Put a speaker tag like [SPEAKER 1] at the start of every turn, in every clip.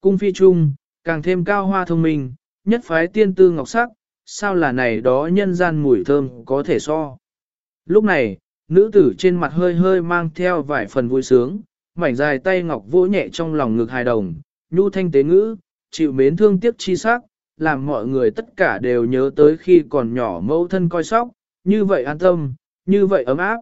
[SPEAKER 1] cung phi trung, càng thêm cao hoa thông minh, nhất phái tiên tư ngọc sắc, sao là này đó nhân gian mùi thơm có thể so. Lúc này, nữ tử trên mặt hơi hơi mang theo vài phần vui sướng, mảnh dài tay ngọc vỗ nhẹ trong lòng ngực hài đồng, nhu thanh tế ngữ, chịu mến thương tiếc chi sắc, làm mọi người tất cả đều nhớ tới khi còn nhỏ mẫu thân coi sóc, như vậy an tâm, như vậy ấm áp.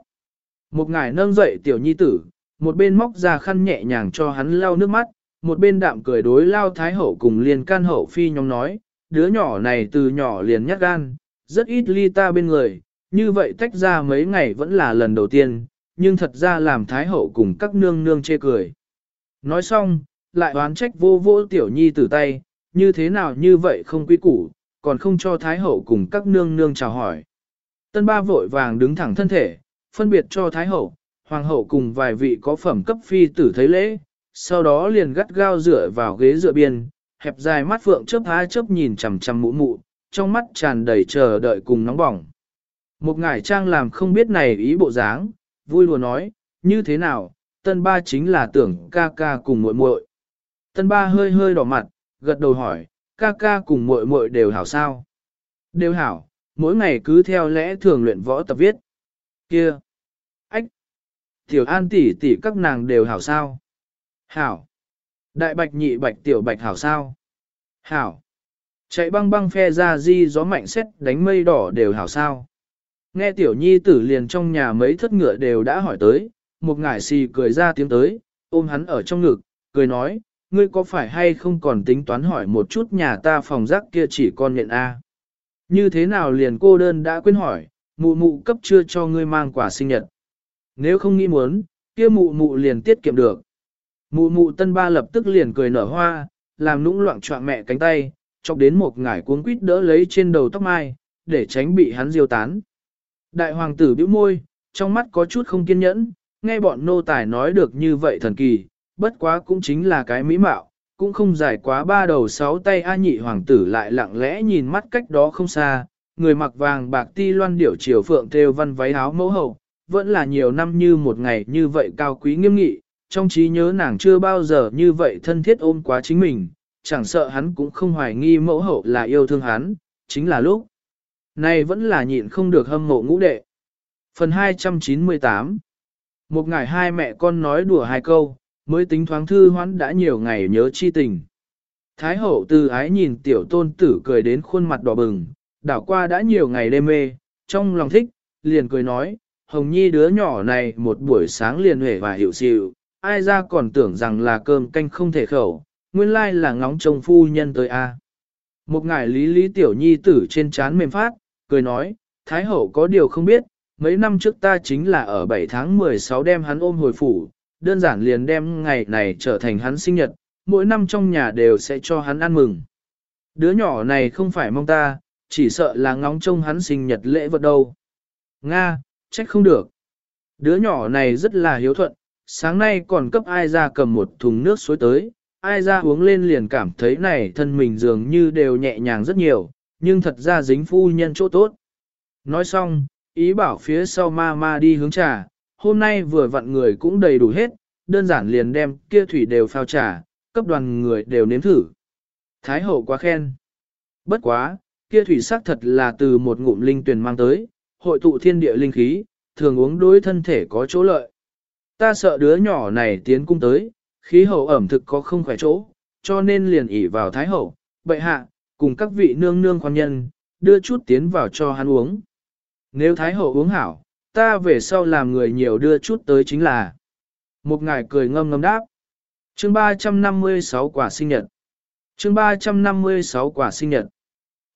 [SPEAKER 1] Một ngài nâng dậy tiểu nhi tử, một bên móc ra khăn nhẹ nhàng cho hắn lau nước mắt, một bên đạm cười đối lao thái hậu cùng liền can hậu phi nhóm nói, đứa nhỏ này từ nhỏ liền nhát gan, rất ít ly ta bên người, như vậy tách ra mấy ngày vẫn là lần đầu tiên, nhưng thật ra làm thái hậu cùng các nương nương chê cười. Nói xong, lại oán trách vô vô tiểu nhi từ tay, như thế nào như vậy không quý củ, còn không cho thái hậu cùng các nương nương chào hỏi. Tân ba vội vàng đứng thẳng thân thể, phân biệt cho thái hậu, hoàng hậu cùng vài vị có phẩm cấp phi tử thấy lễ, sau đó liền gắt gao dựa vào ghế dựa biên, hẹp dài mắt phượng chớp há chớp nhìn chằm chằm mụ mụ, trong mắt tràn đầy chờ đợi cùng nóng bỏng. Một ngải trang làm không biết này ý bộ dáng, vui lùa nói, như thế nào, tân ba chính là tưởng ca ca cùng muội muội. Tân ba hơi hơi đỏ mặt, gật đầu hỏi, ca ca cùng muội muội đều hảo sao? Đều hảo, mỗi ngày cứ theo lẽ thường luyện võ tập viết. Kia! Ách! Tiểu an tỷ tỷ các nàng đều hảo sao? Hảo! Đại bạch nhị bạch tiểu bạch hảo sao? Hảo! Chạy băng băng phe ra di gió mạnh xét đánh mây đỏ đều hảo sao? Nghe tiểu nhi tử liền trong nhà mấy thất ngựa đều đã hỏi tới, một ngải xì cười ra tiếng tới, ôm hắn ở trong ngực, cười nói, ngươi có phải hay không còn tính toán hỏi một chút nhà ta phòng rác kia chỉ con nhện A. Như thế nào liền cô đơn đã quên hỏi, mụ mụ cấp chưa cho ngươi mang quà sinh nhật. Nếu không nghĩ muốn, kia mụ mụ liền tiết kiệm được. Mụ mụ tân ba lập tức liền cười nở hoa, làm nũng loạn trọng mẹ cánh tay, chọc đến một ngải cuống quýt đỡ lấy trên đầu tóc mai, để tránh bị hắn diêu tán. Đại hoàng tử bĩu môi, trong mắt có chút không kiên nhẫn, nghe bọn nô tài nói được như vậy thần kỳ, bất quá cũng chính là cái mỹ mạo, cũng không dài quá ba đầu sáu tay A nhị hoàng tử lại lặng lẽ nhìn mắt cách đó không xa, người mặc vàng bạc ti loan điểu chiều phượng theo văn váy áo mẫu hậu, vẫn là nhiều năm như một ngày như vậy cao quý nghiêm nghị, trong trí nhớ nàng chưa bao giờ như vậy thân thiết ôm quá chính mình, chẳng sợ hắn cũng không hoài nghi mẫu hậu là yêu thương hắn, chính là lúc. Này vẫn là nhịn không được hâm mộ ngũ đệ. Phần 298 Một ngày hai mẹ con nói đùa hai câu, mới tính thoáng thư hoãn đã nhiều ngày nhớ chi tình. Thái hậu từ ái nhìn tiểu tôn tử cười đến khuôn mặt đỏ bừng, đảo qua đã nhiều ngày đêm mê, trong lòng thích, liền cười nói, Hồng Nhi đứa nhỏ này một buổi sáng liền hể và hiểu xịu, ai ra còn tưởng rằng là cơm canh không thể khẩu, nguyên lai là ngóng trông phu nhân tới a. Một ngải lý lý tiểu nhi tử trên chán mềm phát, cười nói, Thái hậu có điều không biết, mấy năm trước ta chính là ở 7 tháng 16 đem hắn ôm hồi phủ, đơn giản liền đem ngày này trở thành hắn sinh nhật, mỗi năm trong nhà đều sẽ cho hắn ăn mừng. Đứa nhỏ này không phải mong ta, chỉ sợ là ngóng trông hắn sinh nhật lễ vật đâu. Nga, trách không được. Đứa nhỏ này rất là hiếu thuận, sáng nay còn cấp ai ra cầm một thùng nước suối tới, ai ra uống lên liền cảm thấy này thân mình dường như đều nhẹ nhàng rất nhiều, nhưng thật ra dính phu nhân chỗ tốt. Nói xong, ý bảo phía sau ma ma đi hướng trà, hôm nay vừa vặn người cũng đầy đủ hết, đơn giản liền đem kia thủy đều phao trà, cấp đoàn người đều nếm thử. Thái hậu quá khen. Bất quá, kia thủy sắc thật là từ một ngụm linh tuyển mang tới, hội tụ thiên địa linh khí, thường uống đối thân thể có chỗ lợi. Ta sợ đứa nhỏ này tiến cung tới, khí hậu ẩm thực có không khỏe chỗ, cho nên liền ỉ vào thái hậu, bệ hạ, cùng các vị nương nương quan nhân, đưa chút tiến vào cho hắn uống. Nếu thái hậu uống hảo, ta về sau làm người nhiều đưa chút tới chính là. Một ngài cười ngâm ngâm đáp. Chương 356 quả sinh nhật. Chương 356 quả sinh nhật.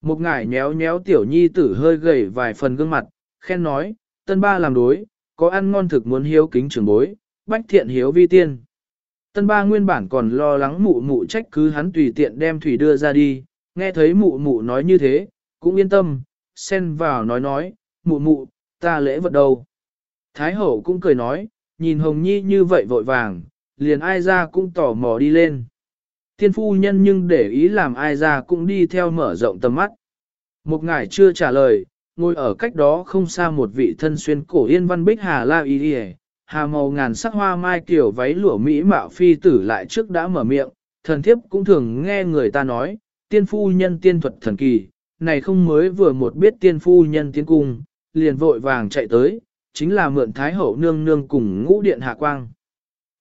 [SPEAKER 1] Một ngài nhéo nhéo tiểu nhi tử hơi gầy vài phần gương mặt, khen nói, tân ba làm đối, có ăn ngon thực muốn hiếu kính trưởng bối, bách thiện hiếu vi tiên. Tân ba nguyên bản còn lo lắng mụ mụ trách cứ hắn tùy tiện đem thủy đưa ra đi, nghe thấy mụ mụ nói như thế, cũng yên tâm, xen vào nói nói, mụ mụ, ta lễ vật đầu Thái hậu cũng cười nói, nhìn Hồng Nhi như vậy vội vàng, liền ai ra cũng tỏ mò đi lên. Tiên phu nhân nhưng để ý làm ai ra cũng đi theo mở rộng tầm mắt. Một ngài chưa trả lời, ngồi ở cách đó không xa một vị thân xuyên cổ yên văn bích hà la y hà màu ngàn sắc hoa mai kiểu váy lụa mỹ mạo phi tử lại trước đã mở miệng, thần thiếp cũng thường nghe người ta nói, tiên phu nhân tiên thuật thần kỳ, này không mới vừa một biết tiên phu nhân tiên cung, liền vội vàng chạy tới, chính là mượn Thái Hậu nương nương cùng ngũ điện hạ quang.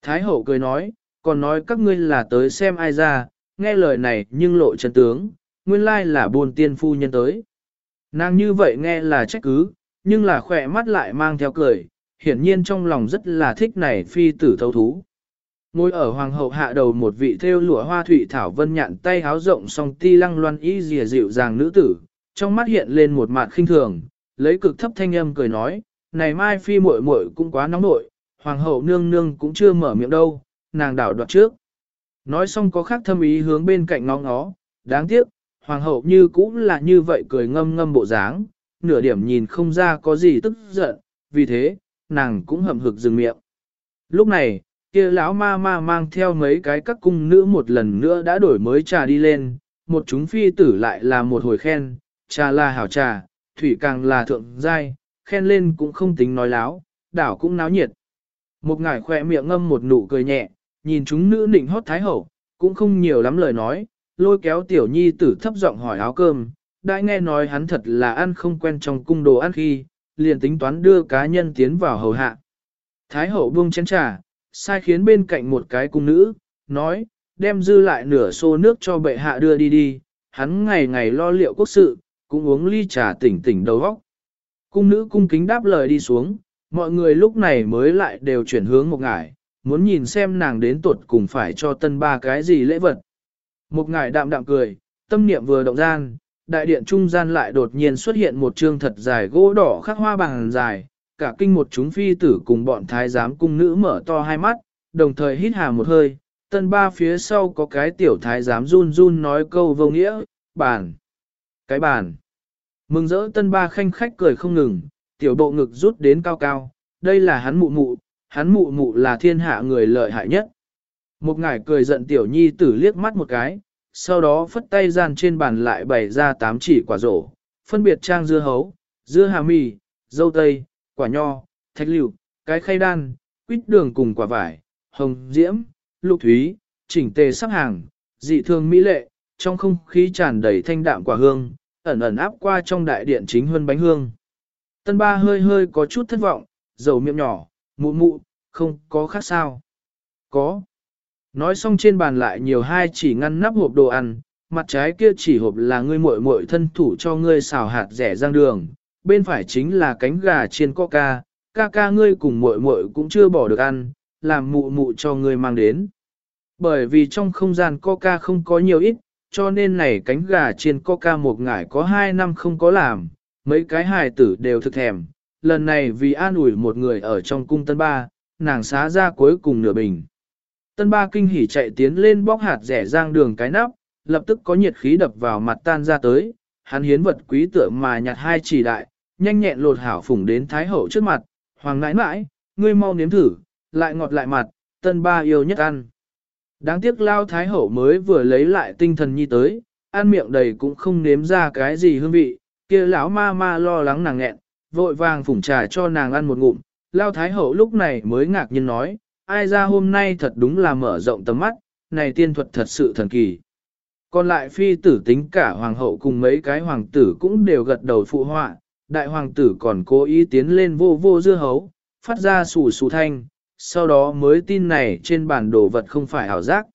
[SPEAKER 1] Thái Hậu cười nói, còn nói các ngươi là tới xem ai ra, nghe lời này nhưng lộ chân tướng, nguyên lai là buồn tiên phu nhân tới. Nàng như vậy nghe là trách cứ, nhưng là khỏe mắt lại mang theo cười, hiển nhiên trong lòng rất là thích này phi tử thấu thú. Ngồi ở hoàng hậu hạ đầu một vị theo lụa hoa thủy thảo vân nhạn tay háo rộng song ti lăng loan y dìa dịu dàng nữ tử, trong mắt hiện lên một mặt khinh thường, lấy cực thấp thanh âm cười nói, này mai phi muội muội cũng quá nóng nội, hoàng hậu nương nương cũng chưa mở miệng đâu, nàng đảo đoạt trước. Nói xong có khác thâm ý hướng bên cạnh ngó ngó, đáng tiếc, hoàng hậu như cũng là như vậy cười ngâm ngâm bộ dáng, nửa điểm nhìn không ra có gì tức giận, vì thế, nàng cũng hậm hực dừng miệng. Lúc này, kia lão ma ma mang theo mấy cái các cung nữ một lần nữa đã đổi mới trà đi lên, một chúng phi tử lại là một hồi khen, trà là hảo trà, thủy càng là thượng giai, khen lên cũng không tính nói láo, đảo cũng náo nhiệt. Một ngải khỏe miệng ngâm một nụ cười nhẹ, nhìn chúng nữ nịnh hót thái hậu, cũng không nhiều lắm lời nói, lôi kéo tiểu nhi tử thấp giọng hỏi áo cơm, đã nghe nói hắn thật là ăn không quen trong cung đồ ăn khi, liền tính toán đưa cá nhân tiến vào hầu hạ. Thái hậu buông chén trà, sai khiến bên cạnh một cái cung nữ, nói, đem dư lại nửa xô nước cho bệ hạ đưa đi đi, hắn ngày ngày lo liệu quốc sự, cũng uống ly trà tỉnh tỉnh đầu óc. Cung nữ cung kính đáp lời đi xuống, mọi người lúc này mới lại đều chuyển hướng một ngải, muốn nhìn xem nàng đến tuột cùng phải cho tân ba cái gì lễ vật. Một ngải đạm đạm cười, tâm niệm vừa động gian, đại điện trung gian lại đột nhiên xuất hiện một trương thật dài gỗ đỏ khắc hoa bằng dài, cả kinh một chúng phi tử cùng bọn thái giám cung nữ mở to hai mắt, đồng thời hít hà một hơi, tân ba phía sau có cái tiểu thái giám run run nói câu vô nghĩa, bàn, cái bàn. Mừng rỡ tân ba khanh khách cười không ngừng, tiểu bộ ngực rút đến cao cao, đây là hắn mụ mụ, hắn mụ mụ là thiên hạ người lợi hại nhất. Một ngải cười giận tiểu nhi tử liếc mắt một cái, sau đó phất tay gian trên bàn lại bày ra tám chỉ quả rổ, phân biệt trang dưa hấu, dưa hà mì, dâu tây, quả nho, thạch liệu, cái khay đan, quýt đường cùng quả vải, hồng diễm, lục thúy, chỉnh tề sắp hàng, dị thường mỹ lệ, trong không khí tràn đầy thanh đạm quả hương, ẩn ẩn áp qua trong đại điện chính hơn bánh hương. Tân ba hơi hơi có chút thất vọng, dầu miệng nhỏ, mụ mụ, không có khác sao. Có. Nói xong trên bàn lại nhiều hai chỉ ngăn nắp hộp đồ ăn, mặt trái kia chỉ hộp là ngươi muội muội thân thủ cho ngươi xào hạt rẻ rang đường, bên phải chính là cánh gà chiên coca, ca ca ngươi cùng muội muội cũng chưa bỏ được ăn, làm mụ mụ cho ngươi mang đến. Bởi vì trong không gian coca không có nhiều ít, cho nên này cánh gà chiên coca một ngải có hai năm không có làm, mấy cái hài tử đều thực thèm. Lần này vì an ủi một người ở trong cung tân ba, nàng xá ra cuối cùng nửa bình. Tân ba kinh hỉ chạy tiến lên bóc hạt rẻ rang đường cái nắp, lập tức có nhiệt khí đập vào mặt tan ra tới, hắn hiến vật quý tựa mà nhặt hai chỉ đại, nhanh nhẹn lột hảo phủng đến thái hậu trước mặt, hoàng ngãi mãi, ngươi mau nếm thử, lại ngọt lại mặt, tân ba yêu nhất ăn. Đáng tiếc lao thái hậu mới vừa lấy lại tinh thần nhi tới, ăn miệng đầy cũng không nếm ra cái gì hương vị, kia lão ma ma lo lắng nàng nghẹn, vội vàng phủng trà cho nàng ăn một ngụm, lao thái hậu lúc này mới ngạc nhiên nói, ai ra hôm nay thật đúng là mở rộng tầm mắt, này tiên thuật thật sự thần kỳ. Còn lại phi tử tính cả hoàng hậu cùng mấy cái hoàng tử cũng đều gật đầu phụ họa, đại hoàng tử còn cố ý tiến lên vô vô dưa hấu, phát ra sù sù thanh, sau đó mới tin này trên bản đồ vật không phải ảo giác.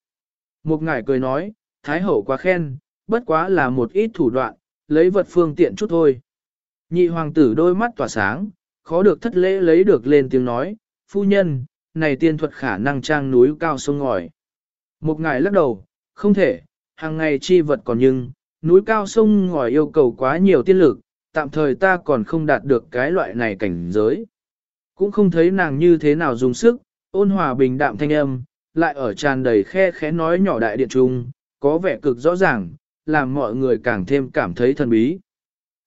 [SPEAKER 1] Một ngải cười nói, Thái hậu quá khen, bất quá là một ít thủ đoạn, lấy vật phương tiện chút thôi. Nhị hoàng tử đôi mắt tỏa sáng, khó được thất lễ lấy được lên tiếng nói, phu nhân, này tiên thuật khả năng trang núi cao sông ngòi. Một ngài lắc đầu, không thể, hàng ngày chi vật còn nhưng, núi cao sông ngòi yêu cầu quá nhiều tiên lực, tạm thời ta còn không đạt được cái loại này cảnh giới. Cũng không thấy nàng như thế nào dùng sức, ôn hòa bình đạm thanh âm, lại ở tràn đầy khe khẽ nói nhỏ đại điện trung, có vẻ cực rõ ràng, làm mọi người càng thêm cảm thấy thần bí.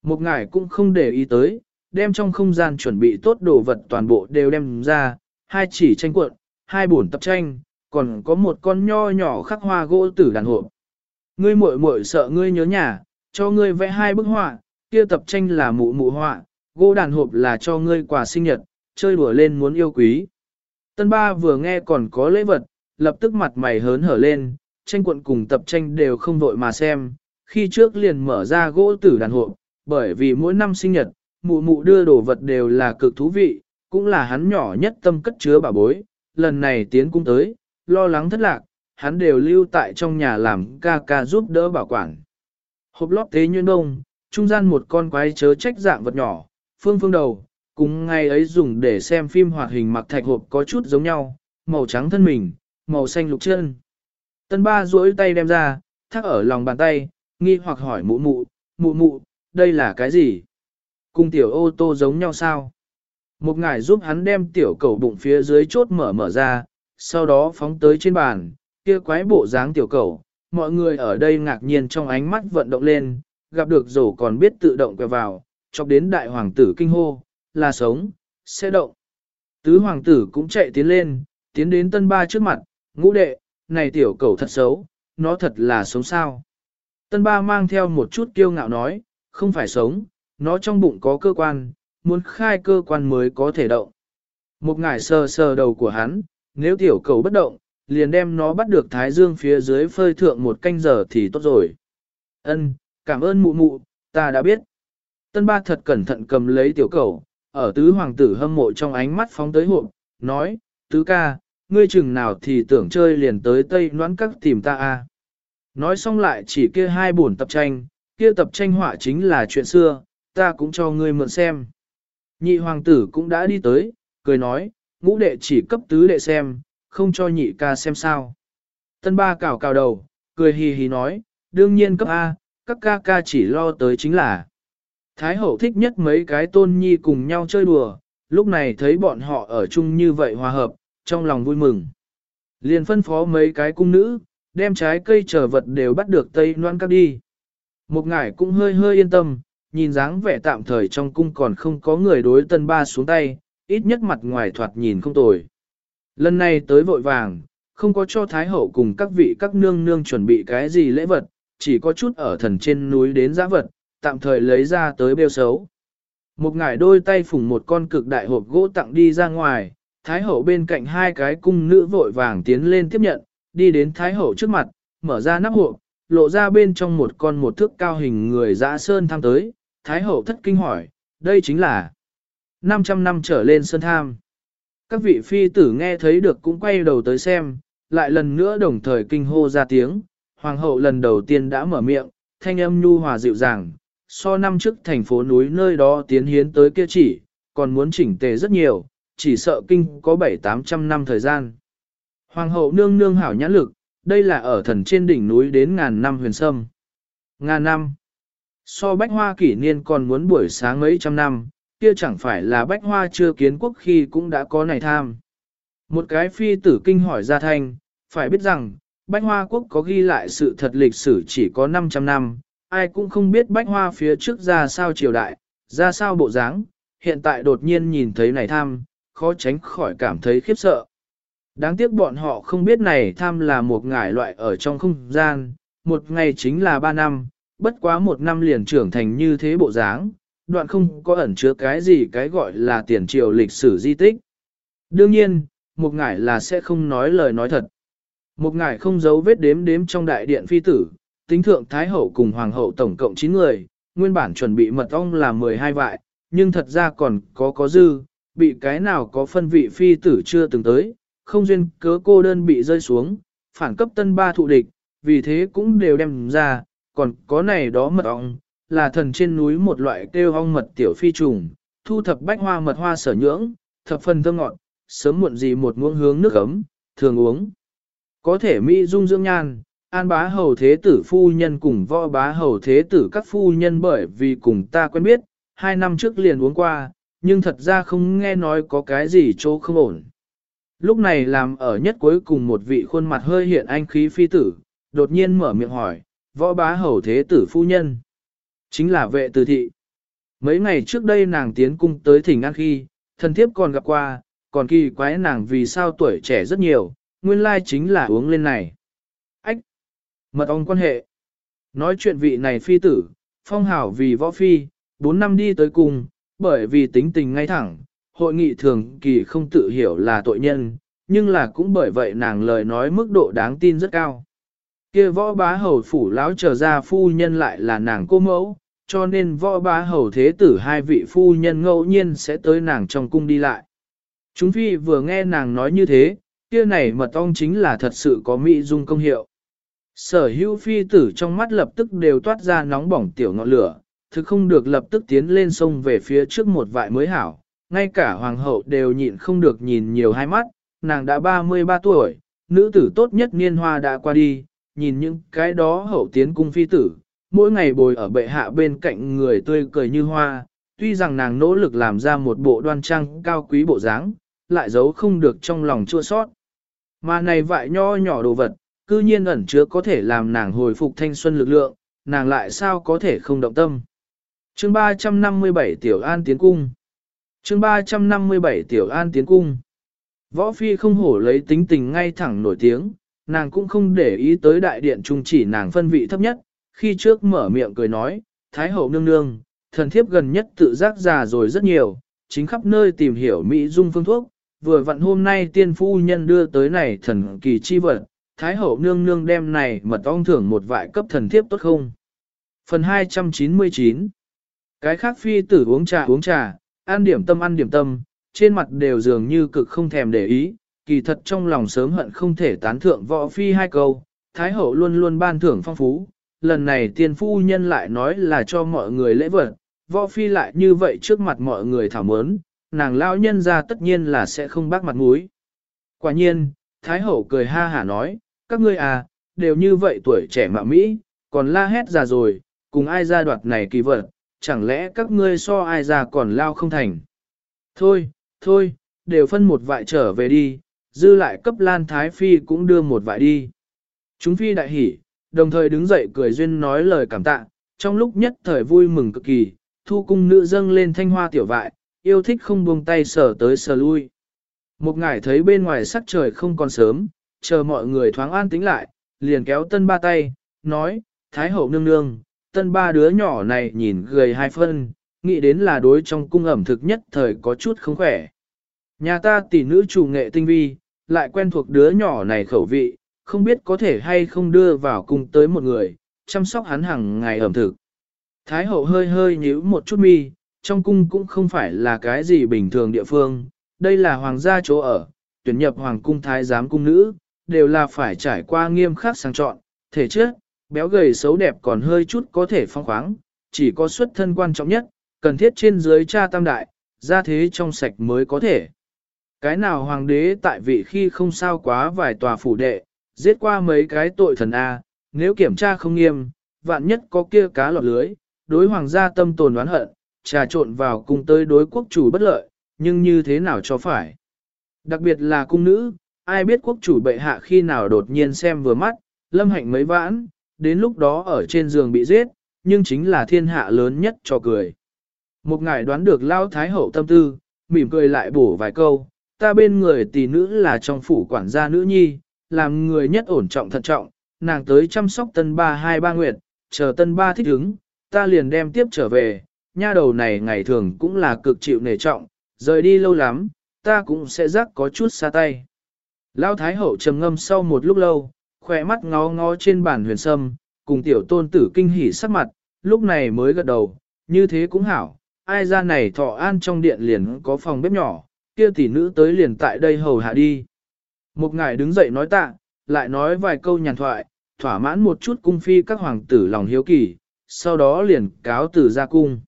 [SPEAKER 1] Một ngài cũng không để ý tới, đem trong không gian chuẩn bị tốt đồ vật toàn bộ đều đem ra, hai chỉ tranh cuộn, hai bổn tập tranh, còn có một con nho nhỏ khắc hoa gỗ tử đàn hộp. Ngươi muội muội sợ ngươi nhớ nhà, cho ngươi vẽ hai bức họa, kia tập tranh là mụ mụ họa, gỗ đàn hộp là cho ngươi quà sinh nhật, chơi đùa lên muốn yêu quý. Tân ba vừa nghe còn có lễ vật, lập tức mặt mày hớn hở lên, tranh cuộn cùng tập tranh đều không vội mà xem, khi trước liền mở ra gỗ tử đàn hộp, bởi vì mỗi năm sinh nhật, mụ mụ đưa đồ vật đều là cực thú vị, cũng là hắn nhỏ nhất tâm cất chứa bà bối, lần này tiến cung tới, lo lắng thất lạc, hắn đều lưu tại trong nhà làm ca ca giúp đỡ bảo quản. Hộp lót thế nhuyễn đông, trung gian một con quái chớ trách dạng vật nhỏ, phương phương đầu, cùng ngay ấy dùng để xem phim hoạt hình mặc thạch hộp có chút giống nhau, màu trắng thân mình, màu xanh lục chân. Tân ba duỗi tay đem ra, thắc ở lòng bàn tay, nghi hoặc hỏi mụ mụ, mụ mụ, đây là cái gì? Cùng tiểu ô tô giống nhau sao? Một ngài giúp hắn đem tiểu cầu bụng phía dưới chốt mở mở ra, sau đó phóng tới trên bàn, kia quái bộ dáng tiểu cầu. Mọi người ở đây ngạc nhiên trong ánh mắt vận động lên, gặp được rổ còn biết tự động quẹo vào, chọc đến đại hoàng tử kinh hô, là sống, sẽ động. Tứ hoàng tử cũng chạy tiến lên, tiến đến tân ba trước mặt, ngũ đệ, này tiểu cầu thật xấu, nó thật là sống sao. Tân ba mang theo một chút kiêu ngạo nói, không phải sống, nó trong bụng có cơ quan, muốn khai cơ quan mới có thể động. Một ngải sờ sờ đầu của hắn, nếu tiểu cầu bất động, liền đem nó bắt được thái dương phía dưới phơi thượng một canh giờ thì tốt rồi. Ân, cảm ơn mụ mụ, ta đã biết. Tân ba thật cẩn thận cầm lấy tiểu cầu, ở tứ hoàng tử hâm mộ trong ánh mắt phóng tới hộp, nói, tứ ca, ngươi chừng nào thì tưởng chơi liền tới tây noãn các tìm ta a. Nói xong lại chỉ kia hai buồn tập tranh, kia tập tranh họa chính là chuyện xưa, ta cũng cho ngươi mượn xem. Nhị hoàng tử cũng đã đi tới, cười nói, ngũ đệ chỉ cấp tứ đệ xem, không cho nhị ca xem sao. Tân ba cào cào đầu, cười hì hì nói, đương nhiên cấp A, các ca ca chỉ lo tới chính là. Thái hậu thích nhất mấy cái tôn nhi cùng nhau chơi đùa, lúc này thấy bọn họ ở chung như vậy hòa hợp, trong lòng vui mừng. Liền phân phó mấy cái cung nữ, đem trái cây trở vật đều bắt được tây noan các đi. Một ngải cũng hơi hơi yên tâm, nhìn dáng vẻ tạm thời trong cung còn không có người đối tân ba xuống tay, ít nhất mặt ngoài thoạt nhìn không tồi. Lần này tới vội vàng, không có cho Thái Hậu cùng các vị các nương nương chuẩn bị cái gì lễ vật, chỉ có chút ở thần trên núi đến giá vật, tạm thời lấy ra tới bêu xấu. Một ngải đôi tay phủng một con cực đại hộp gỗ tặng đi ra ngoài, Thái Hậu bên cạnh hai cái cung nữ vội vàng tiến lên tiếp nhận, đi đến Thái Hậu trước mặt, mở ra nắp hộp, lộ ra bên trong một con một thước cao hình người dã sơn tham tới, Thái hậu thất kinh hỏi, đây chính là 500 năm trở lên sơn tham. Các vị phi tử nghe thấy được cũng quay đầu tới xem, lại lần nữa đồng thời kinh hô ra tiếng, hoàng hậu lần đầu tiên đã mở miệng, thanh âm nhu hòa dịu dàng, so năm trước thành phố núi nơi đó tiến hiến tới kia chỉ, còn muốn chỉnh tề rất nhiều, chỉ sợ kinh có 7-800 năm thời gian. Hoàng hậu nương nương hảo nhãn lực, đây là ở thần trên đỉnh núi đến ngàn năm huyền sâm. Ngàn năm. So bách hoa kỷ niên còn muốn buổi sáng mấy trăm năm, kia chẳng phải là bách hoa chưa kiến quốc khi cũng đã có này tham. Một cái phi tử kinh hỏi ra thanh, phải biết rằng, bách hoa quốc có ghi lại sự thật lịch sử chỉ có 500 năm, ai cũng không biết bách hoa phía trước ra sao triều đại, ra sao bộ dáng, hiện tại đột nhiên nhìn thấy này tham, khó tránh khỏi cảm thấy khiếp sợ. Đáng tiếc bọn họ không biết này tham là một ngải loại ở trong không gian, một ngày chính là ba năm, bất quá một năm liền trưởng thành như thế bộ dáng, đoạn không có ẩn chứa cái gì cái gọi là tiền triều lịch sử di tích. Đương nhiên, một ngải là sẽ không nói lời nói thật. Một ngải không giấu vết đếm đếm trong đại điện phi tử, tính thượng Thái Hậu cùng Hoàng Hậu tổng cộng 9 người, nguyên bản chuẩn bị mật ong là 12 vại, nhưng thật ra còn có có dư, bị cái nào có phân vị phi tử chưa từng tới, không duyên cớ cô đơn bị rơi xuống, phản cấp tân ba thụ địch, vì thế cũng đều đem ra, còn có này đó mật ong, là thần trên núi một loại kêu ong mật tiểu phi trùng, thu thập bách hoa mật hoa sở nhưỡng, thập phần thơm ngọt, sớm muộn gì một muỗng hướng nước ấm, thường uống. Có thể mỹ dung dưỡng nhan, an bá hầu thế tử phu nhân cùng võ bá hầu thế tử các phu nhân bởi vì cùng ta quen biết, hai năm trước liền uống qua, nhưng thật ra không nghe nói có cái gì chỗ không ổn. Lúc này làm ở nhất cuối cùng một vị khuôn mặt hơi hiện anh khí phi tử, đột nhiên mở miệng hỏi, võ bá hầu thế tử phu nhân. Chính là vệ từ thị. Mấy ngày trước đây nàng tiến cung tới thỉnh an khi, thần thiếp còn gặp qua, còn kỳ quái nàng vì sao tuổi trẻ rất nhiều, nguyên lai chính là uống lên này. Ách! Mật ong quan hệ. Nói chuyện vị này phi tử, phong hảo vì võ phi, 4 năm đi tới cùng, bởi vì tính tình ngay thẳng, hội nghị thường kỳ không tự hiểu là tội nhân, nhưng là cũng bởi vậy nàng lời nói mức độ đáng tin rất cao. kia võ bá hầu phủ lão trở ra phu nhân lại là nàng cô mẫu, cho nên võ bá hầu thế tử hai vị phu nhân ngẫu nhiên sẽ tới nàng trong cung đi lại. Chúng phi vừa nghe nàng nói như thế, kia này mật ong chính là thật sự có mỹ dung công hiệu. Sở hữu phi tử trong mắt lập tức đều toát ra nóng bỏng tiểu ngọn lửa, thực không được lập tức tiến lên sông về phía trước một vại mới hảo. Ngay cả hoàng hậu đều nhịn không được nhìn nhiều hai mắt, nàng đã 33 tuổi, nữ tử tốt nhất niên hoa đã qua đi, nhìn những cái đó hậu tiến cung phi tử, mỗi ngày bồi ở bệ hạ bên cạnh người tươi cười như hoa, tuy rằng nàng nỗ lực làm ra một bộ đoan trang cao quý bộ dáng, lại giấu không được trong lòng chua sót. Mà này vại nho nhỏ đồ vật, cư nhiên ẩn chứa có thể làm nàng hồi phục thanh xuân lực lượng, nàng lại sao có thể không động tâm. Chương 357 Tiểu An Tiến Cung Chương 357 Tiểu An Tiến Cung Võ Phi không hổ lấy tính tình ngay thẳng nổi tiếng, nàng cũng không để ý tới đại điện trung chỉ nàng phân vị thấp nhất, khi trước mở miệng cười nói, Thái hậu nương nương, thần thiếp gần nhất tự giác già rồi rất nhiều, chính khắp nơi tìm hiểu Mỹ dung phương thuốc, vừa vặn hôm nay tiên phu nhân đưa tới này thần kỳ chi vật, Thái hậu nương nương đem này mật ong thưởng một vại cấp thần thiếp tốt không? Phần 299 Cái khác phi tử uống trà uống trà, ăn điểm tâm ăn điểm tâm, trên mặt đều dường như cực không thèm để ý, kỳ thật trong lòng sớm hận không thể tán thượng võ phi hai câu, Thái hậu luôn luôn ban thưởng phong phú, lần này tiên phu nhân lại nói là cho mọi người lễ vật, võ phi lại như vậy trước mặt mọi người thảo mớn, nàng lao nhân ra tất nhiên là sẽ không bác mặt mũi. Quả nhiên, Thái hậu cười ha hả nói, các ngươi à, đều như vậy tuổi trẻ mạ Mỹ, còn la hét già rồi, cùng ai ra đoạt này kỳ vật, chẳng lẽ các ngươi so ai già còn lao không thành. Thôi, thôi, đều phân một vại trở về đi, dư lại cấp Lan Thái Phi cũng đưa một vại đi. Chúng Phi đại hỉ, đồng thời đứng dậy cười duyên nói lời cảm tạ, trong lúc nhất thời vui mừng cực kỳ, thu cung nữ dâng lên thanh hoa tiểu vại, yêu thích không buông tay sờ tới sờ lui. Một ngải thấy bên ngoài sắc trời không còn sớm, chờ mọi người thoáng an tính lại, liền kéo tân ba tay, nói, Thái hậu nương nương, tân ba đứa nhỏ này nhìn gầy hai phân, nghĩ đến là đối trong cung ẩm thực nhất thời có chút không khỏe. Nhà ta tỷ nữ chủ nghệ tinh vi, lại quen thuộc đứa nhỏ này khẩu vị, không biết có thể hay không đưa vào cung tới một người, chăm sóc hắn hàng ngày ẩm thực. Thái hậu hơi hơi nhíu một chút mi, trong cung cũng không phải là cái gì bình thường địa phương, đây là hoàng gia chỗ ở, tuyển nhập hoàng cung thái giám cung nữ, đều là phải trải qua nghiêm khắc sang chọn, thể chất, béo gầy xấu đẹp còn hơi chút có thể phong khoáng, chỉ có xuất thân quan trọng nhất, cần thiết trên dưới cha tam đại, ra thế trong sạch mới có thể. Cái nào hoàng đế tại vị khi không sao quá vài tòa phủ đệ, giết qua mấy cái tội thần A, nếu kiểm tra không nghiêm, vạn nhất có kia cá lọt lưới, đối hoàng gia tâm tồn oán hận, trà trộn vào cung tới đối quốc chủ bất lợi, nhưng như thế nào cho phải. Đặc biệt là cung nữ, ai biết quốc chủ bệ hạ khi nào đột nhiên xem vừa mắt, lâm hạnh mấy vãn, đến lúc đó ở trên giường bị giết, nhưng chính là thiên hạ lớn nhất cho cười. Một ngài đoán được lao thái hậu tâm tư, mỉm cười lại bổ vài câu, ta bên người tỷ nữ là trong phủ quản gia nữ nhi, làm người nhất ổn trọng thận trọng, nàng tới chăm sóc tân ba hai ba nguyệt, chờ tân ba thích ứng, ta liền đem tiếp trở về, nha đầu này ngày thường cũng là cực chịu nề trọng, rời đi lâu lắm, ta cũng sẽ rắc có chút xa tay. Lão Thái Hậu trầm ngâm sau một lúc lâu, khỏe mắt ngó ngó trên bàn huyền sâm, cùng tiểu tôn tử kinh hỉ sắc mặt, lúc này mới gật đầu, như thế cũng hảo, ai ra này thọ an trong điện liền có phòng bếp nhỏ, kia tỷ nữ tới liền tại đây hầu hạ đi. Một ngài đứng dậy nói tạ, lại nói vài câu nhàn thoại, thỏa mãn một chút cung phi các hoàng tử lòng hiếu kỳ, sau đó liền cáo tử ra cung.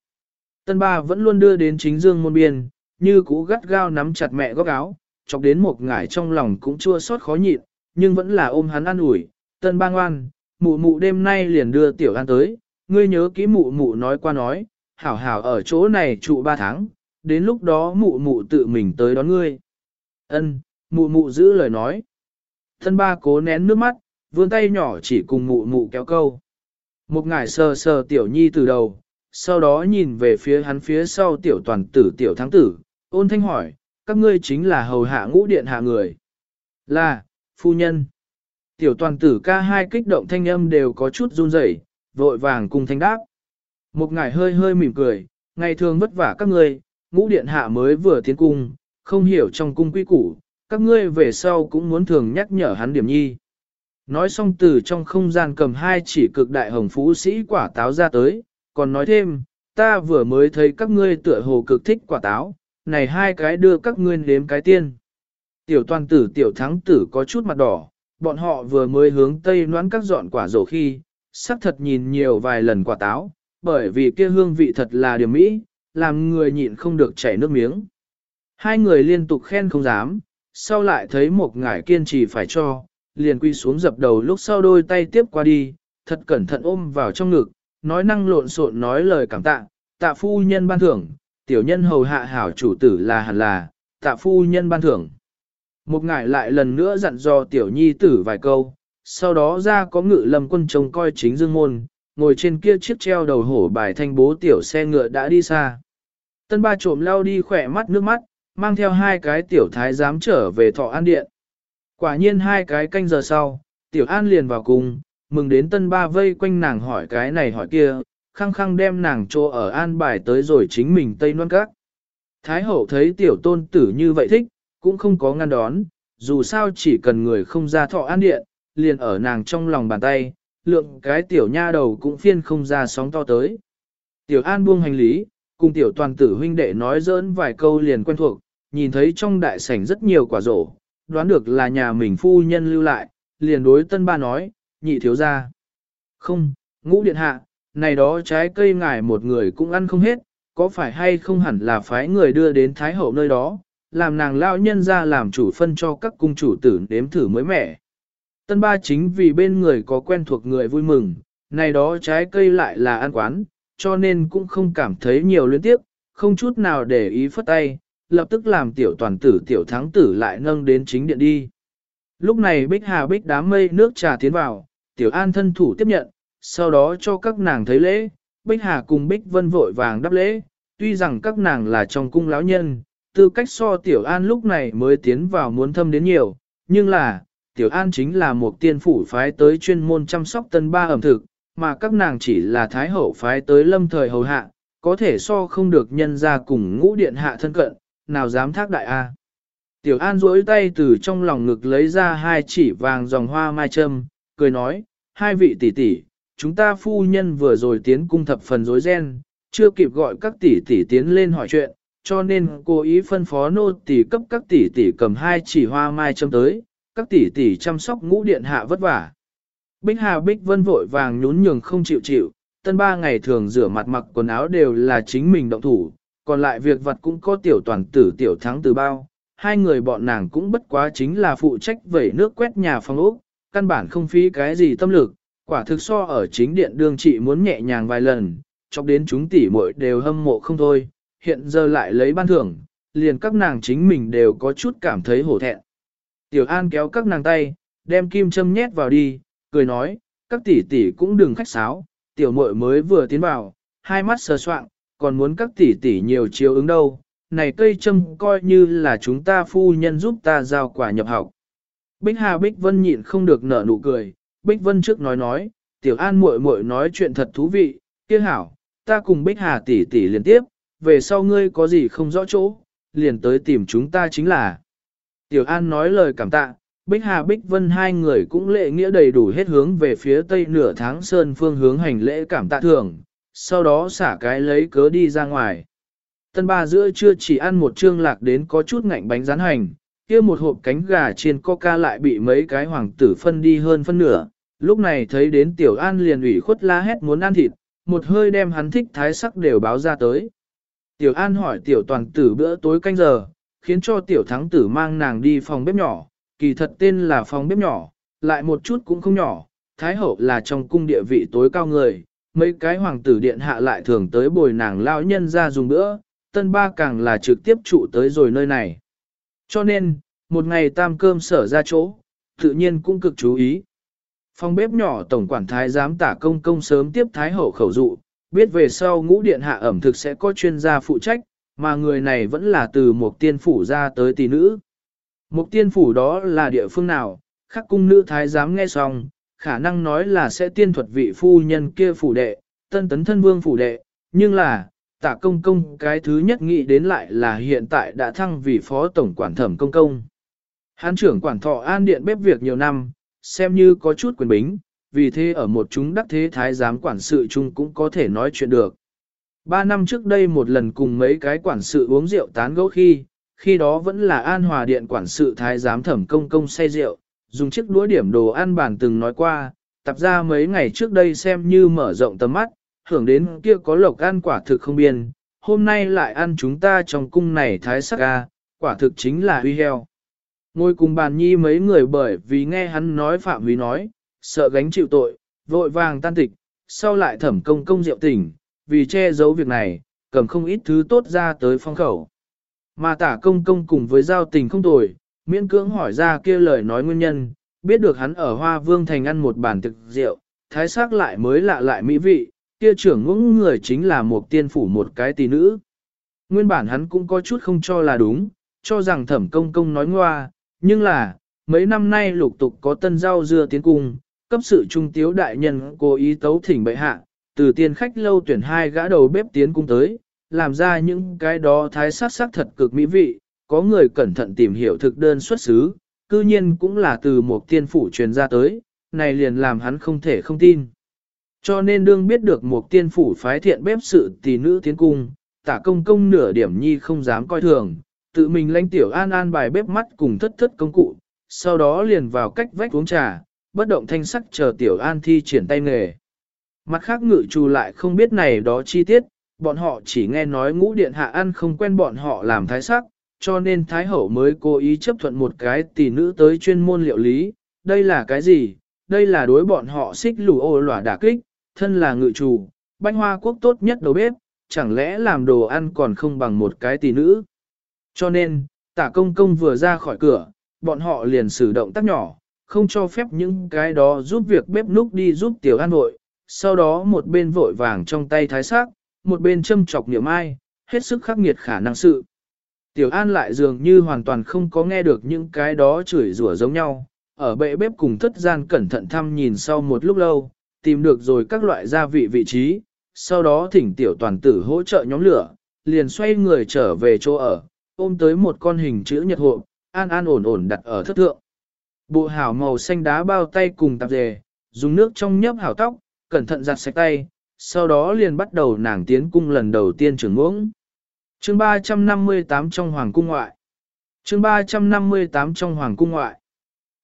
[SPEAKER 1] Tân ba vẫn luôn đưa đến chính dương môn biên, như cũ gắt gao nắm chặt mẹ góc áo, chọc đến một ngải trong lòng cũng chua xót khó nhịn, nhưng vẫn là ôm hắn ăn ủi. Tân ba ngoan, mụ mụ đêm nay liền đưa tiểu an tới, ngươi nhớ kỹ mụ mụ nói qua nói, hảo hảo ở chỗ này trụ ba tháng, đến lúc đó mụ mụ tự mình tới đón ngươi. Ân, mụ mụ giữ lời nói. Tân ba cố nén nước mắt, vươn tay nhỏ chỉ cùng mụ mụ kéo câu. Một ngải sờ sờ tiểu nhi từ đầu, sau đó nhìn về phía hắn phía sau tiểu toàn tử tiểu thắng tử, ôn thanh hỏi, các ngươi chính là hầu hạ ngũ điện hạ người. Là, phu nhân. Tiểu toàn tử ca hai kích động thanh âm đều có chút run rẩy, vội vàng cùng thanh đáp. Một ngài hơi hơi mỉm cười, ngày thường vất vả các ngươi, ngũ điện hạ mới vừa tiến cung, không hiểu trong cung quy củ, các ngươi về sau cũng muốn thường nhắc nhở hắn điểm nhi. Nói xong từ trong không gian cầm hai chỉ cực đại hồng phú sĩ quả táo ra tới, còn nói thêm, ta vừa mới thấy các ngươi tựa hồ cực thích quả táo, này hai cái đưa các ngươi nếm cái tiên. Tiểu toàn tử tiểu thắng tử có chút mặt đỏ, bọn họ vừa mới hướng tây noán các dọn quả rổ khi, sắc thật nhìn nhiều vài lần quả táo, bởi vì kia hương vị thật là điểm mỹ, làm người nhịn không được chảy nước miếng. Hai người liên tục khen không dám, sau lại thấy một ngải kiên trì phải cho, liền quy xuống dập đầu lúc sau đôi tay tiếp qua đi, thật cẩn thận ôm vào trong ngực, nói năng lộn xộn nói lời cảm tạ, tạ phu nhân ban thưởng, tiểu nhân hầu hạ hảo chủ tử là hẳn là, tạ phu nhân ban thưởng. Một ngải lại lần nữa dặn dò tiểu nhi tử vài câu, sau đó ra có ngự lâm quân trông coi chính dương môn, ngồi trên kia chiếc treo đầu hổ bài thanh bố tiểu xe ngựa đã đi xa. Tân ba trộm lao đi khỏe mắt nước mắt, mang theo hai cái tiểu thái giám trở về thọ an điện. Quả nhiên hai cái canh giờ sau, tiểu an liền vào cùng, mừng đến tân ba vây quanh nàng hỏi cái này hỏi kia, khăng khăng đem nàng cho ở an bài tới rồi chính mình tây non các. Thái hậu thấy tiểu tôn tử như vậy thích, cũng không có ngăn đón, dù sao chỉ cần người không ra thọ an điện, liền ở nàng trong lòng bàn tay, lượng cái tiểu nha đầu cũng phiên không ra sóng to tới. Tiểu an buông hành lý, cùng tiểu toàn tử huynh đệ nói dỡn vài câu liền quen thuộc, nhìn thấy trong đại sảnh rất nhiều quả rổ, đoán được là nhà mình phu nhân lưu lại, liền đối tân ba nói, nhị thiếu ra. Không, ngũ điện hạ, này đó trái cây ngài một người cũng ăn không hết, có phải hay không hẳn là phái người đưa đến Thái Hậu nơi đó, làm nàng lao nhân ra làm chủ phân cho các cung chủ tử nếm thử mới mẻ. Tân ba chính vì bên người có quen thuộc người vui mừng, này đó trái cây lại là ăn quán, cho nên cũng không cảm thấy nhiều luyến tiếp, không chút nào để ý phất tay, lập tức làm tiểu toàn tử tiểu thắng tử lại nâng đến chính điện đi. Lúc này bích hà bích đám mây nước trà tiến vào, tiểu an thân thủ tiếp nhận, sau đó cho các nàng thấy lễ, bích hà cùng bích vân vội vàng đáp lễ, tuy rằng các nàng là trong cung lão nhân, tư cách so tiểu an lúc này mới tiến vào muốn thâm đến nhiều, nhưng là, tiểu an chính là một tiên phủ phái tới chuyên môn chăm sóc tân ba ẩm thực, mà các nàng chỉ là thái hậu phái tới lâm thời hầu hạ, có thể so không được nhân ra cùng ngũ điện hạ thân cận, nào dám thác đại A. Tiểu An duỗi tay từ trong lòng ngực lấy ra hai chỉ vàng dòng hoa mai châm, cười nói, hai vị tỷ tỷ, chúng ta phu nhân vừa rồi tiến cung thập phần rối ren, chưa kịp gọi các tỷ tỷ tiến lên hỏi chuyện, cho nên cô ý phân phó nô tỷ cấp các tỷ tỷ cầm hai chỉ hoa mai châm tới, các tỷ tỷ chăm sóc ngũ điện hạ vất vả. Bích Hà Bích Vân vội vàng nhún nhường không chịu chịu, tân ba ngày thường rửa mặt mặc quần áo đều là chính mình động thủ, còn lại việc vật cũng có tiểu toàn tử tiểu thắng từ bao. Hai người bọn nàng cũng bất quá chính là phụ trách vẩy nước quét nhà phòng ốc, căn bản không phí cái gì tâm lực, quả thực so ở chính điện đương trị muốn nhẹ nhàng vài lần, chọc đến chúng tỷ muội đều hâm mộ không thôi, hiện giờ lại lấy ban thưởng, liền các nàng chính mình đều có chút cảm thấy hổ thẹn. Tiểu An kéo các nàng tay, đem kim châm nhét vào đi, cười nói, các tỷ tỷ cũng đừng khách sáo, tiểu muội mới vừa tiến vào, hai mắt sờ soạng, còn muốn các tỷ tỷ nhiều chiếu ứng đâu, này cây châm coi như là chúng ta phu nhân giúp ta giao quả nhập học. Bích Hà Bích Vân nhịn không được nở nụ cười, Bích Vân trước nói nói, tiểu an muội muội nói chuyện thật thú vị, kia hảo, ta cùng Bích Hà tỷ tỷ liên tiếp, về sau ngươi có gì không rõ chỗ, liền tới tìm chúng ta chính là. Tiểu An nói lời cảm tạ, Bích Hà Bích Vân hai người cũng lệ nghĩa đầy đủ hết hướng về phía tây nửa tháng sơn phương hướng hành lễ cảm tạ thường, sau đó xả cái lấy cớ đi ra ngoài. Tân ba giữa trưa chỉ ăn một trương lạc đến có chút ngạnh bánh rán hành, kia một hộp cánh gà chiên coca lại bị mấy cái hoàng tử phân đi hơn phân nửa. Lúc này thấy đến tiểu an liền ủy khuất la hét muốn ăn thịt, một hơi đem hắn thích thái sắc đều báo ra tới. Tiểu an hỏi tiểu toàn tử bữa tối canh giờ, khiến cho tiểu thắng tử mang nàng đi phòng bếp nhỏ, kỳ thật tên là phòng bếp nhỏ, lại một chút cũng không nhỏ, thái hậu là trong cung địa vị tối cao người, mấy cái hoàng tử điện hạ lại thường tới bồi nàng lao nhân ra dùng bữa, tân ba càng là trực tiếp trụ tới rồi nơi này. Cho nên, một ngày tam cơm sở ra chỗ, tự nhiên cũng cực chú ý. Phòng bếp nhỏ tổng quản thái giám tả công công sớm tiếp thái hậu khẩu dụ, biết về sau ngũ điện hạ ẩm thực sẽ có chuyên gia phụ trách, mà người này vẫn là từ một tiên phủ ra tới tỷ nữ. Một tiên phủ đó là địa phương nào, khắc cung nữ thái giám nghe xong, khả năng nói là sẽ tiên thuật vị phu nhân kia phủ đệ, tân tấn thân vương phủ đệ, nhưng là, tạ công công cái thứ nhất nghĩ đến lại là hiện tại đã thăng vì phó tổng quản thẩm công công. Hán trưởng quản thọ an điện bếp việc nhiều năm, xem như có chút quyền bính, vì thế ở một chúng đắc thế thái giám quản sự chung cũng có thể nói chuyện được. Ba năm trước đây một lần cùng mấy cái quản sự uống rượu tán gẫu khi, khi đó vẫn là an hòa điện quản sự thái giám thẩm công công say rượu, dùng chiếc đũa điểm đồ ăn bàn từng nói qua, tập ra mấy ngày trước đây xem như mở rộng tầm mắt, hưởng đến kia có lộc ăn quả thực không biên, hôm nay lại ăn chúng ta trong cung này thái sắc ga, quả thực chính là huy heo. Ngồi cùng bàn nhi mấy người bởi vì nghe hắn nói phạm vi nói, sợ gánh chịu tội, vội vàng tan tịch, sau lại thẩm công công diệu tỉnh, vì che giấu việc này, cầm không ít thứ tốt ra tới phong khẩu. Mà tả công công cùng với giao tình không tồi, miễn cưỡng hỏi ra kia lời nói nguyên nhân, biết được hắn ở Hoa Vương Thành ăn một bàn thực rượu, thái sắc lại mới lạ lại mỹ vị, kia trưởng ngũng người chính là một tiên phủ một cái tỷ nữ. Nguyên bản hắn cũng có chút không cho là đúng, cho rằng thẩm công công nói ngoa, nhưng là, mấy năm nay lục tục có tân rau dưa tiến cung, cấp sự trung tiếu đại nhân cố ý tấu thỉnh bệ hạ, từ tiên khách lâu tuyển hai gã đầu bếp tiến cung tới, làm ra những cái đó thái sắc sắc thật cực mỹ vị, có người cẩn thận tìm hiểu thực đơn xuất xứ, cư nhiên cũng là từ một tiên phủ truyền ra tới, này liền làm hắn không thể không tin. Cho nên đương biết được một tiên phủ phái thiện bếp sự tỷ nữ tiến cung, tả công công nửa điểm nhi không dám coi thường, tự mình lãnh tiểu an an bài bếp mắt cùng thất thất công cụ, sau đó liền vào cách vách uống trà, bất động thanh sắc chờ tiểu an thi triển tay nghề. Mặt khác ngự trù lại không biết này đó chi tiết, bọn họ chỉ nghe nói ngũ điện hạ ăn không quen bọn họ làm thái sắc, cho nên thái hậu mới cố ý chấp thuận một cái tỷ nữ tới chuyên môn liệu lý. Đây là cái gì? Đây là đối bọn họ xích lù ô lỏa đả kích, thân là ngự trù, bánh hoa quốc tốt nhất đầu bếp, chẳng lẽ làm đồ ăn còn không bằng một cái tỷ nữ. Cho nên, tả công công vừa ra khỏi cửa, bọn họ liền sử động tác nhỏ, không cho phép những cái đó giúp việc bếp núc đi giúp tiểu an vội, sau đó một bên vội vàng trong tay thái sắc, một bên châm chọc niệm ai, hết sức khắc nghiệt khả năng sự. Tiểu An lại dường như hoàn toàn không có nghe được những cái đó chửi rủa giống nhau, ở bệ bếp cùng thất gian cẩn thận thăm nhìn sau một lúc lâu, tìm được rồi các loại gia vị vị trí, sau đó thỉnh tiểu toàn tử hỗ trợ nhóm lửa, liền xoay người trở về chỗ ở, ôm tới một con hình chữ nhật hộ, an an ổn ổn đặt ở thất thượng. Bộ hảo màu xanh đá bao tay cùng tạp dề, dùng nước trong nhấp hảo tóc, cẩn thận giặt sạch tay, sau đó liền bắt đầu nàng tiến cung lần đầu tiên trưởng ngưỡng. Chương 358 trong Hoàng cung ngoại. Chương 358 trong Hoàng cung ngoại.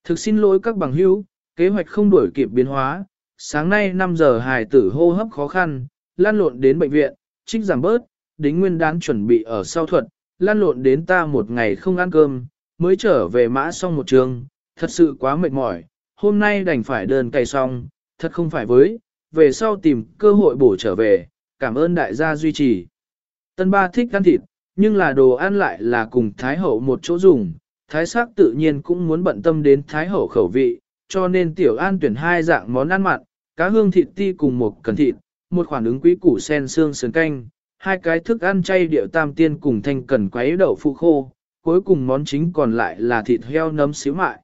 [SPEAKER 1] Thực xin lỗi các bằng hữu, kế hoạch không đuổi kịp biến hóa, sáng nay 5 giờ hài tử hô hấp khó khăn, lan lộn đến bệnh viện, trích giảm bớt, đính nguyên đán chuẩn bị ở sau thuật, lan lộn đến ta một ngày không ăn cơm, mới trở về mã xong một trường, thật sự quá mệt mỏi, hôm nay đành phải đơn cày xong, thật không phải với, về sau tìm cơ hội bổ trở về, cảm ơn đại gia duy trì. Tân ba thích ăn thịt, nhưng là đồ ăn lại là cùng Thái Hậu một chỗ dùng, Thái sắc tự nhiên cũng muốn bận tâm đến Thái Hậu khẩu vị, cho nên Tiểu An tuyển hai dạng món ăn mặn, cá hương thịt ti cùng một cần thịt, một khoản ứng quý củ sen xương sườn canh, hai cái thức ăn chay điệu tam tiên cùng thanh cần quấy đậu phụ khô, cuối cùng món chính còn lại là thịt heo nấm xíu mại.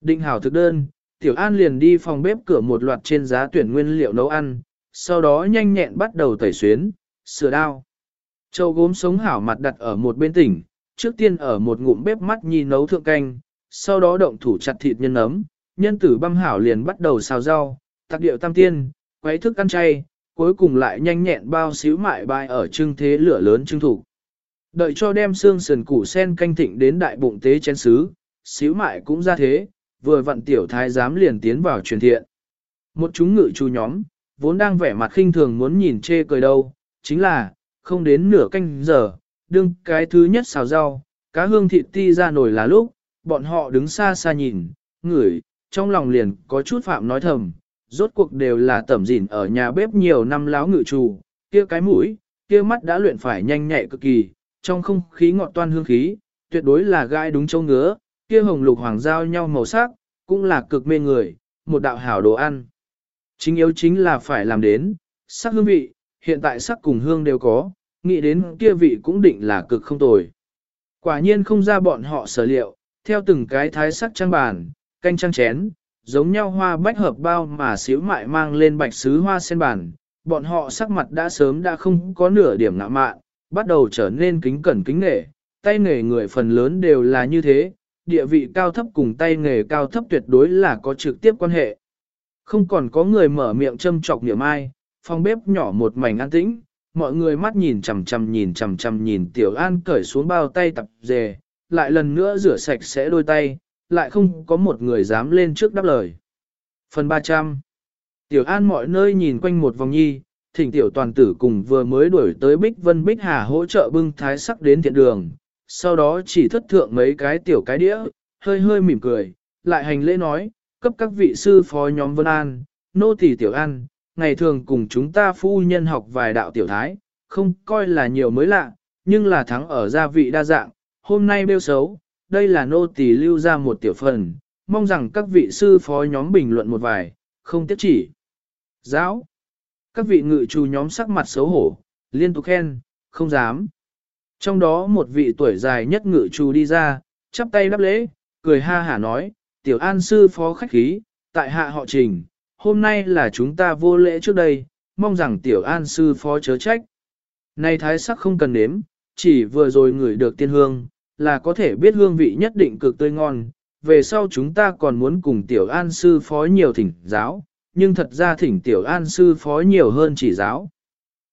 [SPEAKER 1] Định hảo thực đơn, Tiểu An liền đi phòng bếp cửa một loạt trên giá tuyển nguyên liệu nấu ăn, sau đó nhanh nhẹn bắt đầu tẩy xuyến, sửa đao. Châu gốm sống hảo mặt đặt ở một bên tỉnh, trước tiên ở một ngụm bếp mắt nhi nấu thượng canh, sau đó động thủ chặt thịt nhân ấm, nhân tử băm hảo liền bắt đầu xào rau, tạc điệu tam tiên, quấy thức ăn chay, cuối cùng lại nhanh nhẹn bao xíu mại bài ở trưng thế lửa lớn trưng thủ. Đợi cho đem xương sườn củ sen canh thịnh đến đại bụng tế chén xứ, xíu mại cũng ra thế, vừa vặn tiểu thái giám liền tiến vào truyền thiện. Một chúng ngự chú nhóm, vốn đang vẻ mặt khinh thường muốn nhìn chê cười đâu, chính là, không đến nửa canh giờ, đương cái thứ nhất xào rau, cá hương thịt ti ra nổi là lúc, bọn họ đứng xa xa nhìn, ngửi, trong lòng liền có chút phạm nói thầm, rốt cuộc đều là tẩm dỉn ở nhà bếp nhiều năm láo ngự trù, kia cái mũi, kia mắt đã luyện phải nhanh nhẹ cực kỳ, trong không khí ngọt toan hương khí, tuyệt đối là gai đúng châu ngứa, kia hồng lục hoàng giao nhau màu sắc, cũng là cực mê người, một đạo hảo đồ ăn. Chính yếu chính là phải làm đến, sắc hương vị, hiện tại sắc cùng hương đều có, nghĩ đến kia vị cũng định là cực không tồi. Quả nhiên không ra bọn họ sở liệu, theo từng cái thái sắc trang bàn, canh trang chén, giống nhau hoa bách hợp bao mà xíu mại mang lên bạch sứ hoa sen bàn, bọn họ sắc mặt đã sớm đã không có nửa điểm ngạ mạn, bắt đầu trở nên kính cẩn kính nghệ, tay nghề người phần lớn đều là như thế, địa vị cao thấp cùng tay nghề cao thấp tuyệt đối là có trực tiếp quan hệ. Không còn có người mở miệng châm chọc niệm ai, phòng bếp nhỏ một mảnh an tĩnh, mọi người mắt nhìn chằm chằm nhìn chằm chằm nhìn Tiểu An cởi xuống bao tay tập dề, lại lần nữa rửa sạch sẽ đôi tay, lại không có một người dám lên trước đáp lời. Phần 300 Tiểu An mọi nơi nhìn quanh một vòng nhi, thỉnh Tiểu Toàn Tử cùng vừa mới đuổi tới Bích Vân Bích Hà hỗ trợ bưng thái sắc đến thiện đường, sau đó chỉ thất thượng mấy cái tiểu cái đĩa, hơi hơi mỉm cười, lại hành lễ nói, cấp các vị sư phó nhóm Vân An, nô tỳ Tiểu An, ngày thường cùng chúng ta phu nhân học vài đạo tiểu thái, không coi là nhiều mới lạ, nhưng là thắng ở gia vị đa dạng, hôm nay bêu xấu, đây là nô tỳ lưu ra một tiểu phần, mong rằng các vị sư phó nhóm bình luận một vài, không tiếc chỉ. Giáo, các vị ngự trù nhóm sắc mặt xấu hổ, liên tục khen, không dám. Trong đó một vị tuổi dài nhất ngự trù đi ra, chắp tay đáp lễ, cười ha hả nói, tiểu an sư phó khách khí, tại hạ họ trình, hôm nay là chúng ta vô lễ trước đây, mong rằng tiểu an sư phó chớ trách. Này thái sắc không cần nếm, chỉ vừa rồi ngửi được tiên hương, là có thể biết hương vị nhất định cực tươi ngon. Về sau chúng ta còn muốn cùng tiểu an sư phó nhiều thỉnh giáo, nhưng thật ra thỉnh tiểu an sư phó nhiều hơn chỉ giáo.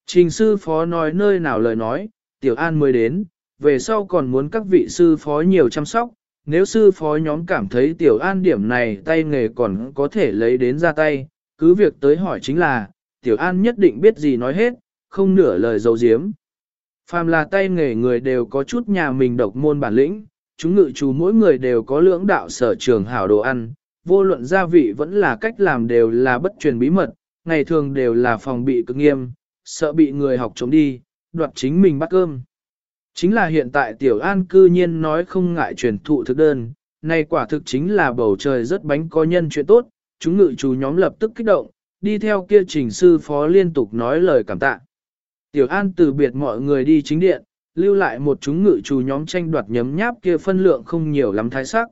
[SPEAKER 1] Trình sư phó nói nơi nào lời nói, tiểu an mới đến, về sau còn muốn các vị sư phó nhiều chăm sóc, nếu sư phó nhóm cảm thấy tiểu an điểm này tay nghề còn có thể lấy đến ra tay, cứ việc tới hỏi chính là, tiểu an nhất định biết gì nói hết, không nửa lời dấu diếm. Phàm là tay nghề người đều có chút nhà mình độc môn bản lĩnh, chúng ngự chú mỗi người đều có lưỡng đạo sở trường hảo đồ ăn, vô luận gia vị vẫn là cách làm đều là bất truyền bí mật, ngày thường đều là phòng bị cực nghiêm, sợ bị người học chống đi, đoạt chính mình bắt cơm. Chính là hiện tại Tiểu An cư nhiên nói không ngại truyền thụ thực đơn, này quả thực chính là bầu trời rất bánh có nhân chuyện tốt, chúng ngự chú nhóm lập tức kích động, đi theo kia trình sư phó liên tục nói lời cảm tạ. Tiểu An từ biệt mọi người đi chính điện, lưu lại một chúng ngự chú nhóm tranh đoạt nhấm nháp kia phân lượng không nhiều lắm thái sắc.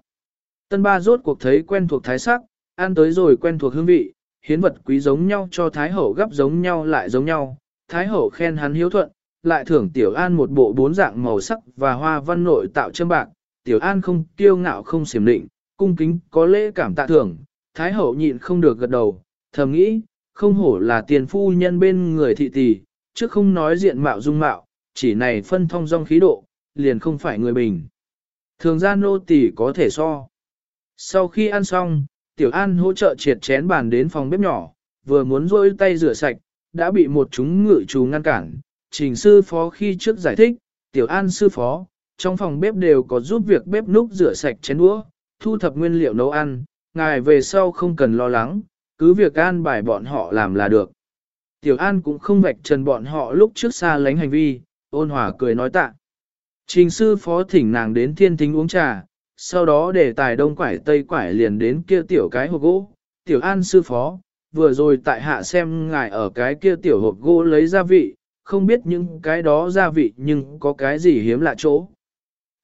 [SPEAKER 1] Tân ba rốt cuộc thấy quen thuộc thái sắc, ăn tới rồi quen thuộc hương vị, hiến vật quý giống nhau cho Thái Hậu gấp giống nhau lại giống nhau. Thái Hậu khen hắn hiếu thuận, lại thưởng Tiểu An một bộ bốn dạng màu sắc và hoa văn nội tạo châm bạc. Tiểu An không kiêu ngạo không xiểm định, cung kính có lễ cảm tạ thưởng. Thái Hậu nhịn không được gật đầu, thầm nghĩ, không hổ là tiền phu nhân bên người thị tỷ, chứ không nói diện mạo dung mạo, chỉ này phân thông dong khí độ, liền không phải người bình. Thường ra nô tỷ có thể so. Sau khi ăn xong, Tiểu An hỗ trợ triệt chén bàn đến phòng bếp nhỏ, vừa muốn rôi tay rửa sạch, đã bị một chúng ngự chú ngăn cản. Trình sư phó khi trước giải thích, Tiểu An sư phó, trong phòng bếp đều có giúp việc bếp núc rửa sạch chén đũa, thu thập nguyên liệu nấu ăn, ngài về sau không cần lo lắng, cứ việc an bài bọn họ làm là được. Tiểu An cũng không vạch trần bọn họ lúc trước xa lánh hành vi, ôn hòa cười nói tạ. Trình sư phó thỉnh nàng đến thiên thính uống trà, sau đó để tài đông quải tây quải liền đến kia tiểu cái hộp gỗ. Tiểu An sư phó, vừa rồi tại hạ xem ngài ở cái kia tiểu hộp gỗ lấy gia vị, không biết những cái đó gia vị nhưng có cái gì hiếm lạ chỗ.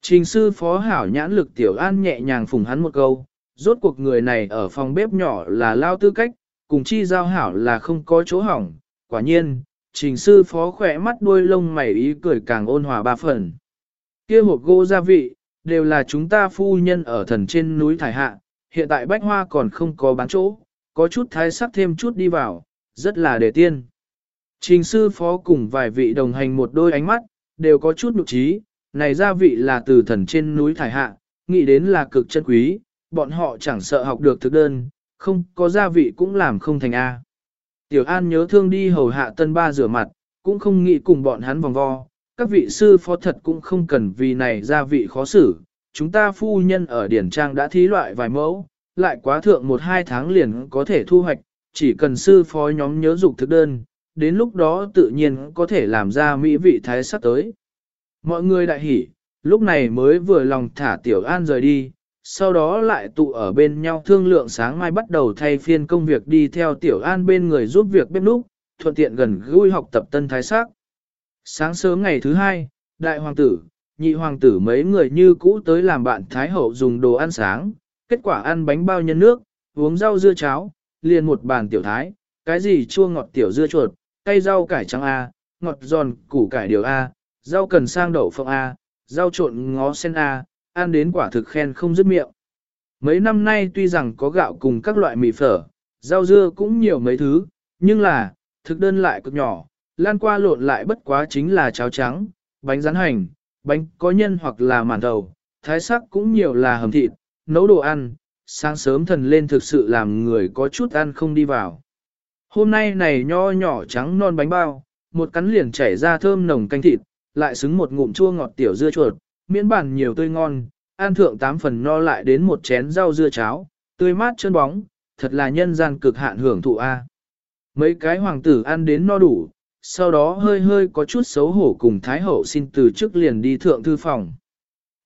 [SPEAKER 1] Trình sư phó hảo nhãn lực Tiểu An nhẹ nhàng phùng hắn một câu, rốt cuộc người này ở phòng bếp nhỏ là lao tư cách, cùng chi giao hảo là không có chỗ hỏng, quả nhiên, trình sư phó khỏe mắt đuôi lông mày ý cười càng ôn hòa ba phần. Kia hộp gỗ gia vị, đều là chúng ta phu nhân ở thần trên núi Thải Hạ, hiện tại bách hoa còn không có bán chỗ, có chút thái sắc thêm chút đi vào, rất là đề tiên. Trình sư phó cùng vài vị đồng hành một đôi ánh mắt, đều có chút nhục trí, này gia vị là từ thần trên núi Thải Hạ, nghĩ đến là cực chân quý, bọn họ chẳng sợ học được thực đơn, không có gia vị cũng làm không thành A. Tiểu An nhớ thương đi hầu hạ tân ba rửa mặt, cũng không nghĩ cùng bọn hắn vòng vo, các vị sư phó thật cũng không cần vì này gia vị khó xử. Chúng ta phu nhân ở Điển Trang đã thí loại vài mẫu, lại quá thượng một hai tháng liền có thể thu hoạch, chỉ cần sư phó nhóm nhớ dục thực đơn, đến lúc đó tự nhiên có thể làm ra mỹ vị thái sắc tới. Mọi người đại hỉ, lúc này mới vừa lòng thả Tiểu An rời đi, sau đó lại tụ ở bên nhau thương lượng sáng mai bắt đầu thay phiên công việc đi theo Tiểu An bên người giúp việc bếp núc, thuận tiện gần gũi học tập tân thái sắc. Sáng sớm ngày thứ hai, đại hoàng tử, nhị hoàng tử mấy người như cũ tới làm bạn thái hậu dùng đồ ăn sáng, kết quả ăn bánh bao nhân nước, uống rau dưa cháo, liền một bàn tiểu thái, cái gì chua ngọt tiểu dưa chuột, cây rau cải trắng A, ngọt giòn củ cải điều A, rau cần sang đậu phộng A, rau trộn ngó sen A, ăn đến quả thực khen không dứt miệng. Mấy năm nay tuy rằng có gạo cùng các loại mì phở, rau dưa cũng nhiều mấy thứ, nhưng là, thực đơn lại cực nhỏ, lan qua lộn lại bất quá chính là cháo trắng, bánh rán hành, bánh có nhân hoặc là màn đầu, thái sắc cũng nhiều là hầm thịt, nấu đồ ăn, sáng sớm thần lên thực sự làm người có chút ăn không đi vào. Hôm nay này nho nhỏ trắng non bánh bao, một cắn liền chảy ra thơm nồng canh thịt, lại xứng một ngụm chua ngọt tiểu dưa chuột, miễn bản nhiều tươi ngon, ăn thượng tám phần no lại đến một chén rau dưa cháo, tươi mát chân bóng, thật là nhân gian cực hạn hưởng thụ a. Mấy cái hoàng tử ăn đến no đủ, sau đó hơi hơi có chút xấu hổ cùng Thái Hậu xin từ trước liền đi thượng thư phòng.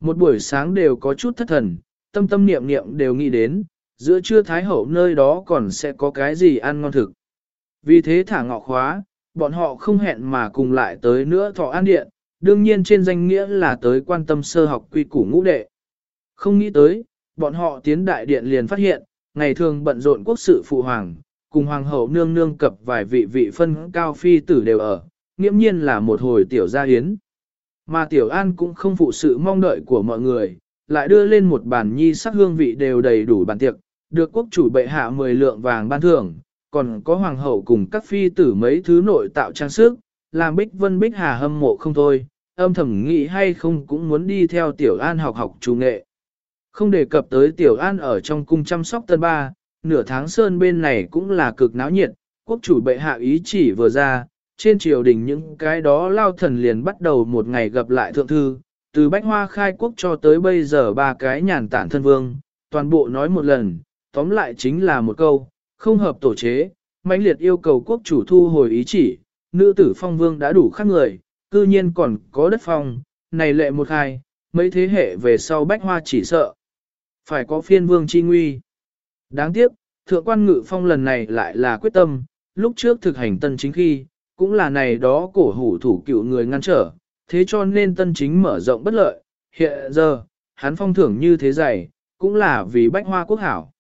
[SPEAKER 1] Một buổi sáng đều có chút thất thần, tâm tâm niệm niệm đều nghĩ đến, giữa trưa Thái Hậu nơi đó còn sẽ có cái gì ăn ngon thực. Vì thế thả ngọ khóa, bọn họ không hẹn mà cùng lại tới nữa thọ an điện, đương nhiên trên danh nghĩa là tới quan tâm sơ học quy củ ngũ đệ. Không nghĩ tới, bọn họ tiến đại điện liền phát hiện, ngày thường bận rộn quốc sự phụ hoàng, cùng hoàng hậu nương nương cập vài vị vị phân cao phi tử đều ở, nghiễm nhiên là một hồi tiểu gia hiến. Mà tiểu an cũng không phụ sự mong đợi của mọi người, lại đưa lên một bàn nhi sắc hương vị đều đầy đủ bàn tiệc, được quốc chủ bệ hạ 10 lượng vàng ban thưởng, còn có hoàng hậu cùng các phi tử mấy thứ nội tạo trang sức, làm bích vân bích hà hâm mộ không thôi, âm thầm nghĩ hay không cũng muốn đi theo tiểu an học học chủ nghệ. Không đề cập tới tiểu an ở trong cung chăm sóc tân ba, nửa tháng sơn bên này cũng là cực náo nhiệt, quốc chủ bệ hạ ý chỉ vừa ra, trên triều đình những cái đó lao thần liền bắt đầu một ngày gặp lại thượng thư, từ bách hoa khai quốc cho tới bây giờ ba cái nhàn tản thân vương, toàn bộ nói một lần, tóm lại chính là một câu, không hợp tổ chế, mãnh liệt yêu cầu quốc chủ thu hồi ý chỉ, nữ tử phong vương đã đủ khác người, cư nhiên còn có đất phong, này lệ một hai, mấy thế hệ về sau bách hoa chỉ sợ. Phải có phiên vương chi nguy. Đáng tiếc, thượng quan ngự phong lần này lại là quyết tâm, lúc trước thực hành tân chính khi, cũng là này đó cổ hủ thủ cựu người ngăn trở, thế cho nên tân chính mở rộng bất lợi, hiện giờ, hắn phong thưởng như thế dày, cũng là vì bách hoa quốc hảo.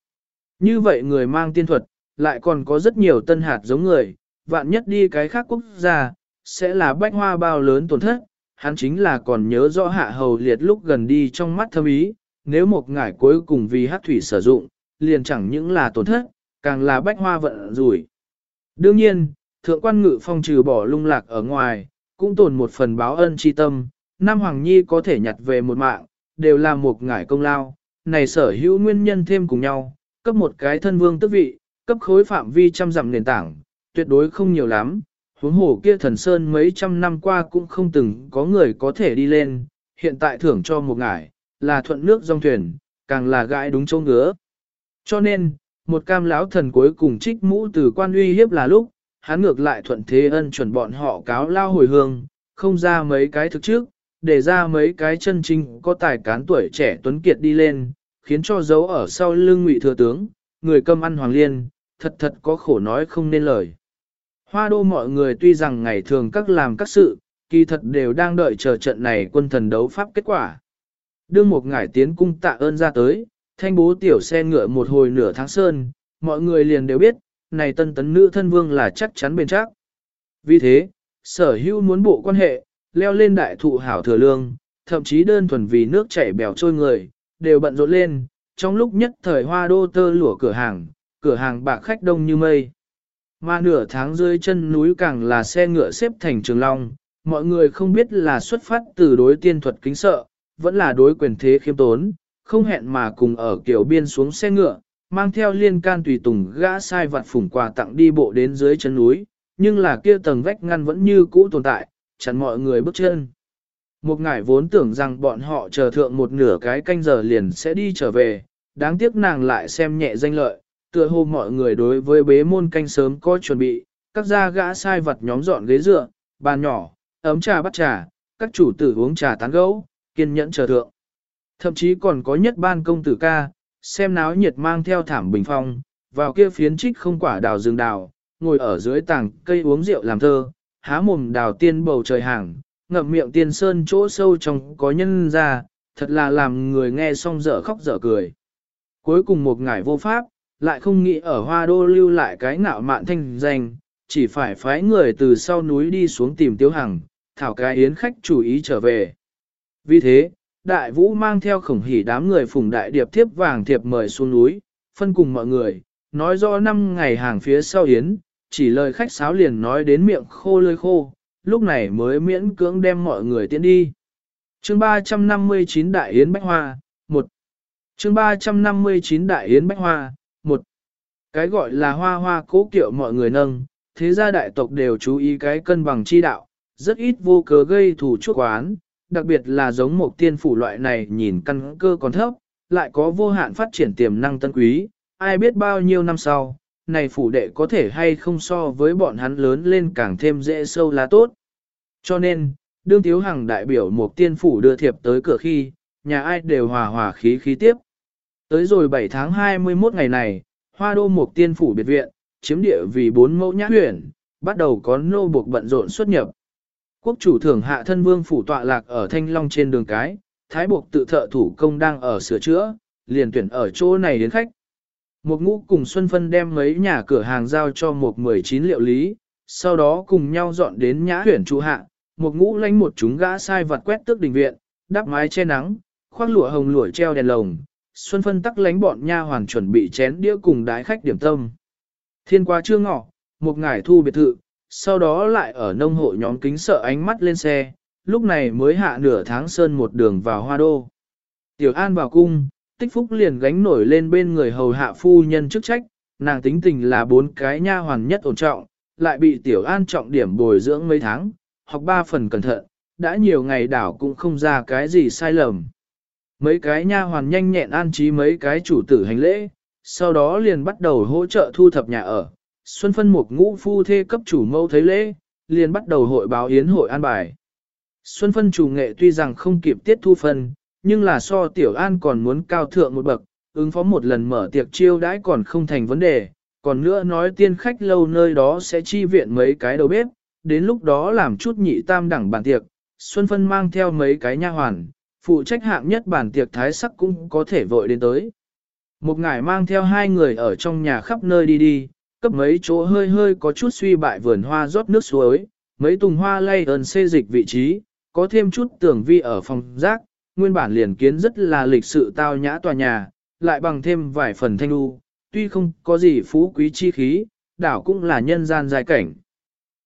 [SPEAKER 1] Như vậy người mang tiên thuật, lại còn có rất nhiều tân hạt giống người, vạn nhất đi cái khác quốc gia, sẽ là bách hoa bao lớn tổn thất, hắn chính là còn nhớ rõ hạ hầu liệt lúc gần đi trong mắt thâm ý, nếu một ngải cuối cùng vì hát thủy sử dụng, liền chẳng những là tổn thất, càng là bách hoa vận rủi. Đương nhiên, thượng quan ngự phong trừ bỏ lung lạc ở ngoài, cũng tồn một phần báo ân chi tâm, Nam Hoàng Nhi có thể nhặt về một mạng, đều là một ngải công lao, này sở hữu nguyên nhân thêm cùng nhau, cấp một cái thân vương tước vị, cấp khối phạm vi trăm dặm nền tảng, tuyệt đối không nhiều lắm. Huống hồ kia thần sơn mấy trăm năm qua cũng không từng có người có thể đi lên, hiện tại thưởng cho một ngải, là thuận nước dòng thuyền, càng là gãi đúng châu ngứa. Cho nên, một cam lão thần cuối cùng trích mũ từ quan uy hiếp là lúc, hắn ngược lại thuận thế ân chuẩn bọn họ cáo lao hồi hương, không ra mấy cái thực trước, để ra mấy cái chân chính có tài cán tuổi trẻ tuấn kiệt đi lên, khiến cho dấu ở sau lưng ngụy thừa tướng, người câm ăn hoàng liên, thật thật có khổ nói không nên lời. Hoa đô mọi người tuy rằng ngày thường các làm các sự, kỳ thật đều đang đợi chờ trận này quân thần đấu pháp kết quả. Đương một ngải tiến cung tạ ơn ra tới, thanh bố tiểu xe ngựa một hồi nửa tháng sơn, mọi người liền đều biết, này tân tấn nữ thân vương là chắc chắn bên chắc. Vì thế, sở hữu muốn bộ quan hệ, leo lên đại thụ hảo thừa lương, thậm chí đơn thuần vì nước chảy bèo trôi người, đều bận rộn lên, trong lúc nhất thời hoa đô tơ lụa cửa hàng, cửa hàng bạc khách đông như mây. Mà nửa tháng dưới chân núi càng là xe ngựa xếp thành trường long, mọi người không biết là xuất phát từ đối tiên thuật kính sợ, vẫn là đối quyền thế khiêm tốn, không hẹn mà cùng ở kiểu biên xuống xe ngựa, mang theo liên can tùy tùng gã sai vặt phủng quà tặng đi bộ đến dưới chân núi, nhưng là kia tầng vách ngăn vẫn như cũ tồn tại, chặn mọi người bước chân. Một ngải vốn tưởng rằng bọn họ chờ thượng một nửa cái canh giờ liền sẽ đi trở về, đáng tiếc nàng lại xem nhẹ danh lợi, tựa hồ mọi người đối với bế môn canh sớm có chuẩn bị, các gia gã sai vật nhóm dọn ghế dựa, bàn nhỏ, ấm trà bắt trà, các chủ tử uống trà tán gẫu, kiên nhẫn chờ thượng. Thậm chí còn có nhất ban công tử ca, xem náo nhiệt mang theo thảm bình phong, vào kia phiến trích không quả đào rừng đào, ngồi ở dưới tảng cây uống rượu làm thơ, há mồm đào tiên bầu trời hàng, ngậm miệng tiên sơn chỗ sâu trong có nhân ra, thật là làm người nghe xong dở khóc dở cười. Cuối cùng một ngải vô pháp, lại không nghĩ ở hoa đô lưu lại cái ngạo mạn thanh danh, chỉ phải phái người từ sau núi đi xuống tìm tiêu hằng, thảo cái yến khách chủ ý trở về. Vì thế, đại vũ mang theo khổng hỉ đám người phùng đại điệp thiếp vàng thiệp mời xuống núi, phân cùng mọi người, nói rõ năm ngày hàng phía sau yến, chỉ lời khách sáo liền nói đến miệng khô lơi khô, lúc này mới miễn cưỡng đem mọi người tiến đi. chương 359 Đại Yến Bách Hoa, 1. chương 359 Đại Yến Bách Hoa, 1. Cái gọi là hoa hoa cố kiệu mọi người nâng, thế gia đại tộc đều chú ý cái cân bằng chi đạo, rất ít vô cớ gây thủ chuốc quán, đặc biệt là giống một tiên phủ loại này nhìn căn cơ còn thấp, lại có vô hạn phát triển tiềm năng tân quý, ai biết bao nhiêu năm sau, này phủ đệ có thể hay không so với bọn hắn lớn lên càng thêm dễ sâu là tốt. Cho nên, đương thiếu Hằng đại biểu một tiên phủ đưa thiệp tới cửa khi, nhà ai đều hòa hòa khí khí tiếp. Tới rồi 7 tháng 21 ngày này, hoa đô một tiên phủ biệt viện, chiếm địa vì bốn mẫu nhã huyền, bắt đầu có nô buộc bận rộn xuất nhập. Quốc chủ thưởng hạ thân vương phủ tọa lạc ở Thanh Long trên đường cái, thái buộc tự thợ thủ công đang ở sửa chữa, liền tuyển ở chỗ này đến khách. Một ngũ cùng Xuân Phân đem mấy nhà cửa hàng giao cho một 19 liệu lý, sau đó cùng nhau dọn đến nhã huyển trụ hạ, một ngũ lánh một chúng gã sai vặt quét tước đình viện, đắp mái che nắng, khoác lụa hồng lụa treo đèn lồng, Xuân Phân tắc lánh bọn nha hoàn chuẩn bị chén đĩa cùng đái khách điểm tâm. Thiên qua chưa ngọ, một ngải thu biệt thự, sau đó lại ở nông hộ nhóm kính sợ ánh mắt lên xe, lúc này mới hạ nửa tháng sơn một đường vào hoa đô. Tiểu An vào cung, tích phúc liền gánh nổi lên bên người hầu hạ phu nhân chức trách, nàng tính tình là bốn cái nha hoàn nhất ổn trọng, lại bị Tiểu An trọng điểm bồi dưỡng mấy tháng, học ba phần cẩn thận, đã nhiều ngày đảo cũng không ra cái gì sai lầm. Mấy cái nha hoàn nhanh nhẹn an trí mấy cái chủ tử hành lễ, sau đó liền bắt đầu hỗ trợ thu thập nhà ở. Xuân phân một ngũ phu thê cấp chủ mâu thấy lễ, liền bắt đầu hội báo yến hội an bài. Xuân phân chủ nghệ tuy rằng không kịp tiết thu phân, nhưng là so tiểu an còn muốn cao thượng một bậc, ứng phó một lần mở tiệc chiêu đãi còn không thành vấn đề, còn nữa nói tiên khách lâu nơi đó sẽ chi viện mấy cái đầu bếp, đến lúc đó làm chút nhị tam đẳng bàn tiệc, Xuân Phân mang theo mấy cái nha hoàn, phụ trách hạng nhất bàn tiệc thái sắc cũng có thể vội đến tới. Một ngải mang theo hai người ở trong nhà khắp nơi đi đi, cấp mấy chỗ hơi hơi có chút suy bại vườn hoa rót nước suối, mấy tùng hoa lay ơn xê dịch vị trí, có thêm chút tưởng vi ở phòng rác, nguyên bản liền kiến rất là lịch sự tao nhã tòa nhà, lại bằng thêm vài phần thanh lưu, tuy không có gì phú quý chi khí, đảo cũng là nhân gian dài cảnh.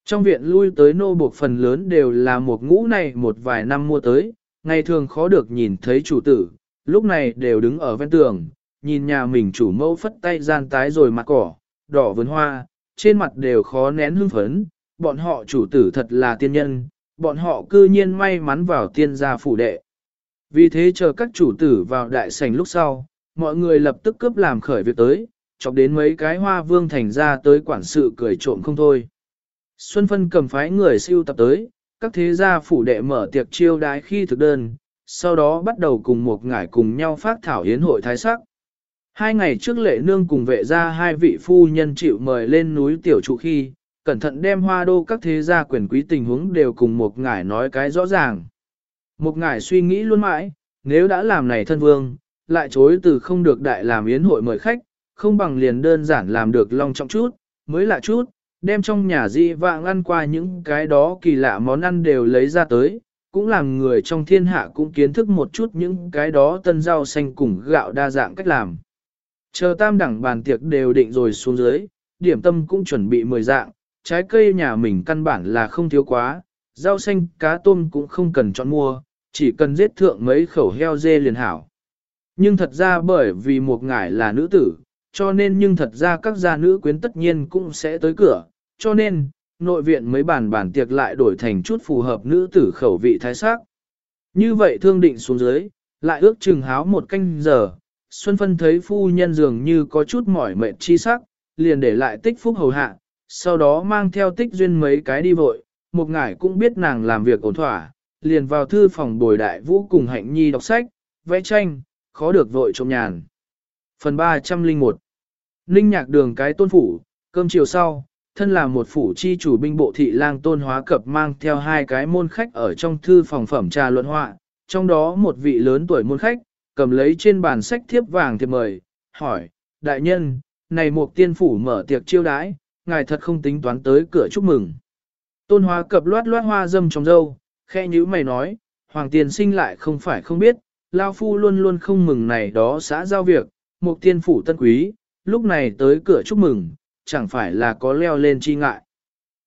[SPEAKER 1] Trong viện lui tới nô buộc phần lớn đều là một ngũ này một vài năm mua tới, ngày thường khó được nhìn thấy chủ tử, lúc này đều đứng ở ven tường, nhìn nhà mình chủ mẫu phất tay gian tái rồi mặt cỏ, đỏ vườn hoa, trên mặt đều khó nén hưng phấn, bọn họ chủ tử thật là tiên nhân, bọn họ cư nhiên may mắn vào tiên gia phủ đệ. Vì thế chờ các chủ tử vào đại sảnh lúc sau, mọi người lập tức cướp làm khởi việc tới, chọc đến mấy cái hoa vương thành ra tới quản sự cười trộm không thôi. Xuân Phân cầm phái người siêu tập tới, các thế gia phủ đệ mở tiệc chiêu đái khi thực đơn, sau đó bắt đầu cùng một ngải cùng nhau phát thảo hiến hội thái sắc. Hai ngày trước lệ nương cùng vệ ra hai vị phu nhân chịu mời lên núi tiểu trụ khi, cẩn thận đem hoa đô các thế gia quyền quý tình huống đều cùng một ngải nói cái rõ ràng. Một ngài suy nghĩ luôn mãi, nếu đã làm này thân vương, lại chối từ không được đại làm yến hội mời khách, không bằng liền đơn giản làm được long trọng chút, mới lạ chút, đem trong nhà di vạng ăn qua những cái đó kỳ lạ món ăn đều lấy ra tới, cũng làm người trong thiên hạ cũng kiến thức một chút những cái đó tân rau xanh cùng gạo đa dạng cách làm. Chờ tam đẳng bàn tiệc đều định rồi xuống dưới, điểm tâm cũng chuẩn bị 10 dạng, trái cây nhà mình căn bản là không thiếu quá, rau xanh, cá tôm cũng không cần chọn mua, chỉ cần giết thượng mấy khẩu heo dê liền hảo. Nhưng thật ra bởi vì một ngải là nữ tử, cho nên nhưng thật ra các gia nữ quyến tất nhiên cũng sẽ tới cửa, cho nên, nội viện mấy bàn bàn tiệc lại đổi thành chút phù hợp nữ tử khẩu vị thái sắc. Như vậy thương định xuống dưới, lại ước chừng háo một canh giờ, Xuân Phân thấy phu nhân dường như có chút mỏi mệt chi sắc, liền để lại tích phúc hầu hạ, sau đó mang theo tích duyên mấy cái đi vội, một ngải cũng biết nàng làm việc ổn thỏa, liền vào thư phòng bồi đại vũ cùng hạnh nhi đọc sách, vẽ tranh, khó được vội trong nhàn. Phần 301 Ninh nhạc đường cái tôn phủ, cơm chiều sau, thân là một phủ chi chủ binh bộ thị lang tôn hóa cập mang theo hai cái môn khách ở trong thư phòng phẩm trà luận họa, trong đó một vị lớn tuổi môn khách, cầm lấy trên bàn sách thiếp vàng thiệp mời, hỏi, đại nhân, này một tiên phủ mở tiệc chiêu đãi, ngài thật không tính toán tới cửa chúc mừng. Tôn hóa cập loát loát hoa dâm trong dâu, khe nhữ mày nói, hoàng tiền sinh lại không phải không biết, Lao Phu luôn luôn không mừng này đó xã giao việc, một tiên phủ tân quý, lúc này tới cửa chúc mừng, chẳng phải là có leo lên chi ngại.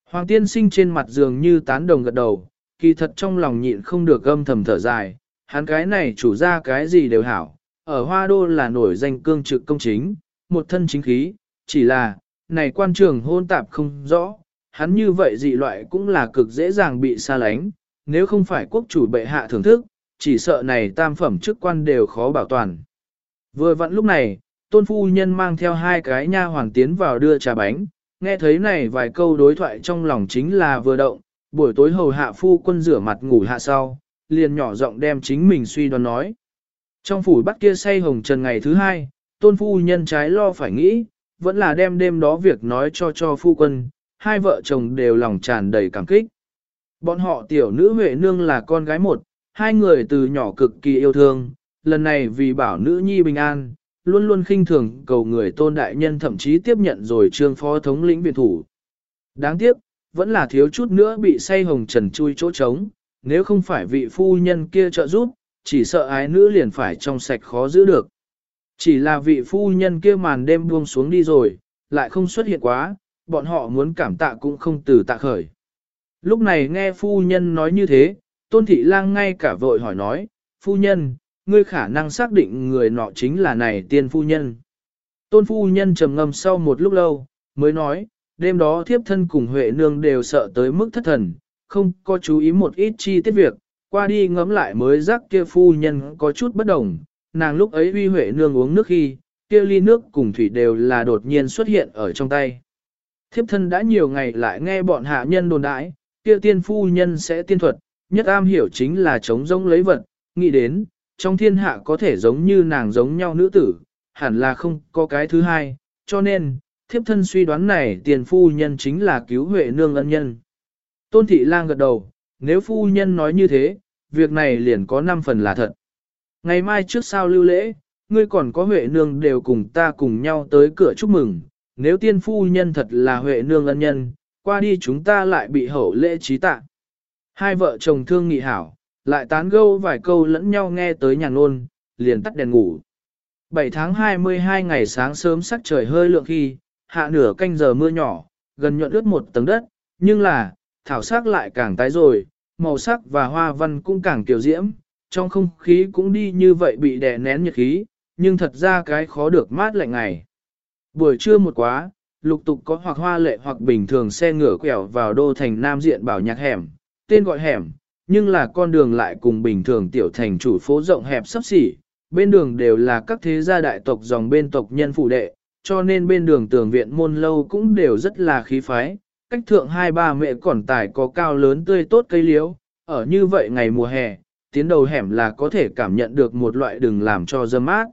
[SPEAKER 1] Hoàng tiên sinh trên mặt dường như tán đồng gật đầu, kỳ thật trong lòng nhịn không được âm thầm thở dài, hắn cái này chủ ra cái gì đều hảo, ở hoa đô là nổi danh cương trực công chính, một thân chính khí, chỉ là, này quan trường hôn tạp không rõ, hắn như vậy dị loại cũng là cực dễ dàng bị xa lánh, nếu không phải quốc chủ bệ hạ thưởng thức, chỉ sợ này tam phẩm chức quan đều khó bảo toàn. Vừa vặn lúc này, tôn phu nhân mang theo hai cái nha hoàng tiến vào đưa trà bánh, nghe thấy này vài câu đối thoại trong lòng chính là vừa động, buổi tối hầu hạ phu quân rửa mặt ngủ hạ sau, liền nhỏ giọng đem chính mình suy đoán nói. Trong phủ bắt kia say hồng trần ngày thứ hai, tôn phu nhân trái lo phải nghĩ, vẫn là đem đêm đó việc nói cho cho phu quân, hai vợ chồng đều lòng tràn đầy cảm kích. Bọn họ tiểu nữ Huệ Nương là con gái một, hai người từ nhỏ cực kỳ yêu thương, lần này vì bảo nữ nhi bình an, luôn luôn khinh thường cầu người tôn đại nhân thậm chí tiếp nhận rồi trương phó thống lĩnh viện thủ. Đáng tiếc, vẫn là thiếu chút nữa bị say hồng trần chui chỗ trống, nếu không phải vị phu nhân kia trợ giúp, chỉ sợ ái nữ liền phải trong sạch khó giữ được. Chỉ là vị phu nhân kia màn đêm buông xuống đi rồi, lại không xuất hiện quá, bọn họ muốn cảm tạ cũng không từ tạ khởi. Lúc này nghe phu nhân nói như thế, tôn thị lang ngay cả vội hỏi nói, phu nhân, ngươi khả năng xác định người nọ chính là này tiên phu nhân. Tôn phu nhân trầm ngâm sau một lúc lâu, mới nói, đêm đó thiếp thân cùng Huệ Nương đều sợ tới mức thất thần, không có chú ý một ít chi tiết việc, qua đi ngẫm lại mới giác kia phu nhân có chút bất đồng, nàng lúc ấy uy Huệ Nương uống nước khi, kia ly nước cùng thủy đều là đột nhiên xuất hiện ở trong tay. Thiếp thân đã nhiều ngày lại nghe bọn hạ nhân đồn đãi, kia tiên phu nhân sẽ tiên thuật, nhất am hiểu chính là chống rông lấy vật, nghĩ đến, trong thiên hạ có thể giống như nàng giống nhau nữ tử, hẳn là không có cái thứ hai, cho nên, thiếp thân suy đoán này tiền phu nhân chính là cứu huệ nương ân nhân. Tôn thị lang gật đầu, nếu phu nhân nói như thế, việc này liền có 5 phần là thật. Ngày mai trước sau lưu lễ, ngươi còn có huệ nương đều cùng ta cùng nhau tới cửa chúc mừng, nếu tiên phu nhân thật là huệ nương ân nhân, qua đi chúng ta lại bị hậu lễ trí tạ. Hai vợ chồng thương nghị hảo, lại tán gâu vài câu lẫn nhau nghe tới nhà nôn, liền tắt đèn ngủ. 7 tháng 22 ngày sáng sớm sắc trời hơi lượng khi, hạ nửa canh giờ mưa nhỏ, gần nhuận ướt một tầng đất, nhưng là, thảo sắc lại càng tái rồi, màu sắc và hoa văn cũng càng tiểu diễm, trong không khí cũng đi như vậy bị đè nén nhiệt khí, nhưng thật ra cái khó được mát lạnh ngày. Buổi trưa một quá, lục tục có hoặc hoa lệ hoặc bình thường xe ngựa quẹo vào đô thành Nam Diện bảo nhạc hẻm, tên gọi hẻm, nhưng là con đường lại cùng bình thường tiểu thành chủ phố rộng hẹp sắp xỉ, bên đường đều là các thế gia đại tộc dòng bên tộc nhân phụ đệ, cho nên bên đường tường viện môn lâu cũng đều rất là khí phái, cách thượng hai ba mẹ còn tài có cao lớn tươi tốt cây liễu, ở như vậy ngày mùa hè, tiến đầu hẻm là có thể cảm nhận được một loại đường làm cho dâm mát.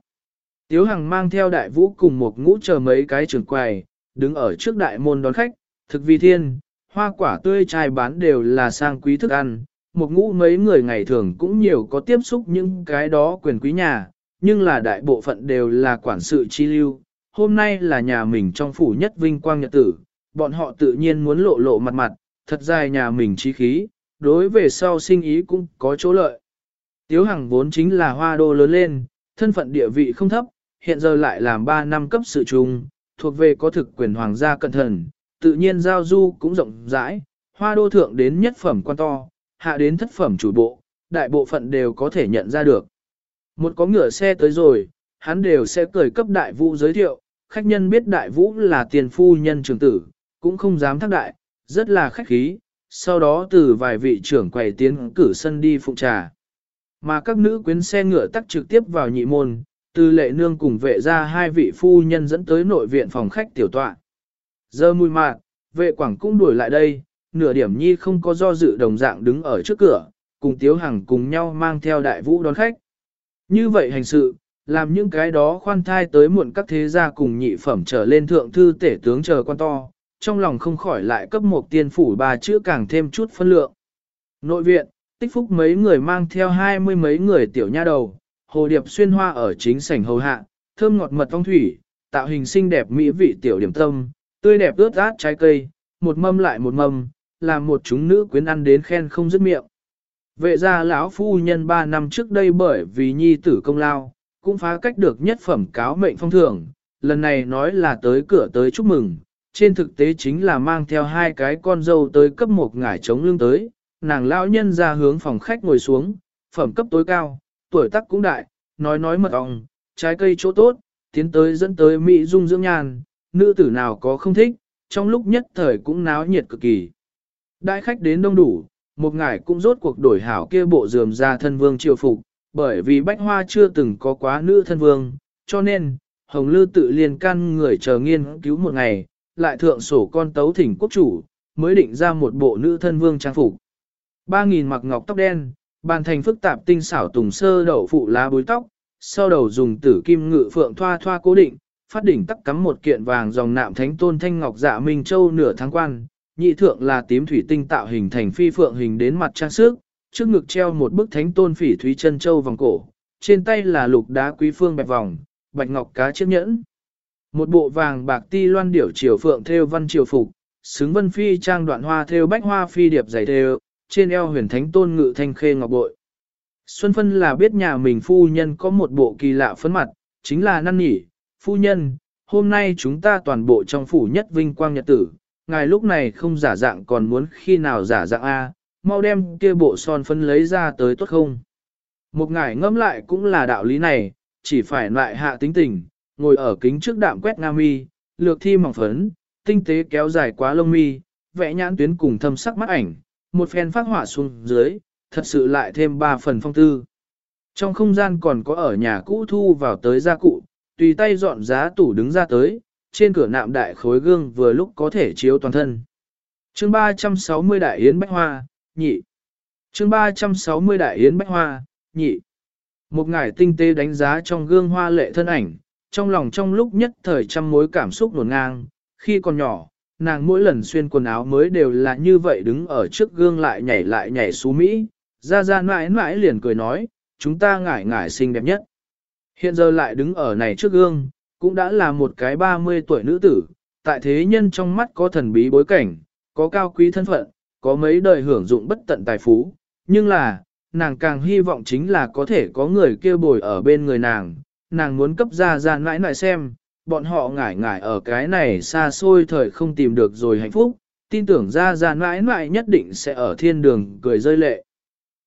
[SPEAKER 1] Tiếu Hằng mang theo đại vũ cùng một ngũ chờ mấy cái trường quầy, đứng ở trước đại môn đón khách, thực vi thiên, hoa quả tươi chai bán đều là sang quý thức ăn, một ngũ mấy người ngày thường cũng nhiều có tiếp xúc những cái đó quyền quý nhà, nhưng là đại bộ phận đều là quản sự chi lưu. Hôm nay là nhà mình trong phủ nhất vinh quang nhật tử, bọn họ tự nhiên muốn lộ lộ mặt mặt, thật dài nhà mình trí khí, đối về sau sinh ý cũng có chỗ lợi. Tiếu Hằng vốn chính là hoa đô lớn lên, thân phận địa vị không thấp, hiện giờ lại làm 3 năm cấp sự trùng thuộc về có thực quyền hoàng gia cẩn thận, tự nhiên giao du cũng rộng rãi, hoa đô thượng đến nhất phẩm quan to, hạ đến thất phẩm chủ bộ, đại bộ phận đều có thể nhận ra được. Một có ngựa xe tới rồi, hắn đều sẽ cười cấp đại vũ giới thiệu, khách nhân biết đại vũ là tiền phu nhân trưởng tử, cũng không dám thác đại, rất là khách khí, sau đó từ vài vị trưởng quầy tiến cử sân đi phụng trà. Mà các nữ quyến xe ngựa tắt trực tiếp vào nhị môn, từ lệ nương cùng vệ ra hai vị phu nhân dẫn tới nội viện phòng khách tiểu tọa. Giờ mùi mạc vệ quảng cũng đuổi lại đây, nửa điểm nhi không có do dự đồng dạng đứng ở trước cửa, cùng Tiếu Hằng cùng nhau mang theo đại vũ đón khách. Như vậy hành sự, làm những cái đó khoan thai tới muộn các thế gia cùng nhị phẩm trở lên thượng thư tể tướng chờ quan to, trong lòng không khỏi lại cấp một tiên phủ bà chữ càng thêm chút phân lượng. Nội viện, tích phúc mấy người mang theo hai mươi mấy người tiểu nha đầu, hồ điệp xuyên hoa ở chính sảnh hầu hạ, thơm ngọt mật phong thủy, tạo hình xinh đẹp mỹ vị tiểu điểm tâm, tươi đẹp ướt át trái cây, một mâm lại một mâm, làm một chúng nữ quyến ăn đến khen không dứt miệng. Vệ gia lão phu nhân 3 năm trước đây bởi vì nhi tử công lao, cũng phá cách được nhất phẩm cáo mệnh phong thưởng, lần này nói là tới cửa tới chúc mừng, trên thực tế chính là mang theo hai cái con dâu tới cấp một ngải chống lương tới, nàng lão nhân ra hướng phòng khách ngồi xuống, phẩm cấp tối cao, tuổi tác cũng đại, nói nói mật ong, trái cây chỗ tốt, tiến tới dẫn tới Mỹ dung dưỡng nhàn, nữ tử nào có không thích, trong lúc nhất thời cũng náo nhiệt cực kỳ. Đại khách đến đông đủ, một ngải cũng rốt cuộc đổi hảo kia bộ dườm ra thân vương triều phục, bởi vì bách hoa chưa từng có quá nữ thân vương, cho nên, Hồng Lư tự liền căn người chờ nghiên cứu một ngày, lại thượng sổ con tấu thỉnh quốc chủ, mới định ra một bộ nữ thân vương trang phục. Ba nghìn mặc ngọc tóc đen, bàn thành phức tạp tinh xảo tùng sơ đậu phụ lá bối tóc, sau đầu dùng tử kim ngự phượng thoa thoa cố định, phát đỉnh tắc cắm một kiện vàng dòng nạm thánh tôn thanh ngọc dạ minh châu nửa tháng quan, nhị thượng là tím thủy tinh tạo hình thành phi phượng hình đến mặt trang sức, trước ngực treo một bức thánh tôn phỉ thúy chân châu vòng cổ, trên tay là lục đá quý phương bẹp vòng, bạch ngọc cá chiếc nhẫn. Một bộ vàng bạc ti loan điểu triều phượng theo văn triều phục, xứng vân phi trang đoạn hoa theo bách hoa phi điệp dày theo, trên eo huyền thánh tôn ngự thanh khê ngọc bội. Xuân Phân là biết nhà mình phu nhân có một bộ kỳ lạ phấn mặt, chính là năn nỉ, phu nhân, hôm nay chúng ta toàn bộ trong phủ nhất vinh quang nhật tử, ngài lúc này không giả dạng còn muốn khi nào giả dạng A, mau đem kia bộ son phân lấy ra tới tốt không? Một ngài ngẫm lại cũng là đạo lý này, chỉ phải lại hạ tính tình, ngồi ở kính trước đạm quét nga mi, lược thi mỏng phấn, tinh tế kéo dài quá lông mi, vẽ nhãn tuyến cùng thâm sắc mắt ảnh, một phen phát hỏa xuống dưới, thật sự lại thêm ba phần phong tư. Trong không gian còn có ở nhà cũ thu vào tới gia cụ, tùy tay dọn giá tủ đứng ra tới, trên cửa nạm đại khối gương vừa lúc có thể chiếu toàn thân. chương 360 Đại Yến Bách Hoa, nhị. chương 360 Đại Yến Bách Hoa, nhị. Một ngải tinh tế đánh giá trong gương hoa lệ thân ảnh, trong lòng trong lúc nhất thời trăm mối cảm xúc nổn ngang, khi còn nhỏ, nàng mỗi lần xuyên quần áo mới đều là như vậy đứng ở trước gương lại nhảy lại nhảy xú Mỹ, ra ra mãi mãi liền cười nói, chúng ta ngải ngải xinh đẹp nhất. Hiện giờ lại đứng ở này trước gương, cũng đã là một cái 30 tuổi nữ tử, tại thế nhân trong mắt có thần bí bối cảnh, có cao quý thân phận, có mấy đời hưởng dụng bất tận tài phú, nhưng là, nàng càng hy vọng chính là có thể có người kêu bồi ở bên người nàng, nàng muốn cấp ra ra mãi mãi xem, bọn họ ngải ngải ở cái này xa xôi thời không tìm được rồi hạnh phúc, tin tưởng ra ra mãi mãi nhất định sẽ ở thiên đường cười rơi lệ.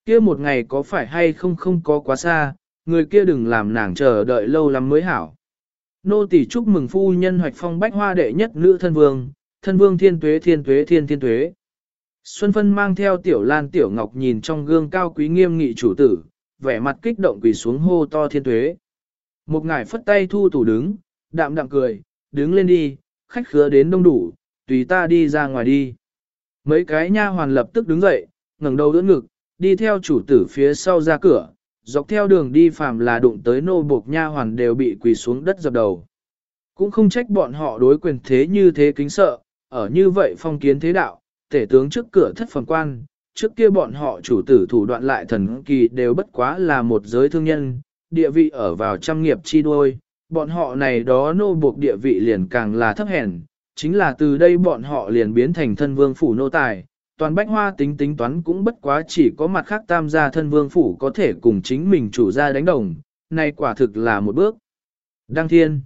[SPEAKER 1] Kia một ngày có phải hay không không có quá xa, người kia đừng làm nàng chờ đợi lâu lắm mới hảo. Nô tỳ chúc mừng phu nhân hoạch phong bách hoa đệ nhất nữ thân vương, thân vương thiên tuế thiên tuế thiên thiên tuế. Xuân Phân mang theo tiểu lan tiểu ngọc nhìn trong gương cao quý nghiêm nghị chủ tử, vẻ mặt kích động quỳ xuống hô to thiên tuế. Một ngải phất tay thu tủ đứng, đạm đạm cười, đứng lên đi, khách khứa đến đông đủ, tùy ta đi ra ngoài đi. Mấy cái nha hoàn lập tức đứng dậy, ngẩng đầu đỡ ngực, đi theo chủ tử phía sau ra cửa, dọc theo đường đi phàm là đụng tới nô buộc nha hoàn đều bị quỳ xuống đất dập đầu. Cũng không trách bọn họ đối quyền thế như thế kính sợ, ở như vậy phong kiến thế đạo, tể tướng trước cửa thất phẩm quan, trước kia bọn họ chủ tử thủ đoạn lại thần kỳ đều bất quá là một giới thương nhân, địa vị ở vào trăm nghiệp chi đuôi, bọn họ này đó nô buộc địa vị liền càng là thấp hèn, chính là từ đây bọn họ liền biến thành thân vương phủ nô tài, toàn bách hoa tính tính toán cũng bất quá chỉ có mặt khác tam gia thân vương phủ có thể cùng chính mình chủ gia đánh đồng, này quả thực là một bước. Đăng thiên.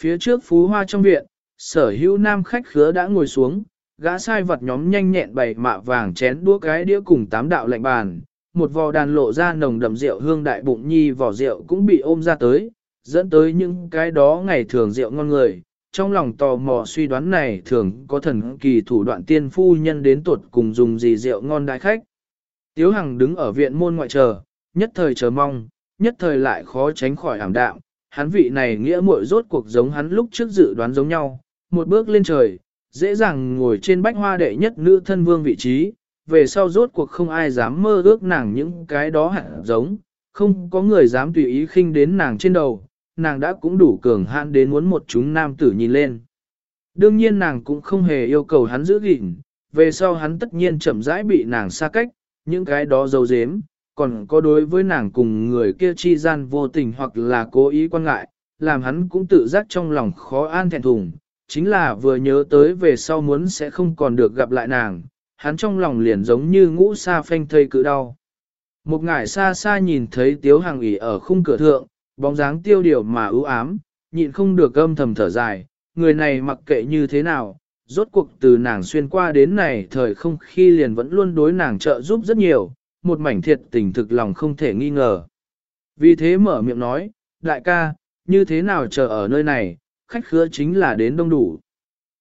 [SPEAKER 1] Phía trước phú hoa trong viện, sở hữu nam khách khứa đã ngồi xuống, gã sai vật nhóm nhanh nhẹn bày mạ vàng chén đũa cái đĩa cùng tám đạo lệnh bàn, một vò đàn lộ ra nồng đậm rượu hương đại bụng nhi vỏ rượu cũng bị ôm ra tới, dẫn tới những cái đó ngày thường rượu ngon người, trong lòng tò mò suy đoán này thường có thần kỳ thủ đoạn tiên phu nhân đến tuột cùng dùng gì rượu ngon đại khách. Tiếu Hằng đứng ở viện môn ngoại chờ, nhất thời chờ mong, nhất thời lại khó tránh khỏi ảm đạm, hắn vị này nghĩa muội rốt cuộc giống hắn lúc trước dự đoán giống nhau, một bước lên trời, dễ dàng ngồi trên bách hoa đệ nhất nữ thân vương vị trí, về sau rốt cuộc không ai dám mơ ước nàng những cái đó hẳn giống, không có người dám tùy ý khinh đến nàng trên đầu, nàng đã cũng đủ cường hãn đến muốn một chúng nam tử nhìn lên. Đương nhiên nàng cũng không hề yêu cầu hắn giữ gìn, về sau hắn tất nhiên chậm rãi bị nàng xa cách, những cái đó dấu dếm, còn có đối với nàng cùng người kia chi gian vô tình hoặc là cố ý quan ngại, làm hắn cũng tự giác trong lòng khó an thẹn thùng, chính là vừa nhớ tới về sau muốn sẽ không còn được gặp lại nàng, hắn trong lòng liền giống như ngũ sa phanh thây cự đau. Một ngải xa xa nhìn thấy tiếu hàng ủy ở khung cửa thượng, bóng dáng tiêu điều mà ưu ám, nhịn không được âm thầm thở dài, người này mặc kệ như thế nào, rốt cuộc từ nàng xuyên qua đến này thời không khi liền vẫn luôn đối nàng trợ giúp rất nhiều, một mảnh thiệt tình thực lòng không thể nghi ngờ. Vì thế mở miệng nói, đại ca, như thế nào chờ ở nơi này, khách khứa chính là đến đông đủ.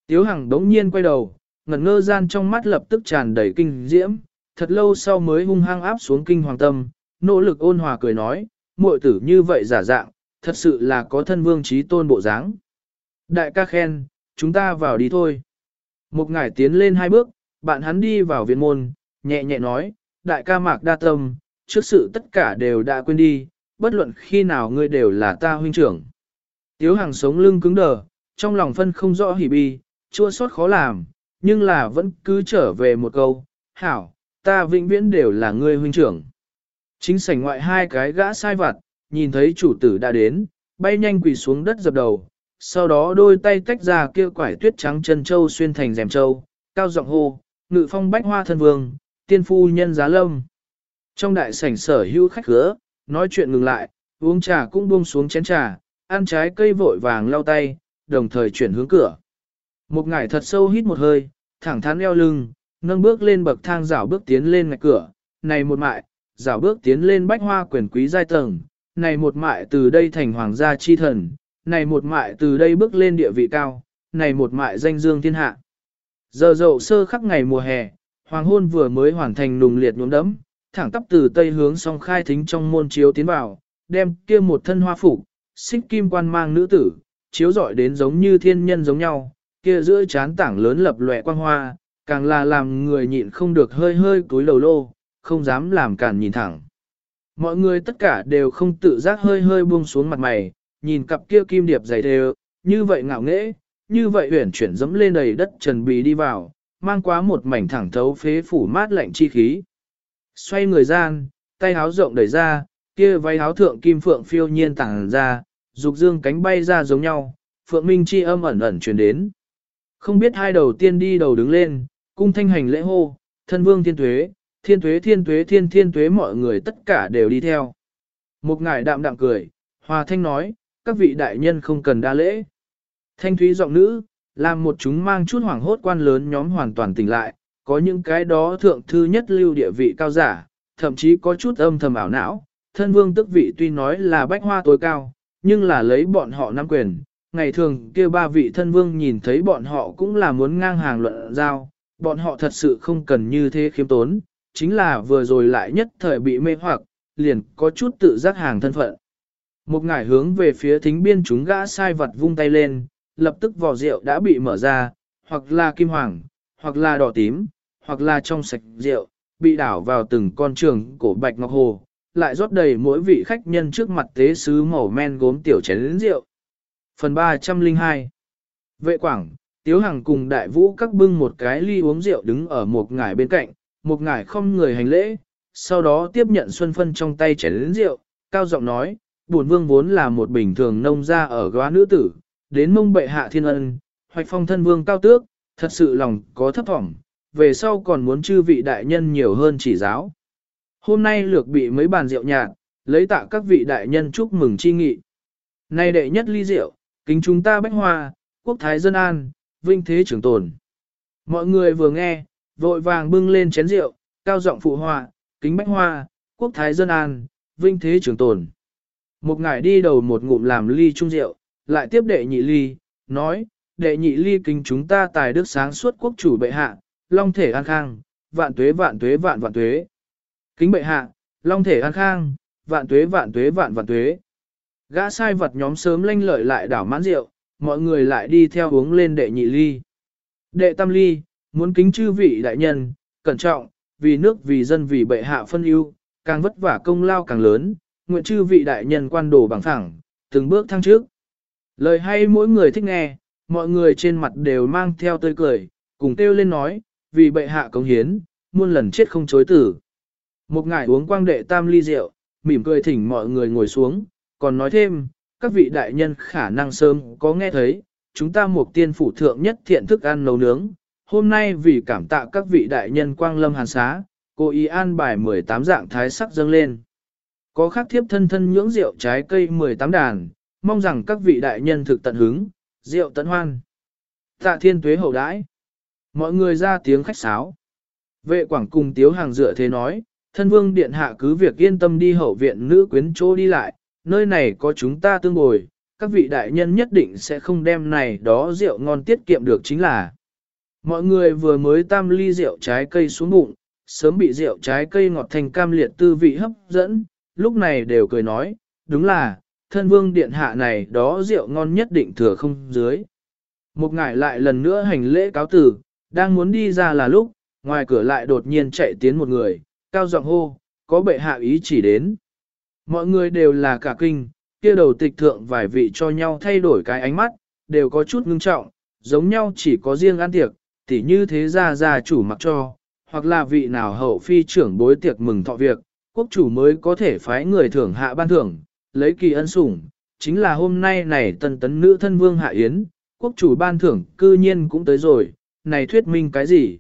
[SPEAKER 1] Tiếu Hằng đống nhiên quay đầu, ngẩn ngơ gian trong mắt lập tức tràn đầy kinh diễm, thật lâu sau mới hung hăng áp xuống kinh hoàng tâm, nỗ lực ôn hòa cười nói, muội tử như vậy giả dạng, thật sự là có thân vương trí tôn bộ dáng. Đại ca khen, chúng ta vào đi thôi. Một ngải tiến lên hai bước, bạn hắn đi vào viện môn, nhẹ nhẹ nói, đại ca mạc đa tâm, trước sự tất cả đều đã quên đi, bất luận khi nào ngươi đều là ta huynh trưởng. Tiếu hàng sống lưng cứng đờ, trong lòng phân không rõ hỉ bi, chua xót khó làm, nhưng là vẫn cứ trở về một câu, hảo, ta vĩnh viễn đều là ngươi huynh trưởng. Chính sảnh ngoại hai cái gã sai vặt, nhìn thấy chủ tử đã đến, bay nhanh quỳ xuống đất dập đầu, sau đó đôi tay tách ra kia quải tuyết trắng chân châu xuyên thành rèm châu, cao giọng hô, ngự phong bách hoa thân vương, tiên phu nhân giá lâm. Trong đại sảnh sở hữu khách khứa, nói chuyện ngừng lại, uống trà cũng buông xuống chén trà, ăn trái cây vội vàng lau tay, đồng thời chuyển hướng cửa. Một ngải thật sâu hít một hơi, thẳng thắn eo lưng, nâng bước lên bậc thang rảo bước tiến lên ngạch cửa, này một mại, dạo bước tiến lên bách hoa quyền quý giai tầng, này một mại từ đây thành hoàng gia chi thần, này một mại từ đây bước lên địa vị cao, này một mại danh dương thiên hạ. Giờ dậu sơ khắc ngày mùa hè, hoàng hôn vừa mới hoàn thành nùng liệt nhuốm đấm, thẳng tắp từ tây hướng song khai thính trong môn chiếu tiến vào, đem kia một thân hoa phục, xích kim quan mang nữ tử, chiếu rọi đến giống như thiên nhân giống nhau, kia giữa chán tảng lớn lập lòe quang hoa, càng là làm người nhịn không được hơi hơi túi lầu lô, không dám làm cản nhìn thẳng. Mọi người tất cả đều không tự giác hơi hơi buông xuống mặt mày, nhìn cặp kia kim điệp dày đều, như vậy ngạo nghễ, như vậy huyển chuyển dẫm lên đầy đất trần bì đi vào, mang quá một mảnh thẳng thấu phế phủ mát lạnh chi khí. Xoay người gian, tay háo rộng đẩy ra, kia váy háo thượng kim phượng phiêu nhiên tàng ra, dục dương cánh bay ra giống nhau, phượng minh chi âm ẩn ẩn truyền đến. Không biết hai đầu tiên đi đầu đứng lên, cung thanh hành lễ hô, thân vương thiên tuế, thiên tuế thiên tuế thiên thiên tuế mọi người tất cả đều đi theo. Một ngài đạm đạm cười, hòa thanh nói, các vị đại nhân không cần đa lễ. Thanh thúy giọng nữ, làm một chúng mang chút hoảng hốt quan lớn nhóm hoàn toàn tỉnh lại, có những cái đó thượng thư nhất lưu địa vị cao giả, thậm chí có chút âm thầm ảo não, thân vương tức vị tuy nói là bách hoa tối cao, nhưng là lấy bọn họ nắm quyền. Ngày thường kia ba vị thân vương nhìn thấy bọn họ cũng là muốn ngang hàng luận giao, bọn họ thật sự không cần như thế khiêm tốn, chính là vừa rồi lại nhất thời bị mê hoặc, liền có chút tự giác hàng thân phận. Một ngải hướng về phía thính biên chúng gã sai vật vung tay lên, lập tức vỏ rượu đã bị mở ra, hoặc là kim hoàng, hoặc là đỏ tím, hoặc là trong sạch rượu, bị đảo vào từng con trường cổ bạch ngọc hồ, lại rót đầy mỗi vị khách nhân trước mặt tế sứ màu men gốm tiểu chén rượu. Phần 302 Vệ quảng, Tiếu Hằng cùng đại vũ các bưng một cái ly uống rượu đứng ở một ngải bên cạnh, một ngải không người hành lễ, sau đó tiếp nhận Xuân Phân trong tay chén lĩnh rượu, cao giọng nói, bổn vương vốn là một bình thường nông gia ở góa nữ tử, đến mông bệ hạ thiên ân, hoạch phong thân vương cao tước, thật sự lòng có thấp thỏm, về sau còn muốn chư vị đại nhân nhiều hơn chỉ giáo. Hôm nay lược bị mấy bàn rượu nhạt, lấy tạ các vị đại nhân chúc mừng chi nghị. Nay đệ nhất ly rượu, kính chúng ta bách hoa, quốc thái dân an, vinh thế trường tồn. Mọi người vừa nghe, vội vàng bưng lên chén rượu, cao giọng phụ họa, kính bách hoa, quốc thái dân an, vinh thế trường tồn. Một ngải đi đầu một ngụm làm ly chung rượu, lại tiếp đệ nhị ly, nói, đệ nhị ly kính chúng ta tài đức sáng suốt quốc chủ bệ hạ, long thể an khang, vạn tuế vạn tuế vạn vạn tuế. Kính bệ hạ, long thể an khang, vạn tuế vạn tuế vạn vạn tuế. Gã sai vật nhóm sớm lanh lợi lại đảo mãn rượu, mọi người lại đi theo uống lên đệ nhị ly. Đệ tam ly, muốn kính chư vị đại nhân, cẩn trọng, vì nước vì dân vì bệ hạ phân ưu, càng vất vả công lao càng lớn, nguyện chư vị đại nhân quan đồ bằng thẳng, từng bước thăng trước. Lời hay mỗi người thích nghe, mọi người trên mặt đều mang theo tươi cười, cùng kêu lên nói, vì bệ hạ công hiến, muôn lần chết không chối tử. Một ngải uống quang đệ tam ly rượu, mỉm cười thỉnh mọi người ngồi xuống, còn nói thêm, các vị đại nhân khả năng sớm có nghe thấy, chúng ta một tiên phủ thượng nhất thiện thức ăn nấu nướng, hôm nay vì cảm tạ các vị đại nhân quang lâm hàn xá, cô ý an bài 18 dạng thái sắc dâng lên. Có khắc thiếp thân thân nhưỡng rượu trái cây 18 đàn, mong rằng các vị đại nhân thực tận hứng, rượu tận hoan. Tạ thiên tuế hậu đãi. Mọi người ra tiếng khách sáo. Vệ quảng cùng tiếu hàng dựa thế nói, thân vương điện hạ cứ việc yên tâm đi hậu viện nữ quyến chỗ đi lại, nơi này có chúng ta tương bồi, các vị đại nhân nhất định sẽ không đem này đó rượu ngon tiết kiệm được chính là. Mọi người vừa mới tam ly rượu trái cây xuống bụng, sớm bị rượu trái cây ngọt thành cam liệt tư vị hấp dẫn, lúc này đều cười nói, đúng là, thân vương điện hạ này đó rượu ngon nhất định thừa không dưới. Một ngải lại lần nữa hành lễ cáo tử, đang muốn đi ra là lúc, ngoài cửa lại đột nhiên chạy tiến một người, cao giọng hô, có bệ hạ ý chỉ đến. Mọi người đều là cả kinh, kia đầu tịch thượng vài vị cho nhau thay đổi cái ánh mắt, đều có chút ngưng trọng, giống nhau chỉ có riêng ăn tiệc, tỉ như thế ra gia chủ mặc cho, hoặc là vị nào hậu phi trưởng bối tiệc mừng thọ việc, quốc chủ mới có thể phái người thưởng hạ ban thưởng, lấy kỳ ân sủng, chính là hôm nay này tần tấn nữ thân vương hạ yến, quốc chủ ban thưởng cư nhiên cũng tới rồi, này thuyết minh cái gì?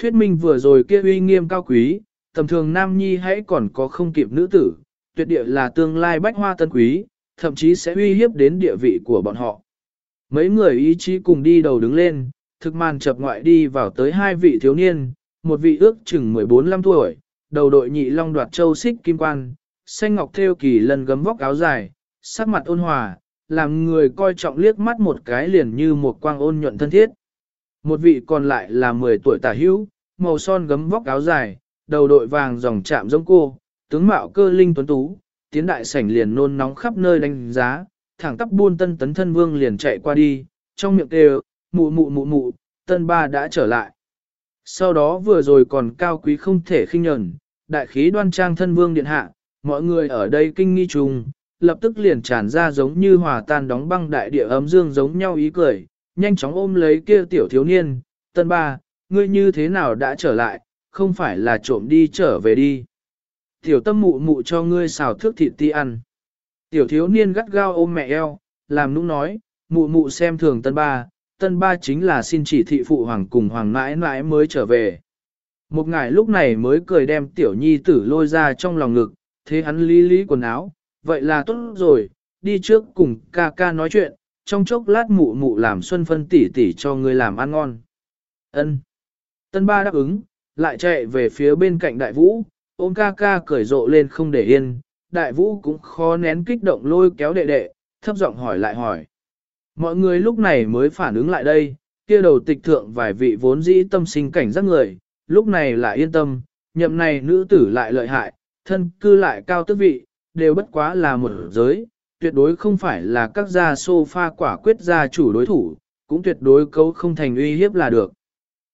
[SPEAKER 1] Thuyết minh vừa rồi kia uy nghiêm cao quý, tầm thường nam nhi hãy còn có không kịp nữ tử, tuyệt địa là tương lai bách hoa tân quý, thậm chí sẽ uy hiếp đến địa vị của bọn họ. Mấy người ý chí cùng đi đầu đứng lên, thực màn chập ngoại đi vào tới hai vị thiếu niên, một vị ước chừng 14-15 tuổi, đầu đội nhị long đoạt châu xích kim quan, xanh ngọc theo kỳ lần gấm vóc áo dài, sắc mặt ôn hòa, làm người coi trọng liếc mắt một cái liền như một quang ôn nhuận thân thiết. Một vị còn lại là 10 tuổi tả hữu, màu son gấm vóc áo dài, đầu đội vàng dòng chạm giống cô, tướng mạo cơ linh tuấn tú, tiến đại sảnh liền nôn nóng khắp nơi đánh giá, thẳng tắp buôn tân tấn thân vương liền chạy qua đi, trong miệng kêu, mụ mụ mụ mụ, tân ba đã trở lại. Sau đó vừa rồi còn cao quý không thể khinh nhẫn, đại khí đoan trang thân vương điện hạ, mọi người ở đây kinh nghi trùng, lập tức liền tràn ra giống như hòa tan đóng băng đại địa ấm dương giống nhau ý cười, nhanh chóng ôm lấy kia tiểu thiếu niên, tân ba, ngươi như thế nào đã trở lại, không phải là trộm đi trở về đi. Tiểu tâm mụ mụ cho ngươi xào thước thịt ti ăn. Tiểu thiếu niên gắt gao ôm mẹ eo, làm nũng nói, mụ mụ xem thường tân ba, tân ba chính là xin chỉ thị phụ hoàng cùng hoàng mãi mãi mới trở về. Một ngày lúc này mới cười đem tiểu nhi tử lôi ra trong lòng ngực, thế hắn lý lý quần áo, vậy là tốt rồi, đi trước cùng ca ca nói chuyện, trong chốc lát mụ mụ làm xuân phân tỉ tỉ cho người làm ăn ngon. Ân. Tân ba đáp ứng, lại chạy về phía bên cạnh đại vũ, ôm ca ca cởi rộ lên không để yên, đại vũ cũng khó nén kích động lôi kéo đệ đệ, thấp giọng hỏi lại hỏi. Mọi người lúc này mới phản ứng lại đây, kia đầu tịch thượng vài vị vốn dĩ tâm sinh cảnh giác người, lúc này lại yên tâm, nhậm này nữ tử lại lợi hại, thân cư lại cao tước vị, đều bất quá là một giới, tuyệt đối không phải là các gia sofa quả quyết gia chủ đối thủ, cũng tuyệt đối cấu không thành uy hiếp là được.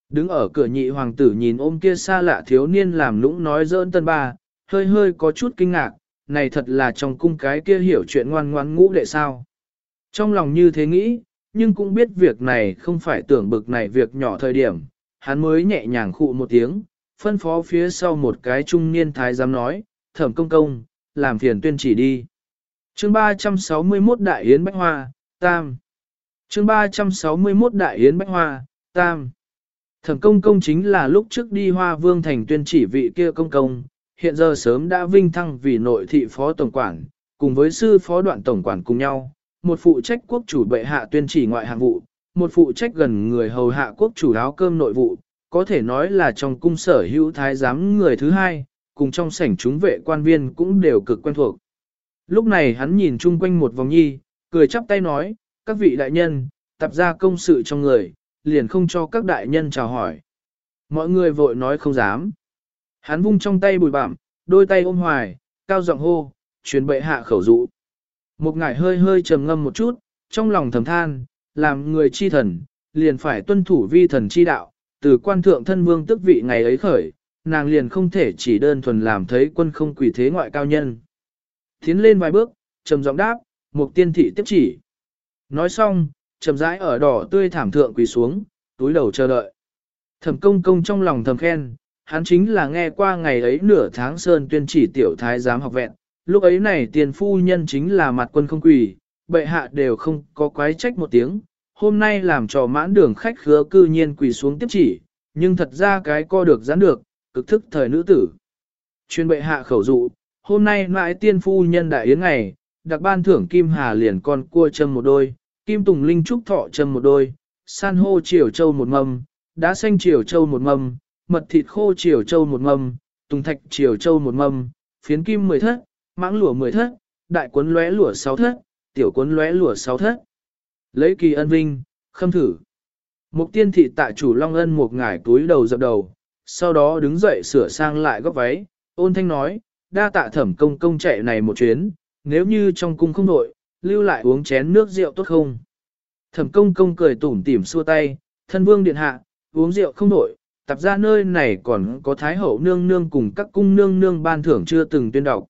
[SPEAKER 1] Đứng ở cửa nhị hoàng tử nhìn ôm kia xa lạ thiếu niên làm lũng nói dỡn tân ba, hơi hơi có chút kinh ngạc, này thật là trong cung cái kia hiểu chuyện ngoan ngoan ngũ đệ sao. Trong lòng như thế nghĩ, nhưng cũng biết việc này không phải tưởng bực này việc nhỏ thời điểm, hắn mới nhẹ nhàng khụ một tiếng, phân phó phía sau một cái trung niên thái giám nói, thẩm công công, làm phiền tuyên chỉ đi. chương 361 Đại Yến Bách Hoa, Tam. chương 361 Đại Yến Bách Hoa, Tam. Thẩm công công chính là lúc trước đi hoa vương thành tuyên chỉ vị kia công công, hiện giờ sớm đã vinh thăng vì nội thị phó tổng quản, cùng với sư phó đoạn tổng quản cùng nhau, một phụ trách quốc chủ bệ hạ tuyên chỉ ngoại hạng vụ, một phụ trách gần người hầu hạ quốc chủ áo cơm nội vụ, có thể nói là trong cung sở hữu thái giám người thứ hai, cùng trong sảnh chúng vệ quan viên cũng đều cực quen thuộc. Lúc này hắn nhìn chung quanh một vòng nhi, cười chắp tay nói, các vị đại nhân, tập ra công sự trong người, liền không cho các đại nhân chào hỏi. Mọi người vội nói không dám. Hắn vung trong tay bùi bạm, đôi tay ôm hoài, cao giọng hô, truyền bệ hạ khẩu dụ. Một ngải hơi hơi trầm ngâm một chút, trong lòng thầm than, làm người chi thần, liền phải tuân thủ vi thần chi đạo, từ quan thượng thân vương tức vị ngày ấy khởi, nàng liền không thể chỉ đơn thuần làm thấy quân không quỷ thế ngoại cao nhân. Tiến lên vài bước, trầm giọng đáp, một tiên thị tiếp chỉ. Nói xong, trầm rãi ở đỏ tươi thảm thượng quỳ xuống, túi đầu chờ đợi. Thẩm công công trong lòng thầm khen, hắn chính là nghe qua ngày ấy nửa tháng sơn tuyên chỉ tiểu thái giám học vẹn, lúc ấy này tiền phu nhân chính là mặt quân không quỳ, bệ hạ đều không có quái trách một tiếng, hôm nay làm trò mãn đường khách khứa cư nhiên quỳ xuống tiếp chỉ, nhưng thật ra cái co được gián được, cực thức thời nữ tử. Chuyên bệ hạ khẩu dụ, hôm nay mãi tiên phu nhân đại yến ngày, đặc ban thưởng kim hà liền con cua châm một đôi, kim tùng linh trúc thọ châm một đôi, san hô triều châu một mâm, đá xanh triều châu một mâm, mật thịt khô triều châu một mâm, tùng thạch triều châu một mâm, phiến kim mười thất, mãng lụa mười thất, đại cuốn lóe lụa sáu thất, tiểu cuốn lóe lụa sáu thất. Lấy kỳ ân vinh, khâm thử. Mục tiên thị tại chủ Long Ân một ngải túi đầu dập đầu, sau đó đứng dậy sửa sang lại góc váy, ôn thanh nói, đa tạ thẩm công công chạy này một chuyến, nếu như trong cung không nội, lưu lại uống chén nước rượu tốt không? Thẩm công công cười tủm tỉm xua tay, thân vương điện hạ, uống rượu không nội, tập ra nơi này còn có thái hậu nương nương cùng các cung nương nương ban thưởng chưa từng tuyên đọc.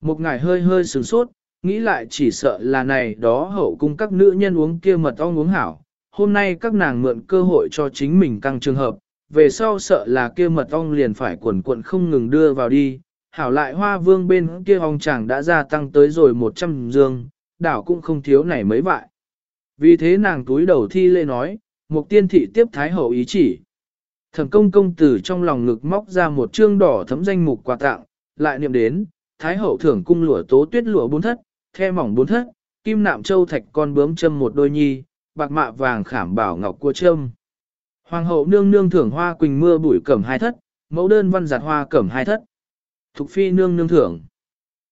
[SPEAKER 1] Một ngài hơi hơi sửng sốt, nghĩ lại chỉ sợ là này đó hậu cung các nữ nhân uống kia mật ong uống hảo. Hôm nay các nàng mượn cơ hội cho chính mình căng trường hợp, về sau sợ là kia mật ong liền phải quần cuộn không ngừng đưa vào đi. Hảo lại hoa vương bên kia ong chàng đã gia tăng tới rồi 100 dương, đảo cũng không thiếu này mấy vại. Vì thế nàng túi đầu thi lễ nói, một tiên thị tiếp thái hậu ý chỉ. Thẩm công công tử trong lòng ngực móc ra một chương đỏ thấm danh mục quà tặng, lại niệm đến, thái hậu thưởng cung lụa tố tuyết lụa bốn thất, the mỏng bốn thất, kim nạm châu thạch con bướm châm một đôi nhi, bạc mạ vàng khảm bảo ngọc cua châm. Hoàng hậu nương nương thưởng hoa quỳnh mưa bụi cẩm hai thất, mẫu đơn văn giặt hoa cẩm hai thất. Thục phi nương nương thưởng.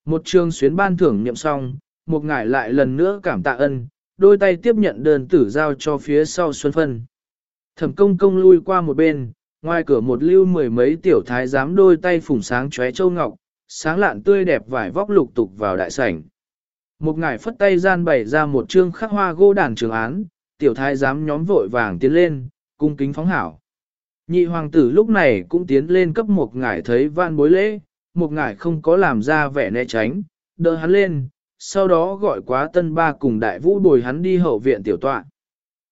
[SPEAKER 1] Một trường xuyến ban thưởng niệm xong, một ngải lại lần nữa cảm tạ ân, đôi tay tiếp nhận đơn tử giao cho phía sau xuân phân. Thẩm công công lui qua một bên, ngoài cửa một lưu mười mấy tiểu thái giám đôi tay phủng sáng chóe châu ngọc, sáng lạn tươi đẹp vải vóc lục tục vào đại sảnh. Một ngải phất tay gian bày ra một chương khắc hoa gỗ đàn trường án, tiểu thái giám nhóm vội vàng tiến lên, cung kính phóng hảo. Nhị hoàng tử lúc này cũng tiến lên cấp một ngải thấy van bối lễ, một ngải không có làm ra vẻ né tránh, đỡ hắn lên, sau đó gọi quá tân ba cùng đại vũ bồi hắn đi hậu viện tiểu tọa.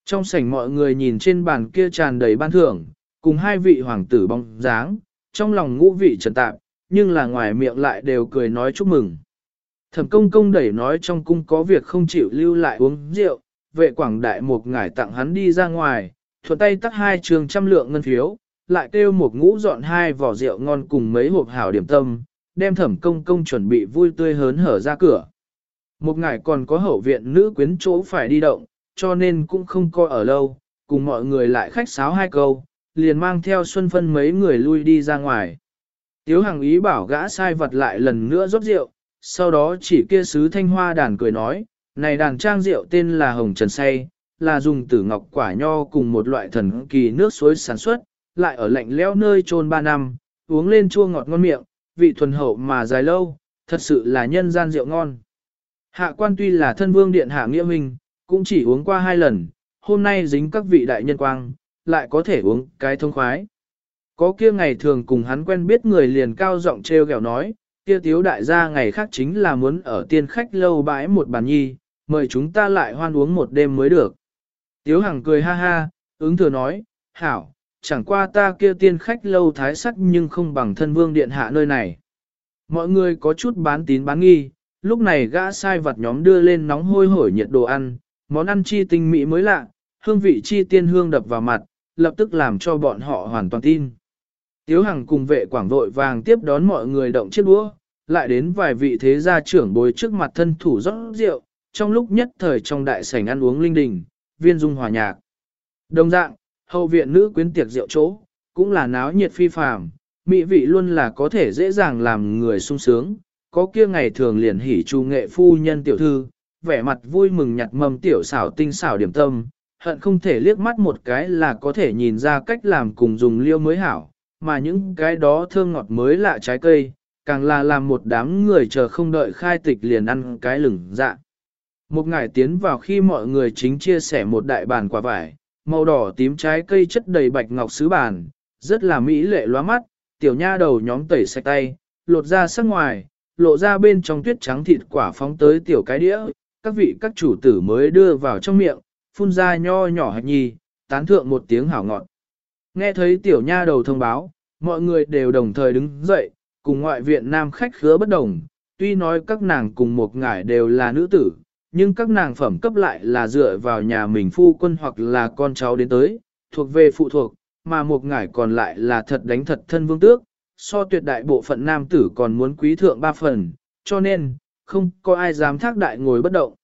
[SPEAKER 1] Trong sảnh mọi người nhìn trên bàn kia tràn đầy ban thưởng, cùng hai vị hoàng tử bóng dáng, trong lòng ngũ vị trần tạp, nhưng là ngoài miệng lại đều cười nói chúc mừng. Thẩm công công đẩy nói trong cung có việc không chịu lưu lại uống rượu, vệ quảng đại một ngải tặng hắn đi ra ngoài, thuận tay tắt hai trường trăm lượng ngân phiếu, lại kêu một ngũ dọn hai vỏ rượu ngon cùng mấy hộp hảo điểm tâm, đem thẩm công công chuẩn bị vui tươi hớn hở ra cửa. Một ngải còn có hậu viện nữ quyến chỗ phải đi động, cho nên cũng không coi ở lâu, cùng mọi người lại khách sáo hai câu, liền mang theo Xuân Phân mấy người lui đi ra ngoài. Tiếu Hàng ý bảo gã sai vật lại lần nữa rót rượu, sau đó chỉ kia sứ thanh hoa đàn cười nói, này đàn trang rượu tên là Hồng Trần Say, là dùng tử ngọc quả nho cùng một loại thần kỳ nước suối sản xuất, lại ở lạnh leo nơi trôn 3 năm, uống lên chua ngọt ngon miệng, vị thuần hậu mà dài lâu, thật sự là nhân gian rượu ngon. Hạ quan tuy là thân vương điện hạ nghĩa minh, cũng chỉ uống qua hai lần, hôm nay dính các vị đại nhân quang, lại có thể uống cái thông khoái. Có kia ngày thường cùng hắn quen biết người liền cao giọng treo gẹo nói, kia tiếu đại gia ngày khác chính là muốn ở tiên khách lâu bãi một bàn nhi, mời chúng ta lại hoan uống một đêm mới được. Tiếu hằng cười ha ha, ứng thừa nói, hảo, chẳng qua ta kia tiên khách lâu thái sắc nhưng không bằng thân vương điện hạ nơi này. Mọi người có chút bán tín bán nghi, lúc này gã sai vật nhóm đưa lên nóng hôi hổi nhiệt đồ ăn, món ăn chi tinh mỹ mới lạ, hương vị chi tiên hương đập vào mặt, lập tức làm cho bọn họ hoàn toàn tin. Tiếu Hằng cùng vệ quảng vội vàng tiếp đón mọi người động chiếc đũa, lại đến vài vị thế gia trưởng bồi trước mặt thân thủ rót rượu, trong lúc nhất thời trong đại sảnh ăn uống linh đình, viên dung hòa nhạc. Đồng dạng, hậu viện nữ quyến tiệc rượu chỗ, cũng là náo nhiệt phi phàm, mỹ vị luôn là có thể dễ dàng làm người sung sướng, có kia ngày thường liền hỉ chu nghệ phu nhân tiểu thư, vẻ mặt vui mừng nhặt mầm tiểu xảo tinh xảo điểm tâm, hận không thể liếc mắt một cái là có thể nhìn ra cách làm cùng dùng liêu mới hảo, mà những cái đó thơm ngọt mới lạ trái cây, càng là làm một đám người chờ không đợi khai tịch liền ăn cái lửng dạ. Một ngày tiến vào khi mọi người chính chia sẻ một đại bàn quả vải, màu đỏ tím trái cây chất đầy bạch ngọc sứ bàn, rất là mỹ lệ loa mắt, tiểu nha đầu nhóm tẩy sạch tay, lột ra sắc ngoài, lộ ra bên trong tuyết trắng thịt quả phóng tới tiểu cái đĩa, các vị các chủ tử mới đưa vào trong miệng, phun ra nho nhỏ hạch nhi, tán thượng một tiếng hảo ngọt. Nghe thấy tiểu nha đầu thông báo, mọi người đều đồng thời đứng dậy, cùng ngoại viện nam khách khứa bất đồng, tuy nói các nàng cùng một ngải đều là nữ tử, nhưng các nàng phẩm cấp lại là dựa vào nhà mình phu quân hoặc là con cháu đến tới, thuộc về phụ thuộc, mà một ngải còn lại là thật đánh thật thân vương tước, so tuyệt đại bộ phận nam tử còn muốn quý thượng ba phần, cho nên, không có ai dám thác đại ngồi bất động.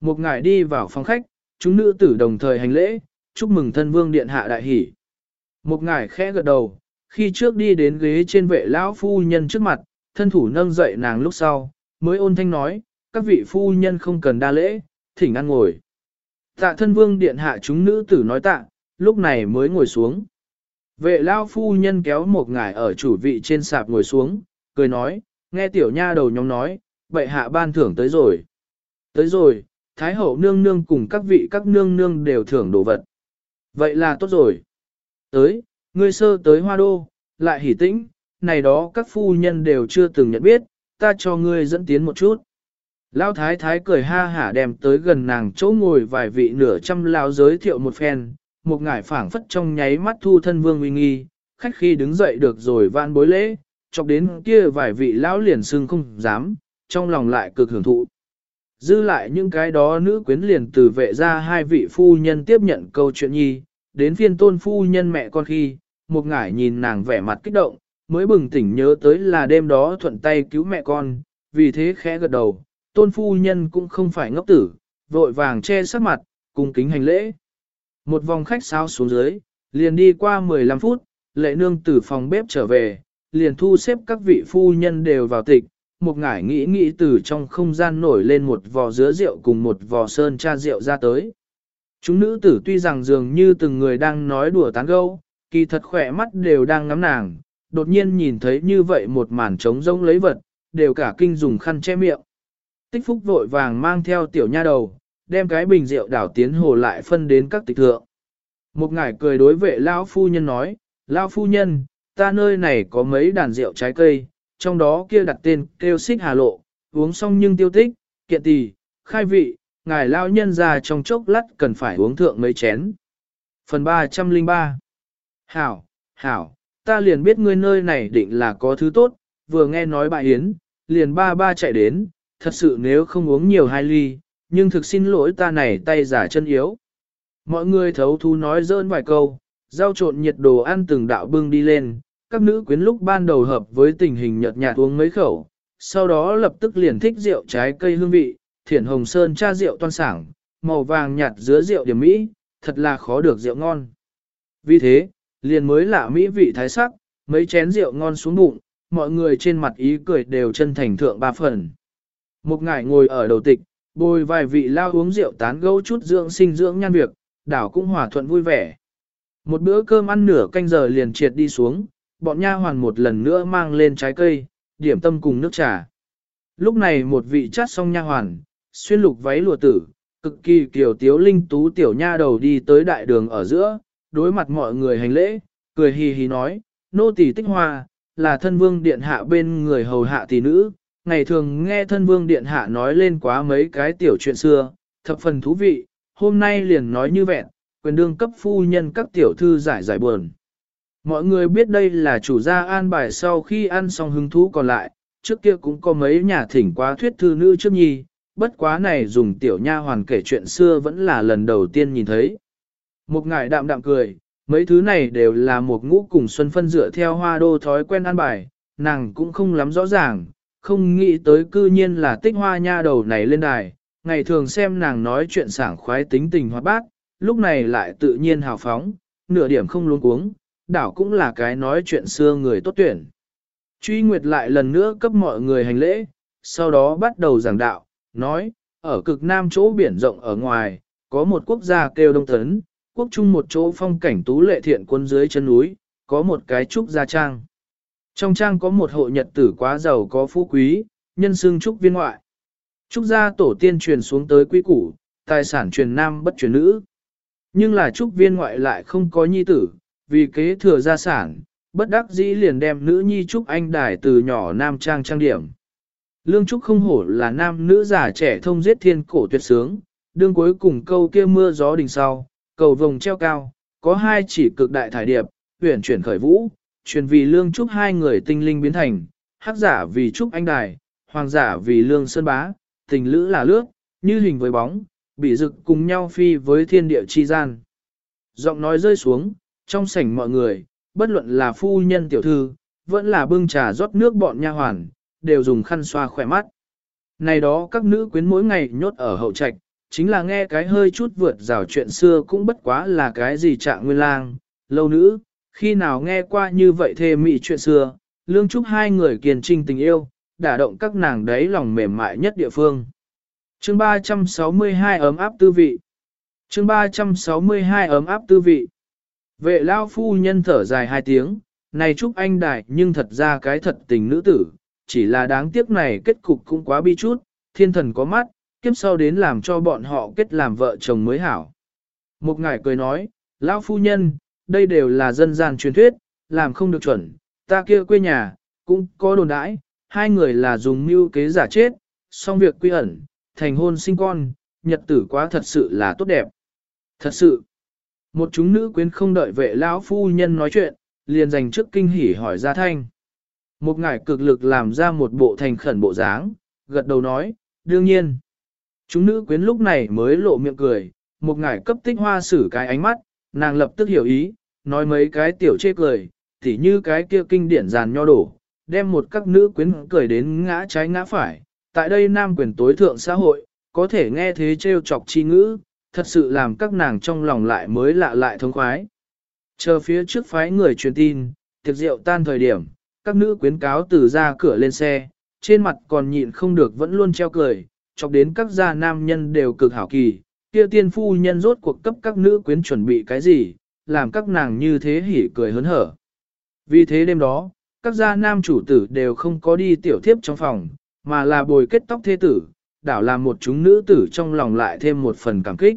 [SPEAKER 1] Một ngải đi vào phòng khách, chúng nữ tử đồng thời hành lễ, chúc mừng thân vương điện hạ đại hỷ. Một ngải khẽ gật đầu, khi trước đi đến ghế trên vệ lão phu nhân trước mặt, thân thủ nâng dậy nàng lúc sau, mới ôn thanh nói, các vị phu nhân không cần đa lễ, thỉnh ăn ngồi. Tạ thân vương điện hạ chúng nữ tử nói tạ, lúc này mới ngồi xuống. Vệ lão phu nhân kéo một ngải ở chủ vị trên sạp ngồi xuống, cười nói, nghe tiểu nha đầu nhóm nói, bệ hạ ban thưởng tới rồi. Tới rồi, Thái hậu nương nương cùng các vị các nương nương đều thưởng đồ vật. Vậy là tốt rồi. Tới, ngươi sơ tới hoa đô, lại hỉ tĩnh, này đó các phu nhân đều chưa từng nhận biết, ta cho ngươi dẫn tiến một chút. Lão thái thái cười ha hả đem tới gần nàng chỗ ngồi vài vị nửa trăm lão giới thiệu một phen, một ngải phảng phất trong nháy mắt thu thân vương uy nghi, khách khi đứng dậy được rồi van bối lễ, chọc đến kia vài vị lão liền sưng không dám, trong lòng lại cực hưởng thụ. Dư lại những cái đó nữ quyến liền từ vệ ra hai vị phu nhân tiếp nhận câu chuyện nhi, đến phiên tôn phu nhân mẹ con khi, một ngải nhìn nàng vẻ mặt kích động, mới bừng tỉnh nhớ tới là đêm đó thuận tay cứu mẹ con, vì thế khẽ gật đầu, tôn phu nhân cũng không phải ngốc tử, vội vàng che sắc mặt, cung kính hành lễ. Một vòng khách sao xuống dưới, liền đi qua 15 phút, lệ nương từ phòng bếp trở về, liền thu xếp các vị phu nhân đều vào tịch, một ngải nghĩ nghĩ từ trong không gian nổi lên một vò dứa rượu cùng một vò sơn cha rượu ra tới. Chúng nữ tử tuy rằng dường như từng người đang nói đùa tán gẫu, kỳ thật khỏe mắt đều đang ngắm nàng, đột nhiên nhìn thấy như vậy một màn trống rỗng lấy vật, đều cả kinh dùng khăn che miệng. Tích phúc vội vàng mang theo tiểu nha đầu, đem cái bình rượu đảo tiến hồ lại phân đến các tịch thượng. Một ngải cười đối vệ lão phu nhân nói, lão phu nhân, ta nơi này có mấy đàn rượu trái cây, trong đó kia đặt tên kêu xích hà lộ, uống xong nhưng tiêu tích, kiện tỳ, khai vị, ngài lão nhân già trong chốc lát cần phải uống thượng mấy chén. Phần 303 Hảo, hảo, ta liền biết ngươi nơi này định là có thứ tốt, vừa nghe nói bà Yến, liền ba ba chạy đến, thật sự nếu không uống nhiều hai ly, nhưng thực xin lỗi ta này tay giả chân yếu. Mọi người thấu thú nói dơn vài câu, giao trộn nhiệt đồ ăn từng đạo bưng đi lên, các nữ quyến lúc ban đầu hợp với tình hình nhợt nhạt uống mấy khẩu, sau đó lập tức liền thích rượu trái cây hương vị, thiển hồng sơn cha rượu toan sảng, màu vàng nhạt giữa rượu điểm mỹ, thật là khó được rượu ngon. Vì thế, liền mới lạ mỹ vị thái sắc, mấy chén rượu ngon xuống bụng, mọi người trên mặt ý cười đều chân thành thượng ba phần. Một ngải ngồi ở đầu tịch, bồi vài vị lao uống rượu tán gẫu chút dưỡng sinh dưỡng nhan việc, đảo cũng hòa thuận vui vẻ. Một bữa cơm ăn nửa canh giờ liền triệt đi xuống, bọn nha hoàn một lần nữa mang lên trái cây, điểm tâm cùng nước trà. Lúc này một vị chát xong nha hoàn, xuyên lục váy lụa tử, cực kỳ kiểu tiếu linh tú tiểu nha đầu đi tới đại đường ở giữa, đối mặt mọi người hành lễ, cười hì hì nói, nô tỳ tích hoa, là thân vương điện hạ bên người hầu hạ tỷ nữ, ngày thường nghe thân vương điện hạ nói lên quá mấy cái tiểu chuyện xưa, thập phần thú vị, hôm nay liền nói như vẹn, quyền đương cấp phu nhân các tiểu thư giải giải buồn. Mọi người biết đây là chủ gia an bài sau khi ăn xong hứng thú còn lại, trước kia cũng có mấy nhà thỉnh quá thuyết thư nữ trước nhi, bất quá này dùng tiểu nha hoàn kể chuyện xưa vẫn là lần đầu tiên nhìn thấy. Một ngải đạm đạm cười, mấy thứ này đều là một ngũ cùng Xuân Phân dựa theo hoa đô thói quen ăn bài, nàng cũng không lắm rõ ràng, không nghĩ tới cư nhiên là tích hoa nha đầu này lên đài, ngày thường xem nàng nói chuyện sảng khoái tính tình hoạt bát, lúc này lại tự nhiên hào phóng, nửa điểm không luống cuống, đảo cũng là cái nói chuyện xưa người tốt tuyển. Truy Nguyệt lại lần nữa cấp mọi người hành lễ, sau đó bắt đầu giảng đạo, nói, ở cực nam chỗ biển rộng ở ngoài, có một quốc gia kêu Đông Tấn, quốc trung một chỗ phong cảnh tú lệ thiện quân dưới chân núi, có một cái trúc gia trang. Trong trang có một hộ nhật tử quá giàu có phú quý, nhân xương trúc viên ngoại. Trúc gia tổ tiên truyền xuống tới quý củ, tài sản truyền nam bất truyền nữ. Nhưng là trúc viên ngoại lại không có nhi tử, vì kế thừa gia sản, bất đắc dĩ liền đem nữ nhi trúc anh đài từ nhỏ nam trang trang điểm. Lương Trúc không hổ là nam nữ già trẻ thông giết thiên cổ tuyệt sướng, đương cuối cùng câu kia mưa gió đình sau, cầu vồng treo cao, có hai chỉ cực đại thải điệp, huyển chuyển khởi vũ, truyền vì lương trúc hai người tinh linh biến thành, hắc giả vì trúc anh đài, hoàng giả vì lương sơn bá, tình lữ là lước, như hình với bóng, bị rực cùng nhau phi với thiên địa chi gian. Giọng nói rơi xuống, trong sảnh mọi người, bất luận là phu nhân tiểu thư, vẫn là bưng trà rót nước bọn nha hoàn, đều dùng khăn xoa khỏe mắt. Này đó các nữ quyến mỗi ngày nhốt ở hậu trạch, chính là nghe cái hơi chút vượt rào chuyện xưa cũng bất quá là cái gì trạng nguyên lang, lâu nữ, khi nào nghe qua như vậy thê mị chuyện xưa, lương chúc hai người kiên trinh tình yêu, đả động các nàng đấy lòng mềm mại nhất địa phương. Chương 362 ấm áp tư vị Chương 362 ấm áp tư vị Vệ lao phu nhân thở dài hai tiếng, này chúc anh đại nhưng thật ra cái thật tình nữ tử, chỉ là đáng tiếc này kết cục cũng quá bi chút, thiên thần có mắt, kiếp sau đến làm cho bọn họ kết làm vợ chồng mới hảo. Một ngài cười nói, lão phu nhân, đây đều là dân gian truyền thuyết, làm không được chuẩn, ta kia quê nhà, cũng có đồn đãi, hai người là dùng mưu kế giả chết, xong việc quy ẩn, thành hôn sinh con, nhật tử quá thật sự là tốt đẹp. Thật sự, một chúng nữ quyến không đợi vệ lão phu nhân nói chuyện, liền dành trước kinh hỉ hỏi ra thanh. Một ngải cực lực làm ra một bộ thành khẩn bộ dáng, gật đầu nói, đương nhiên. Chúng nữ quyến lúc này mới lộ miệng cười, một ngải cấp tích hoa xử cái ánh mắt, nàng lập tức hiểu ý, nói mấy cái tiểu chê cười, tỉ như cái kia kinh điển giàn nho đổ, đem một các nữ quyến cười đến ngã trái ngã phải. Tại đây nam quyền tối thượng xã hội, có thể nghe thế trêu chọc chi ngữ, thật sự làm các nàng trong lòng lại mới lạ lại thông khoái. Chờ phía trước phái người truyền tin, tiệc rượu tan thời điểm, các nữ quyến cáo từ ra cửa lên xe, trên mặt còn nhịn không được vẫn luôn treo cười, chọc đến các gia nam nhân đều cực hảo kỳ, kia tiên phu nhân rốt cuộc cấp các nữ quyến chuẩn bị cái gì, làm các nàng như thế hỉ cười hớn hở. Vì thế đêm đó, các gia nam chủ tử đều không có đi tiểu thiếp trong phòng, mà là bồi kết tóc thế tử, đảo làm một chúng nữ tử trong lòng lại thêm một phần cảm kích.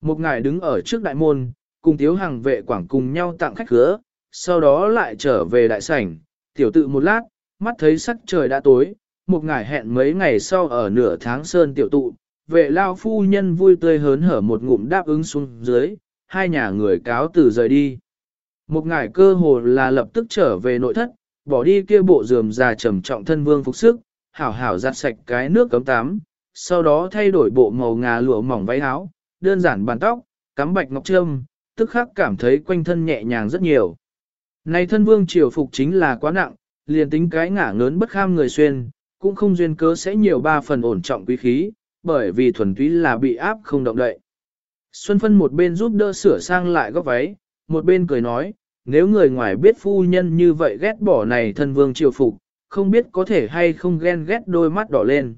[SPEAKER 1] Một ngài đứng ở trước đại môn, cùng tiếu hàng vệ quảng cùng nhau tặng khách khứa, sau đó lại trở về đại sảnh, tiểu tự một lát, mắt thấy sắc trời đã tối, một ngài hẹn mấy ngày sau ở nửa tháng sơn tiểu tụ, vệ lao phu nhân vui tươi hớn hở một ngụm đáp ứng xuống dưới, hai nhà người cáo từ rời đi. Một ngài cơ hồ là lập tức trở về nội thất, bỏ đi kia bộ giường già trầm trọng thân vương phục sức, hảo hảo giặt sạch cái nước cấm tắm, sau đó thay đổi bộ màu ngà lụa mỏng váy áo, đơn giản bàn tóc, cắm bạch ngọc trâm, tức khắc cảm thấy quanh thân nhẹ nhàng rất nhiều. Này thân vương triều phục chính là quá nặng, liền tính cái ngả ngớn bất kham người xuyên, cũng không duyên cớ sẽ nhiều ba phần ổn trọng quý khí, bởi vì thuần túy là bị áp không động đậy. Xuân Phân một bên giúp đỡ sửa sang lại góc váy, một bên cười nói, nếu người ngoài biết phu nhân như vậy ghét bỏ này thân vương triều phục, không biết có thể hay không ghen ghét đôi mắt đỏ lên.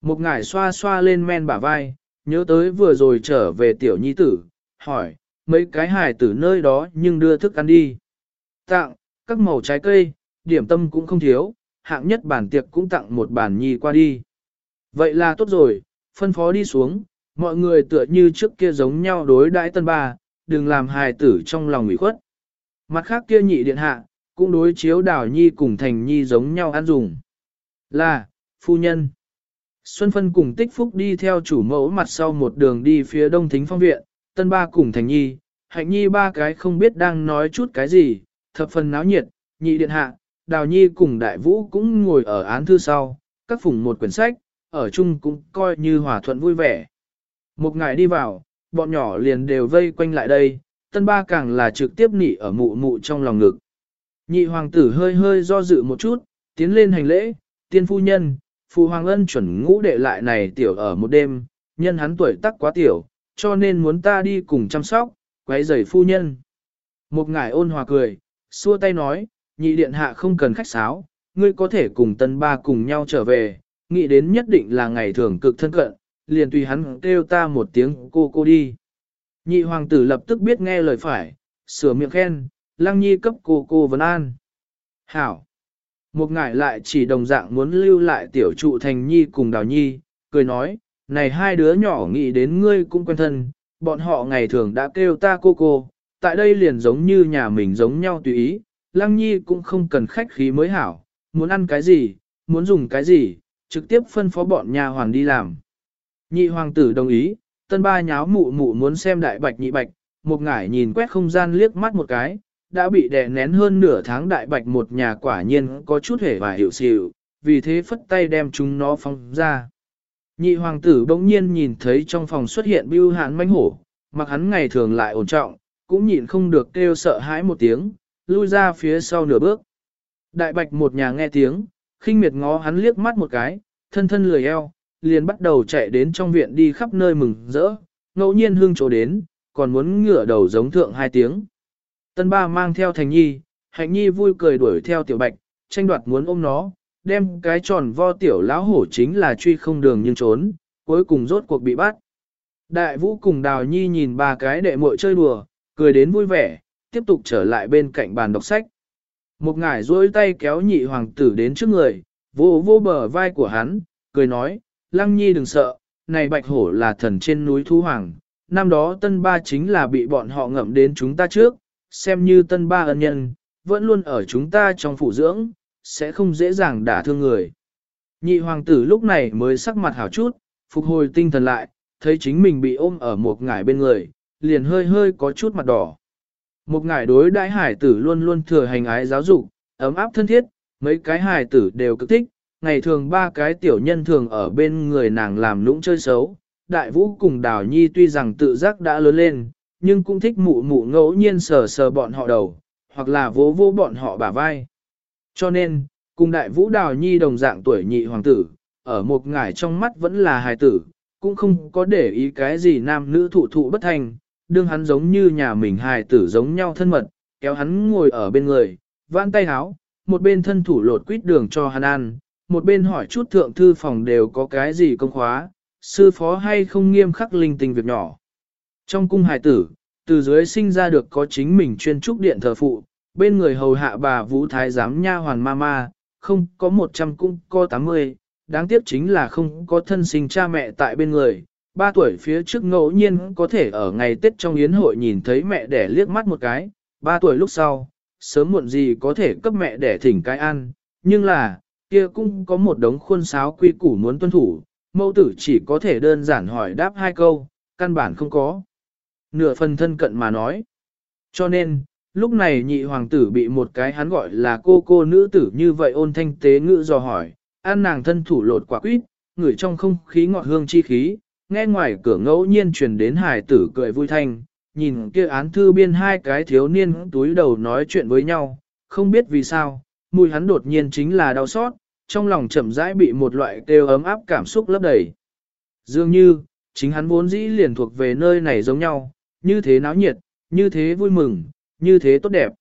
[SPEAKER 1] Một ngải xoa xoa lên men bả vai, nhớ tới vừa rồi trở về tiểu nhi tử, hỏi, mấy cái hài tử nơi đó nhưng đưa thức ăn đi. Tặng, các màu trái cây, điểm tâm cũng không thiếu, hạng nhất bản tiệc cũng tặng một bản nhi qua đi. Vậy là tốt rồi, phân phó đi xuống, mọi người tựa như trước kia giống nhau đối đãi tân ba, đừng làm hài tử trong lòng ủy khuất. Mặt khác kia nhị điện hạ, cũng đối chiếu đảo nhi cùng thành nhi giống nhau ăn dùng. Là, phu nhân. Xuân Phân cùng Tích Phúc đi theo chủ mẫu mặt sau một đường đi phía đông thính phong viện, tân ba cùng thành nhi, hạnh nhi ba cái không biết đang nói chút cái gì, thập phần náo nhiệt, nhị điện hạ, đào nhi cùng đại vũ cũng ngồi ở án thư sau, các phủng một quyển sách, ở chung cũng coi như hòa thuận vui vẻ. Một ngày đi vào, bọn nhỏ liền đều vây quanh lại đây, tân ba càng là trực tiếp nị ở mụ mụ trong lòng ngực. Nhị hoàng tử hơi hơi do dự một chút, tiến lên hành lễ, tiên phu nhân, phu hoàng ân chuẩn ngũ đệ lại này tiểu ở một đêm, nhân hắn tuổi tác quá tiểu, cho nên muốn ta đi cùng chăm sóc, quấy rầy phu nhân. Một ngải ôn hòa cười, xua tay nói, nhị điện hạ không cần khách sáo, ngươi có thể cùng tân ba cùng nhau trở về, nghĩ đến nhất định là ngày thường cực thân cận, liền tùy hắn kêu ta một tiếng cô cô đi. Nhị hoàng tử lập tức biết nghe lời phải, sửa miệng khen, lăng nhi cấp cô cô vấn an. Hảo! Một ngải lại chỉ đồng dạng muốn lưu lại tiểu trụ thành nhi cùng đào nhi, cười nói, này hai đứa nhỏ nghĩ đến ngươi cũng quen thân, bọn họ ngày thường đã kêu ta cô cô, tại đây liền giống như nhà mình giống nhau tùy ý, lăng nhi cũng không cần khách khí mới hảo, muốn ăn cái gì, muốn dùng cái gì, trực tiếp phân phó bọn nhà hoàng đi làm. Nhị hoàng tử đồng ý, tân ba nháo mụ mụ muốn xem đại bạch nhị bạch, một ngải nhìn quét không gian liếc mắt một cái, đã bị đè nén hơn nửa tháng đại bạch một nhà quả nhiên có chút hề và hiểu xịu, vì thế phất tay đem chúng nó phóng ra. Nhị hoàng tử bỗng nhiên nhìn thấy trong phòng xuất hiện bưu hãn manh hổ, mặc hắn ngày thường lại ổn trọng, cũng nhịn không được kêu sợ hãi một tiếng, lui ra phía sau nửa bước. Đại bạch một nhà nghe tiếng, khinh miệt ngó hắn liếc mắt một cái, thân thân lười eo, liền bắt đầu chạy đến trong viện đi khắp nơi mừng rỡ, ngẫu nhiên hương chỗ đến, còn muốn ngửa đầu giống thượng hai tiếng. Tân ba mang theo thành nhi, hạnh nhi vui cười đuổi theo tiểu bạch, tranh đoạt muốn ôm nó, đem cái tròn vo tiểu lão hổ chính là truy không đường nhưng trốn, cuối cùng rốt cuộc bị bắt. Đại vũ cùng đào nhi nhìn ba cái đệ muội chơi đùa, cười đến vui vẻ, tiếp tục trở lại bên cạnh bàn đọc sách. Một ngải duỗi tay kéo nhị hoàng tử đến trước người, vô vô bờ vai của hắn, cười nói, lăng nhi đừng sợ, này bạch hổ là thần trên núi thú hoàng, năm đó tân ba chính là bị bọn họ ngậm đến chúng ta trước, xem như tân ba ân nhân, vẫn luôn ở chúng ta trong phủ dưỡng, sẽ không dễ dàng đả thương người. Nhị hoàng tử lúc này mới sắc mặt hảo chút, phục hồi tinh thần lại, thấy chính mình bị ôm ở một ngải bên người, liền hơi hơi có chút mặt đỏ. Một ngải đối đại hải tử luôn luôn thừa hành ái giáo dục, ấm áp thân thiết, mấy cái hải tử đều cực thích, ngày thường ba cái tiểu nhân thường ở bên người nàng làm lũng chơi xấu. Đại vũ cùng đào nhi tuy rằng tự giác đã lớn lên, nhưng cũng thích mụ mụ ngẫu nhiên sờ sờ bọn họ đầu, hoặc là vỗ vỗ bọn họ bả vai. Cho nên, cùng đại vũ đào nhi đồng dạng tuổi nhị hoàng tử, ở một ngải trong mắt vẫn là hài tử, cũng không có để ý cái gì nam nữ thụ thụ bất thành, đương hắn giống như nhà mình hài tử giống nhau thân mật, kéo hắn ngồi ở bên người, vãn tay háo, một bên thân thủ lột quýt đường cho hắn ăn, một bên hỏi chút thượng thư phòng đều có cái gì công khóa, sư phó hay không nghiêm khắc linh tinh việc nhỏ. Trong cung hài tử, từ dưới sinh ra được có chính mình chuyên trúc điện thờ phụ, bên người hầu hạ bà Vũ Thái giám nha hoàn ma ma, không có 100 cũng có 80, đáng tiếc chính là không có thân sinh cha mẹ tại bên người. Ba tuổi phía trước ngẫu nhiên có thể ở ngày Tết trong yến hội nhìn thấy mẹ đẻ liếc mắt một cái, ba tuổi lúc sau, sớm muộn gì có thể cấp mẹ đẻ thỉnh cái ăn, nhưng là, kia cũng có một đống khuôn sáo quy củ muốn tuân thủ, mẫu tử chỉ có thể đơn giản hỏi đáp hai câu, căn bản không có. Nửa phần thân cận mà nói. Cho nên, lúc này nhị hoàng tử bị một cái hắn gọi là cô cô nữ tử như vậy ôn thanh tế ngữ dò hỏi, an nàng thân thủ lột quả quýt, ngửi trong không khí ngọt hương chi khí, nghe ngoài cửa ngẫu nhiên truyền đến hải tử cười vui thanh, nhìn kia án thư biên hai cái thiếu niên túi đầu nói chuyện với nhau, không biết vì sao, mùi hắn đột nhiên chính là đau xót, trong lòng chậm rãi bị một loại kêu ấm áp cảm xúc lấp đầy. Dường như, chính hắn vốn dĩ liền thuộc về nơi này giống nhau, như thế náo nhiệt, như thế vui mừng, như thế tốt đẹp.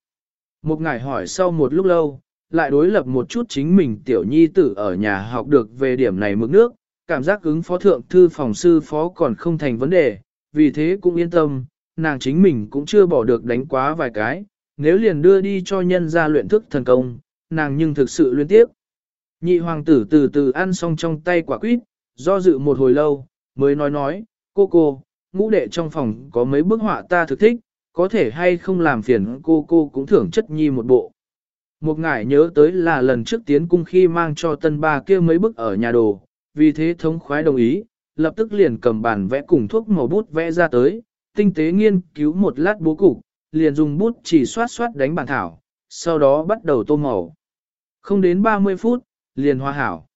[SPEAKER 1] Một ngài hỏi sau một lúc lâu, lại đối lập một chút chính mình tiểu nhi tử ở nhà học được về điểm này mực nước, cảm giác ứng phó thượng thư phòng sư phó còn không thành vấn đề, vì thế cũng yên tâm, nàng chính mình cũng chưa bỏ được đánh quá vài cái, nếu liền đưa đi cho nhân ra luyện thức thần công, nàng nhưng thực sự liên tiếp. Nhị hoàng tử từ từ ăn xong trong tay quả quýt, do dự một hồi lâu, mới nói nói, cô cô, ngũ đệ trong phòng có mấy bức họa ta thực thích, có thể hay không làm phiền cô cô cũng thưởng chất nhi một bộ. Một ngải nhớ tới là lần trước tiến cung khi mang cho tân ba kia mấy bức ở nhà đồ, vì thế thống khoái đồng ý, lập tức liền cầm bản vẽ cùng thuốc màu bút vẽ ra tới, tinh tế nghiên cứu một lát bố cục, liền dùng bút chỉ xoát xoát đánh bản thảo, sau đó bắt đầu tô màu. Không đến 30 phút, liền hoa hảo.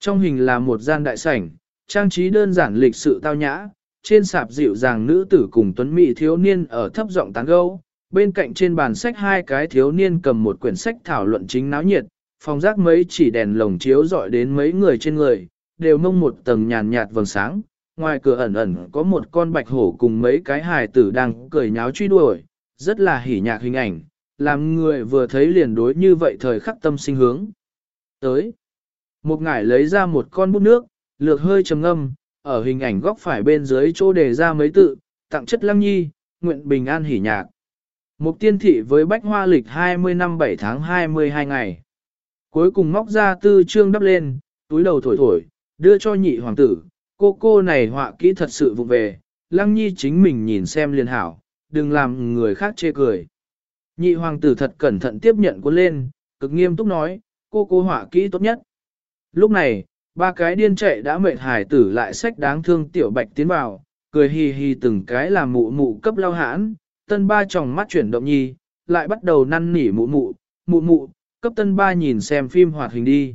[SPEAKER 1] Trong hình là một gian đại sảnh, trang trí đơn giản lịch sự tao nhã, trên sạp dịu dàng nữ tử cùng tuấn mỹ thiếu niên ở thấp giọng tán gẫu, bên cạnh trên bàn sách hai cái thiếu niên cầm một quyển sách thảo luận chính náo nhiệt, phòng rác mấy chỉ đèn lồng chiếu dọi đến mấy người trên người, đều mông một tầng nhàn nhạt vầng sáng. Ngoài cửa ẩn ẩn có một con bạch hổ cùng mấy cái hài tử đang cười nháo truy đuổi, rất là hỉ nhạc hình ảnh, làm người vừa thấy liền đối như vậy thời khắc tâm sinh hướng. Tới, một ngải lấy ra một con bút nước, lược hơi trầm ngâm, ở hình ảnh góc phải bên dưới chỗ đề ra mấy tự, tặng chất lăng nhi, nguyện bình an hỉ nhạc. Mục tiên thị với bách hoa lịch 20 năm 7 tháng 22 ngày. Cuối cùng móc ra tư trương đắp lên, túi đầu thổi thổi, đưa cho nhị hoàng tử, cô cô này họa kỹ thật sự vụ về, lăng nhi chính mình nhìn xem liền hảo, đừng làm người khác chê cười. Nhị hoàng tử thật cẩn thận tiếp nhận cuốn lên, cực nghiêm túc nói, cô cô họa kỹ tốt nhất. Lúc này, ba cái điên chạy đã mệt hải tử lại sách đáng thương tiểu bạch tiến vào, cười hì hì từng cái làm mụ mụ cấp lao hãn, tân ba tròng mắt chuyển động nhi, lại bắt đầu năn nỉ mụ mụ, mụ mụ, cấp tân ba nhìn xem phim hoạt hình đi.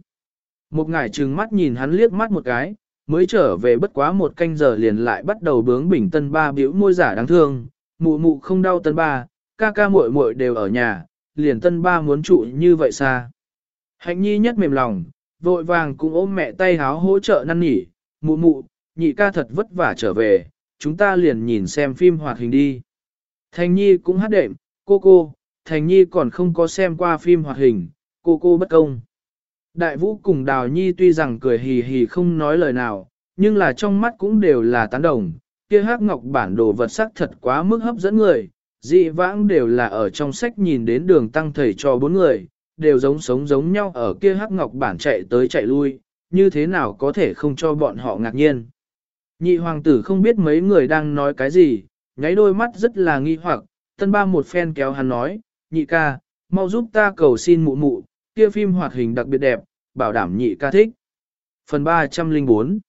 [SPEAKER 1] Một ngải trừng mắt nhìn hắn liếc mắt một cái, mới trở về bất quá một canh giờ liền lại bắt đầu bướng bỉnh tân ba biểu môi giả đáng thương, mụ mụ không đau tân ba, ca ca muội muội đều ở nhà, liền tân ba muốn trụ như vậy xa. Hạnh nhi nhất mềm lòng, vội vàng cũng ôm mẹ tay háo hỗ trợ năn nỉ, mụ mụ, nhị ca thật vất vả trở về, chúng ta liền nhìn xem phim hoạt hình đi. Thành nhi cũng hát đệm, cô cô, Thành nhi còn không có xem qua phim hoạt hình, cô cô bất công. Đại vũ cùng đào nhi tuy rằng cười hì hì không nói lời nào, nhưng là trong mắt cũng đều là tán đồng, kia hắc ngọc bản đồ vật sắc thật quá mức hấp dẫn người, dị vãng đều là ở trong sách nhìn đến đường tăng thầy cho bốn người, đều giống sống giống nhau ở kia hắc ngọc bản chạy tới chạy lui, như thế nào có thể không cho bọn họ ngạc nhiên. Nhị hoàng tử không biết mấy người đang nói cái gì, nháy đôi mắt rất là nghi hoặc, tân ba một phen kéo hắn nói, nhị ca, mau giúp ta cầu xin mụ mụ, kia phim hoạt hình đặc biệt đẹp, bảo đảm nhị ca thích. Phần 304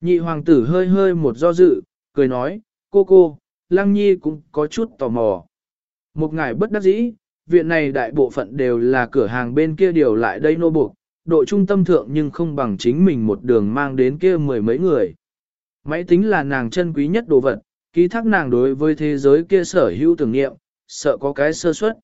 [SPEAKER 1] Nhị hoàng tử hơi hơi một do dự, cười nói, cô cô, Lăng Nhi cũng có chút tò mò. Một ngày bất đắc dĩ, viện này đại bộ phận đều là cửa hàng bên kia điều lại đây nô buộc, độ trung tâm thượng nhưng không bằng chính mình một đường mang đến kia mười mấy người. Máy tính là nàng chân quý nhất đồ vật, ký thác nàng đối với thế giới kia sở hữu tưởng nghiệm, sợ có cái sơ suất.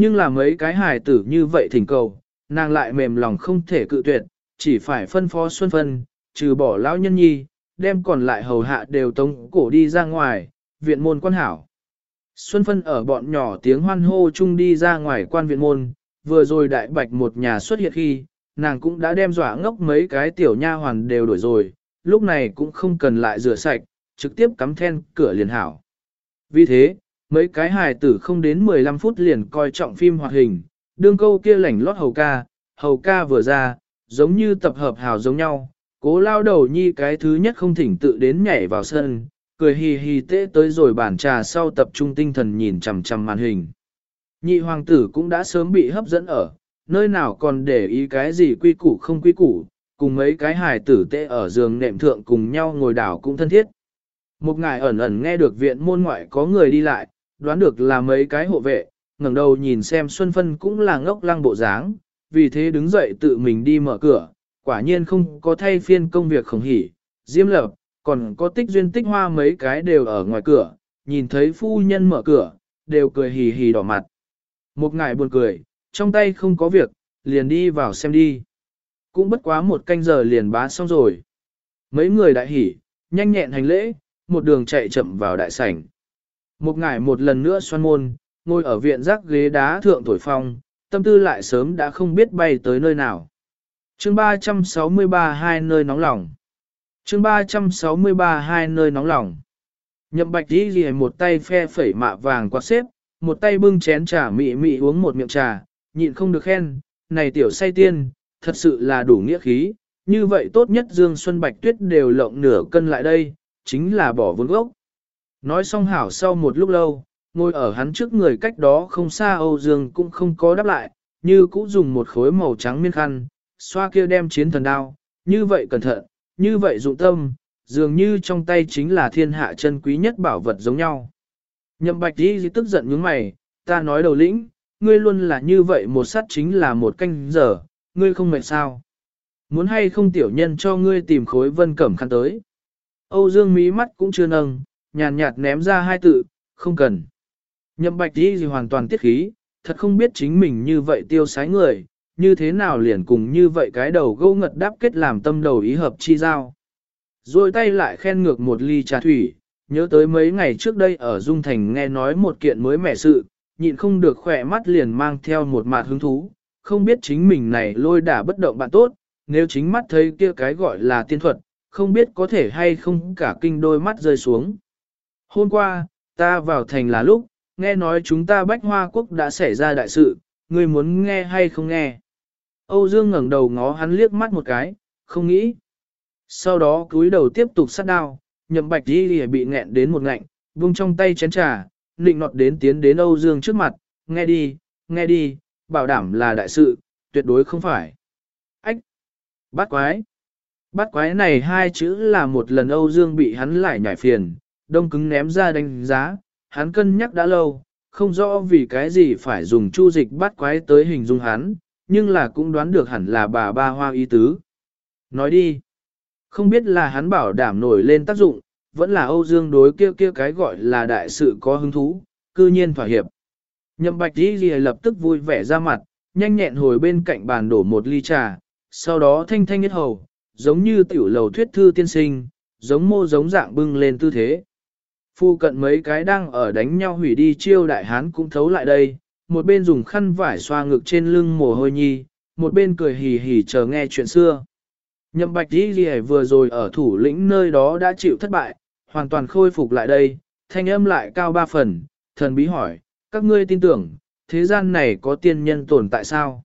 [SPEAKER 1] Nhưng là mấy cái hài tử như vậy thỉnh cầu, nàng lại mềm lòng không thể cự tuyệt, chỉ phải phân phó Xuân Phân, trừ bỏ lão nhân nhi, đem còn lại hầu hạ đều tống cổ đi ra ngoài, viện môn quan hảo. Xuân Phân ở bọn nhỏ tiếng hoan hô chung đi ra ngoài quan viện môn, vừa rồi đại bạch một nhà xuất hiện khi, nàng cũng đã đem dọa ngốc mấy cái tiểu nha hoàn đều đổi rồi, lúc này cũng không cần lại rửa sạch, trực tiếp cắm then cửa liền hảo. Vì thế, mấy cái hài tử không đến 15 phút liền coi trọng phim hoạt hình, đương câu kia lảnh lót hầu ca, hầu ca vừa ra, giống như tập hợp hào giống nhau, cố lao đầu nhi cái thứ nhất không thỉnh tự đến nhảy vào sân, cười hì hì tê tới rồi bản trà sau tập trung tinh thần nhìn chằm chằm màn hình. Nhị hoàng tử cũng đã sớm bị hấp dẫn ở, nơi nào còn để ý cái gì quy củ không quy củ, cùng mấy cái hài tử tê ở giường nệm thượng cùng nhau ngồi đảo cũng thân thiết. Một ngài ẩn ẩn nghe được viện môn ngoại có người đi lại, đoán được là mấy cái hộ vệ, ngẩng đầu nhìn xem Xuân Phân cũng là ngốc lăng bộ dáng, vì thế đứng dậy tự mình đi mở cửa, quả nhiên không có thay phiên công việc khổng hỉ, diêm lập, còn có tích duyên tích hoa mấy cái đều ở ngoài cửa, nhìn thấy phu nhân mở cửa, đều cười hì hì đỏ mặt. Một ngài buồn cười, trong tay không có việc, liền đi vào xem đi. Cũng bất quá một canh giờ liền bá xong rồi. Mấy người đại hỉ, nhanh nhẹn hành lễ, một đường chạy chậm vào đại sảnh. Một ngải một lần nữa xoan môn, ngồi ở viện rác ghế đá thượng thổi phong, tâm tư lại sớm đã không biết bay tới nơi nào. chương 363 hai nơi nóng lòng. chương 363 hai nơi nóng lòng. Nhậm bạch đi ghi một tay phe phẩy mạ vàng quạt xếp, một tay bưng chén trà mị mị uống một miệng trà, nhịn không được khen, này tiểu say tiên, thật sự là đủ nghĩa khí, như vậy tốt nhất Dương Xuân Bạch Tuyết đều lộng nửa cân lại đây, chính là bỏ vốn gốc. Nói xong hảo sau một lúc lâu, ngồi ở hắn trước người cách đó không xa Âu Dương cũng không có đáp lại, như cũ dùng một khối màu trắng miên khăn, xoa kia đem chiến thần đao, như vậy cẩn thận, như vậy dụng tâm, dường như trong tay chính là thiên hạ chân quý nhất bảo vật giống nhau. Nhậm bạch đi tức giận nhướng mày, ta nói đầu lĩnh, ngươi luôn là như vậy một sát chính là một canh giờ, ngươi không mệt sao. Muốn hay không tiểu nhân cho ngươi tìm khối vân cẩm khăn tới. Âu Dương mí mắt cũng chưa nâng, nhàn nhạt ném ra hai tự, không cần. Nhậm bạch đi gì hoàn toàn tiết khí, thật không biết chính mình như vậy tiêu sái người, như thế nào liền cùng như vậy cái đầu gâu ngật đáp kết làm tâm đầu ý hợp chi giao. Rồi tay lại khen ngược một ly trà thủy, nhớ tới mấy ngày trước đây ở Dung Thành nghe nói một kiện mới mẻ sự, nhịn không được khỏe mắt liền mang theo một mặt hứng thú, không biết chính mình này lôi đả bất động bạn tốt, nếu chính mắt thấy kia cái gọi là tiên thuật, không biết có thể hay không cả kinh đôi mắt rơi xuống. Hôm qua, ta vào thành là lúc, nghe nói chúng ta bách hoa quốc đã xảy ra đại sự, ngươi muốn nghe hay không nghe. Âu Dương ngẩng đầu ngó hắn liếc mắt một cái, không nghĩ. Sau đó cúi đầu tiếp tục sát đao, nhậm bạch đi bị nghẹn đến một ngạnh, vung trong tay chén trà, định nọt đến tiến đến Âu Dương trước mặt, nghe đi, nghe đi, bảo đảm là đại sự, tuyệt đối không phải. Ách! Bắt quái! Bắt quái này hai chữ là một lần Âu Dương bị hắn lại nhảy phiền, đông cứng ném ra đánh giá, hắn cân nhắc đã lâu, không rõ vì cái gì phải dùng chu dịch bắt quái tới hình dung hắn, nhưng là cũng đoán được hẳn là bà ba hoa ý tứ. Nói đi, không biết là hắn bảo đảm nổi lên tác dụng, vẫn là Âu Dương đối kia kia cái gọi là đại sự có hứng thú, cư nhiên thỏa hiệp. Nhậm bạch đi ghi lập tức vui vẻ ra mặt, nhanh nhẹn hồi bên cạnh bàn đổ một ly trà, sau đó thanh thanh nhất hầu, giống như tiểu lầu thuyết thư tiên sinh, giống mô giống dạng bưng lên tư thế. Phu cận mấy cái đang ở đánh nhau hủy đi chiêu đại hán cũng thấu lại đây, một bên dùng khăn vải xoa ngực trên lưng mồ hôi nhi, một bên cười hì hì chờ nghe chuyện xưa. Nhậm bạch đi ghi vừa rồi ở thủ lĩnh nơi đó đã chịu thất bại, hoàn toàn khôi phục lại đây, thanh âm lại cao ba phần, thần bí hỏi, các ngươi tin tưởng, thế gian này có tiên nhân tồn tại sao?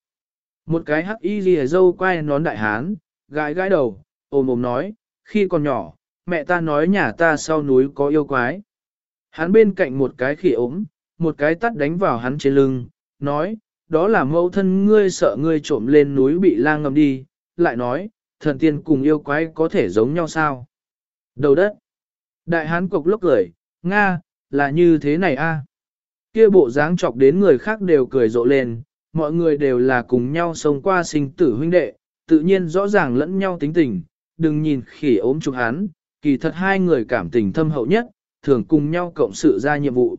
[SPEAKER 1] Một cái hắc y ghi dâu quay nón đại hán, gãi gãi đầu, ôm ôm nói, khi còn nhỏ, mẹ ta nói nhà ta sau núi có yêu quái. Hắn bên cạnh một cái khỉ ốm, một cái tắt đánh vào hắn trên lưng, nói, đó là mẫu thân ngươi sợ ngươi trộm lên núi bị lang ngầm đi, lại nói, thần tiên cùng yêu quái có thể giống nhau sao? Đầu đất. Đại hán cục lốc cười, Nga, là như thế này a. Kia bộ dáng chọc đến người khác đều cười rộ lên, mọi người đều là cùng nhau sống qua sinh tử huynh đệ, tự nhiên rõ ràng lẫn nhau tính tình, đừng nhìn khỉ ốm chụp hắn, kỳ thật hai người cảm tình thâm hậu nhất, thường cùng nhau cộng sự ra nhiệm vụ.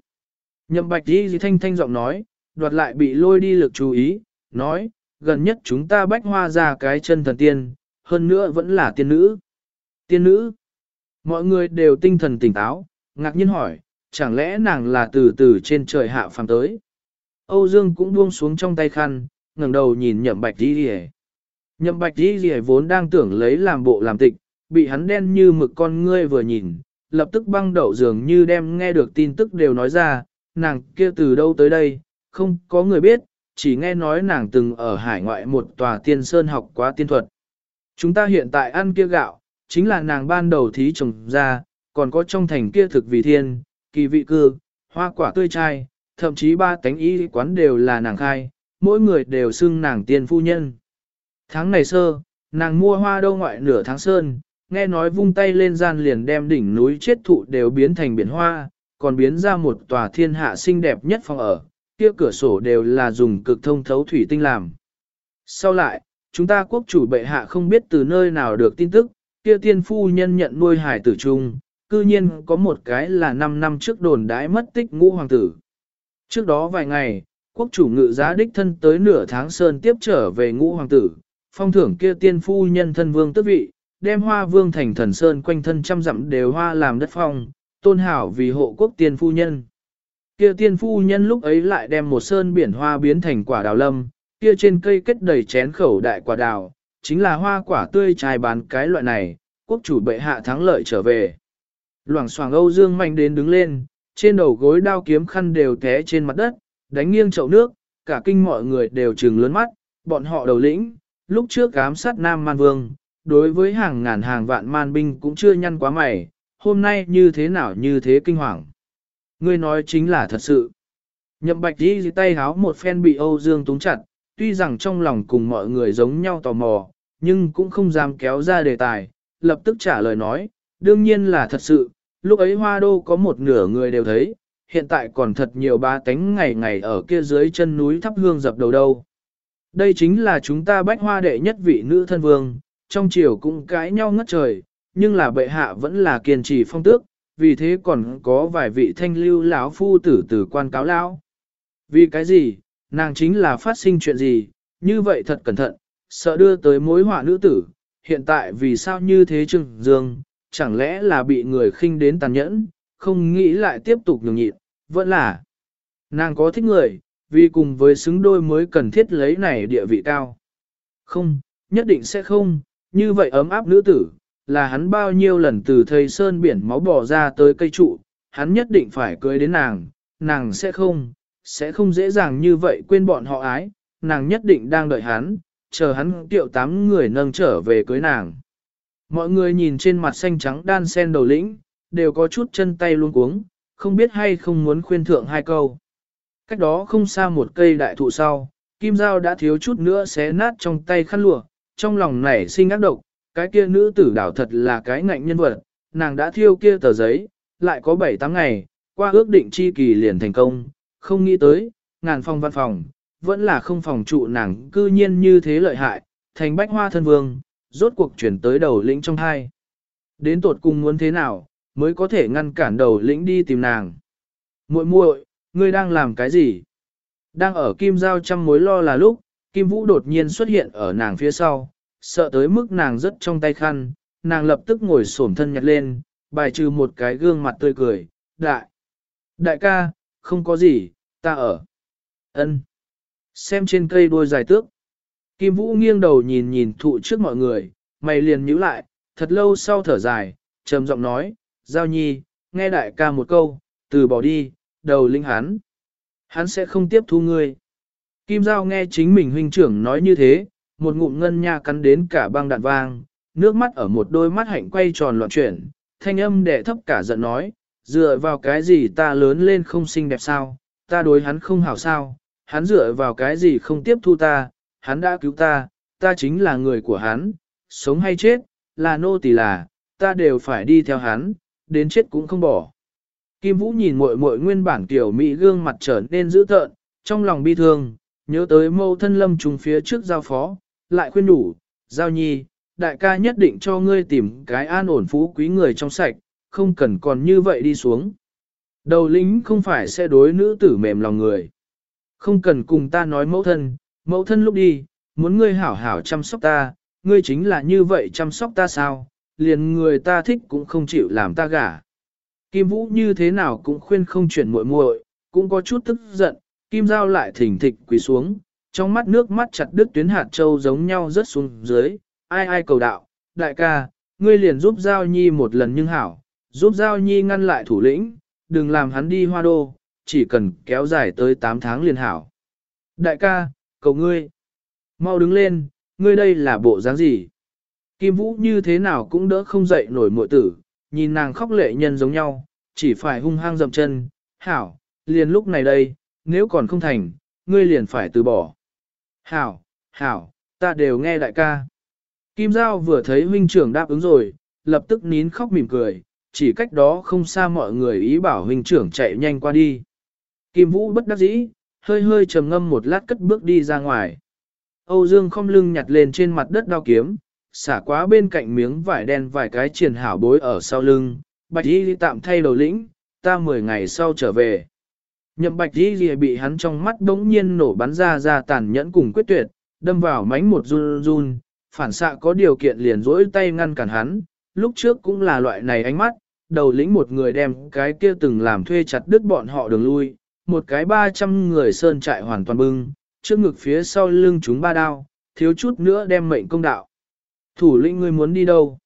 [SPEAKER 1] Nhậm bạch đi thanh thanh giọng nói, đoạt lại bị lôi đi lực chú ý, nói, gần nhất chúng ta bách hoa ra cái chân thần tiên, hơn nữa vẫn là tiên nữ. Tiên nữ, mọi người đều tinh thần tỉnh táo, ngạc nhiên hỏi, chẳng lẽ nàng là từ từ trên trời hạ phàm tới. Âu Dương cũng buông xuống trong tay khăn, ngẩng đầu nhìn nhậm bạch đi đi Nhậm bạch đi đi vốn đang tưởng lấy làm bộ làm tịch, bị hắn đen như mực con ngươi vừa nhìn, lập tức băng đậu dường như đem nghe được tin tức đều nói ra, nàng kia từ đâu tới đây, không có người biết, chỉ nghe nói nàng từng ở hải ngoại một tòa tiên sơn học quá tiên thuật. Chúng ta hiện tại ăn kia gạo, chính là nàng ban đầu thí trồng ra, còn có trong thành kia thực vị thiên, kỳ vị cư, hoa quả tươi chai, thậm chí ba tánh y quán đều là nàng khai, mỗi người đều xưng nàng tiên phu nhân. Tháng này sơ, nàng mua hoa đâu ngoại nửa tháng sơn, nghe nói vung tay lên gian liền đem đỉnh núi chết thụ đều biến thành biển hoa, còn biến ra một tòa thiên hạ xinh đẹp nhất phòng ở, kia cửa sổ đều là dùng cực thông thấu thủy tinh làm. Sau lại, chúng ta quốc chủ bệ hạ không biết từ nơi nào được tin tức, kia tiên phu nhân nhận nuôi hải tử trung, cư nhiên có một cái là 5 năm trước đồn đãi mất tích ngũ hoàng tử. Trước đó vài ngày, quốc chủ ngự giá đích thân tới nửa tháng sơn tiếp trở về ngũ hoàng tử, phong thưởng kia tiên phu nhân thân vương tước vị, đem hoa vương thành thần sơn quanh thân trăm dặm đều hoa làm đất phong, tôn hảo vì hộ quốc tiên phu nhân. Kia tiên phu nhân lúc ấy lại đem một sơn biển hoa biến thành quả đào lâm, kia trên cây kết đầy chén khẩu đại quả đào, chính là hoa quả tươi trai bán cái loại này, quốc chủ bệ hạ thắng lợi trở về. Loảng xoảng Âu Dương mạnh đến đứng lên, trên đầu gối đao kiếm khăn đều té trên mặt đất, đánh nghiêng chậu nước, cả kinh mọi người đều trừng lớn mắt, bọn họ đầu lĩnh, lúc trước ám sát Nam Man Vương, đối với hàng ngàn hàng vạn man binh cũng chưa nhăn quá mày, hôm nay như thế nào như thế kinh hoàng. Ngươi nói chính là thật sự. Nhậm bạch đi tay háo một phen bị Âu Dương túng chặt, tuy rằng trong lòng cùng mọi người giống nhau tò mò, nhưng cũng không dám kéo ra đề tài, lập tức trả lời nói, đương nhiên là thật sự, lúc ấy hoa đô có một nửa người đều thấy, hiện tại còn thật nhiều ba tánh ngày ngày ở kia dưới chân núi thắp hương dập đầu đâu. Đây chính là chúng ta bách hoa đệ nhất vị nữ thân vương, trong chiều cũng cãi nhau ngất trời, nhưng là bệ hạ vẫn là kiên trì phong tước, vì thế còn có vài vị thanh lưu lão phu tử tử quan cáo lão. Vì cái gì, nàng chính là phát sinh chuyện gì, như vậy thật cẩn thận, sợ đưa tới mối họa nữ tử, hiện tại vì sao như thế trừng dương, chẳng lẽ là bị người khinh đến tàn nhẫn, không nghĩ lại tiếp tục nhường nhịn, vẫn là nàng có thích người, vì cùng với xứng đôi mới cần thiết lấy này địa vị cao. Không, nhất định sẽ không, như vậy ấm áp nữ tử, là hắn bao nhiêu lần từ thầy sơn biển máu bỏ ra tới cây trụ, hắn nhất định phải cưới đến nàng, nàng sẽ không, sẽ không dễ dàng như vậy quên bọn họ ái, nàng nhất định đang đợi hắn, chờ hắn tiệu tám người nâng trở về cưới nàng. Mọi người nhìn trên mặt xanh trắng đan sen đầu lĩnh, đều có chút chân tay luôn cuống, không biết hay không muốn khuyên thượng hai câu. Cách đó không xa một cây đại thụ sau, kim dao đã thiếu chút nữa xé nát trong tay khăn lụa, trong lòng nảy sinh ác độc, cái kia nữ tử đảo thật là cái ngạnh nhân vật, nàng đã thiêu kia tờ giấy, lại có 7-8 ngày, qua ước định chi kỳ liền thành công, không nghĩ tới, ngàn phòng văn phòng, vẫn là không phòng trụ nàng cư nhiên như thế lợi hại, thành bách hoa thân vương, rốt cuộc chuyển tới đầu lĩnh trong hai. Đến tột cùng muốn thế nào, mới có thể ngăn cản đầu lĩnh đi tìm nàng. muội muội, ngươi đang làm cái gì? Đang ở kim giao trăm mối lo là lúc, kim vũ đột nhiên xuất hiện ở nàng phía sau, sợ tới mức nàng rất trong tay khăn, nàng lập tức ngồi xổm thân nhặt lên, bài trừ một cái gương mặt tươi cười, đại. Đại ca, không có gì, ta ở. ân Xem trên cây đuôi dài tước. Kim Vũ nghiêng đầu nhìn nhìn thụ trước mọi người, mày liền nhíu lại, thật lâu sau thở dài, trầm giọng nói, Giao Nhi, nghe đại ca một câu, từ bỏ đi, đầu linh hắn. Hắn sẽ không tiếp thu ngươi. Kim Giao nghe chính mình huynh trưởng nói như thế, một ngụm ngân nha cắn đến cả băng đạn vang, nước mắt ở một đôi mắt hạnh quay tròn loạn chuyển, thanh âm đệ thấp cả giận nói, dựa vào cái gì ta lớn lên không xinh đẹp sao, ta đối hắn không hảo sao, hắn dựa vào cái gì không tiếp thu ta, hắn đã cứu ta, ta chính là người của hắn, sống hay chết, là nô tỳ là, ta đều phải đi theo hắn, đến chết cũng không bỏ. Kim Vũ nhìn muội muội nguyên bản tiểu mỹ gương mặt trở nên dữ tợn, trong lòng bi thương, nhớ tới mâu thân lâm trùng phía trước giao phó, lại khuyên đủ, giao nhi, đại ca nhất định cho ngươi tìm cái an ổn phú quý người trong sạch, không cần còn như vậy đi xuống. Đầu lính không phải sẽ đối nữ tử mềm lòng người. Không cần cùng ta nói mẫu thân, mẫu thân lúc đi, muốn ngươi hảo hảo chăm sóc ta, ngươi chính là như vậy chăm sóc ta sao, liền người ta thích cũng không chịu làm ta gả. Kim Vũ như thế nào cũng khuyên không chuyển muội muội, cũng có chút tức giận, Kim Giao lại thỉnh thịch quỳ xuống, trong mắt nước mắt chặt đứt tuyến hạt châu giống nhau rớt xuống dưới, ai ai cầu đạo, đại ca, ngươi liền giúp Giao Nhi một lần nhưng hảo, giúp Giao Nhi ngăn lại thủ lĩnh, đừng làm hắn đi hoa đô, chỉ cần kéo dài tới 8 tháng liền hảo. Đại ca, cầu ngươi, mau đứng lên, ngươi đây là bộ dáng gì? Kim Vũ như thế nào cũng đỡ không dậy nổi muội tử, nhìn nàng khóc lệ nhân giống nhau, chỉ phải hung hăng dậm chân, hảo, liền lúc này đây, nếu còn không thành, ngươi liền phải từ bỏ. Hảo, hảo, ta đều nghe đại ca. Kim Giao vừa thấy huynh trưởng đáp ứng rồi, lập tức nín khóc mỉm cười, chỉ cách đó không xa mọi người ý bảo huynh trưởng chạy nhanh qua đi. Kim Vũ bất đắc dĩ, hơi hơi trầm ngâm một lát cất bước đi ra ngoài. Âu Dương không lưng nhặt lên trên mặt đất đao kiếm, xả quá bên cạnh miếng vải đen vài cái triển hảo bối ở sau lưng, bạch y tạm thay đầu lĩnh, ta 10 ngày sau trở về. Nhậm bạch y bị hắn trong mắt đống nhiên nổ bắn ra ra tàn nhẫn cùng quyết tuyệt, đâm vào mánh một run run, phản xạ có điều kiện liền rỗi tay ngăn cản hắn, lúc trước cũng là loại này ánh mắt, đầu lĩnh một người đem cái kia từng làm thuê chặt đứt bọn họ đường lui, một cái 300 người sơn trại hoàn toàn bưng, trước ngực phía sau lưng chúng ba đao, thiếu chút nữa đem mệnh công đạo. Thủ lĩnh ngươi muốn đi đâu?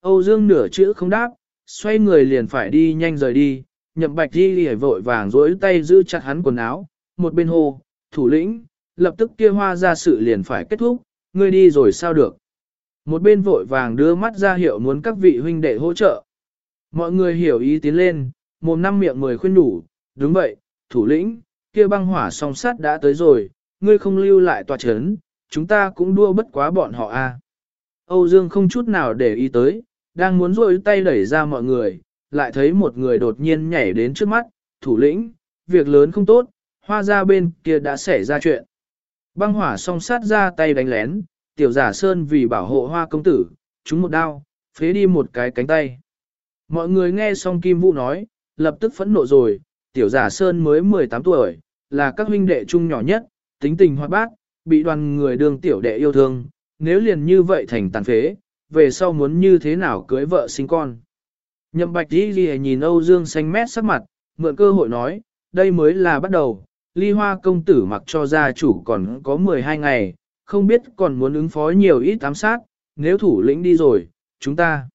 [SPEAKER 1] Âu Dương nửa chữ không đáp, xoay người liền phải đi nhanh rời đi, nhậm bạch đi lìa vội vàng dối tay giữ chặt hắn quần áo, một bên hồ, thủ lĩnh, lập tức kia hoa ra sự liền phải kết thúc, ngươi đi rồi sao được. Một bên vội vàng đưa mắt ra hiệu muốn các vị huynh đệ hỗ trợ. Mọi người hiểu ý tiến lên, một năm miệng mười khuyên đủ, đúng vậy, thủ lĩnh, kia băng hỏa song sát đã tới rồi, ngươi không lưu lại tòa chấn, chúng ta cũng đua bất quá bọn họ a. Âu Dương không chút nào để ý tới, đang muốn rôi tay đẩy ra mọi người, lại thấy một người đột nhiên nhảy đến trước mắt, thủ lĩnh, việc lớn không tốt, hoa ra bên kia đã xảy ra chuyện. Băng hỏa song sát ra tay đánh lén, tiểu giả sơn vì bảo hộ hoa công tử, chúng một đao, phế đi một cái cánh tay. Mọi người nghe xong Kim Vũ nói, lập tức phẫn nộ rồi, tiểu giả sơn mới 18 tuổi, là các huynh đệ trung nhỏ nhất, tính tình hoạt bát, bị đoàn người đường tiểu đệ yêu thương, nếu liền như vậy thành tàn phế, về sau muốn như thế nào cưới vợ sinh con. Nhậm bạch đi ghi nhìn Âu Dương xanh mét sắc mặt, mượn cơ hội nói, đây mới là bắt đầu, ly hoa công tử mặc cho gia chủ còn có 12 ngày, không biết còn muốn ứng phó nhiều ít ám sát, nếu thủ lĩnh đi rồi, chúng ta.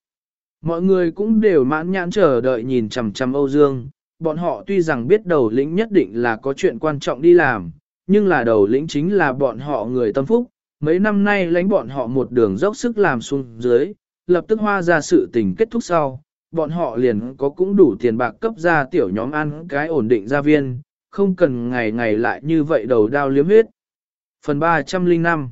[SPEAKER 1] Mọi người cũng đều mãn nhãn chờ đợi nhìn chằm chằm Âu Dương, bọn họ tuy rằng biết đầu lĩnh nhất định là có chuyện quan trọng đi làm, nhưng là đầu lĩnh chính là bọn họ người tâm phúc, mấy năm nay lãnh bọn họ một đường dốc sức làm xuống dưới, lập tức hoa ra sự tình kết thúc sau, bọn họ liền có cũng đủ tiền bạc cấp ra tiểu nhóm ăn cái ổn định gia viên, không cần ngày ngày lại như vậy đầu đao liếm huyết. Phần 305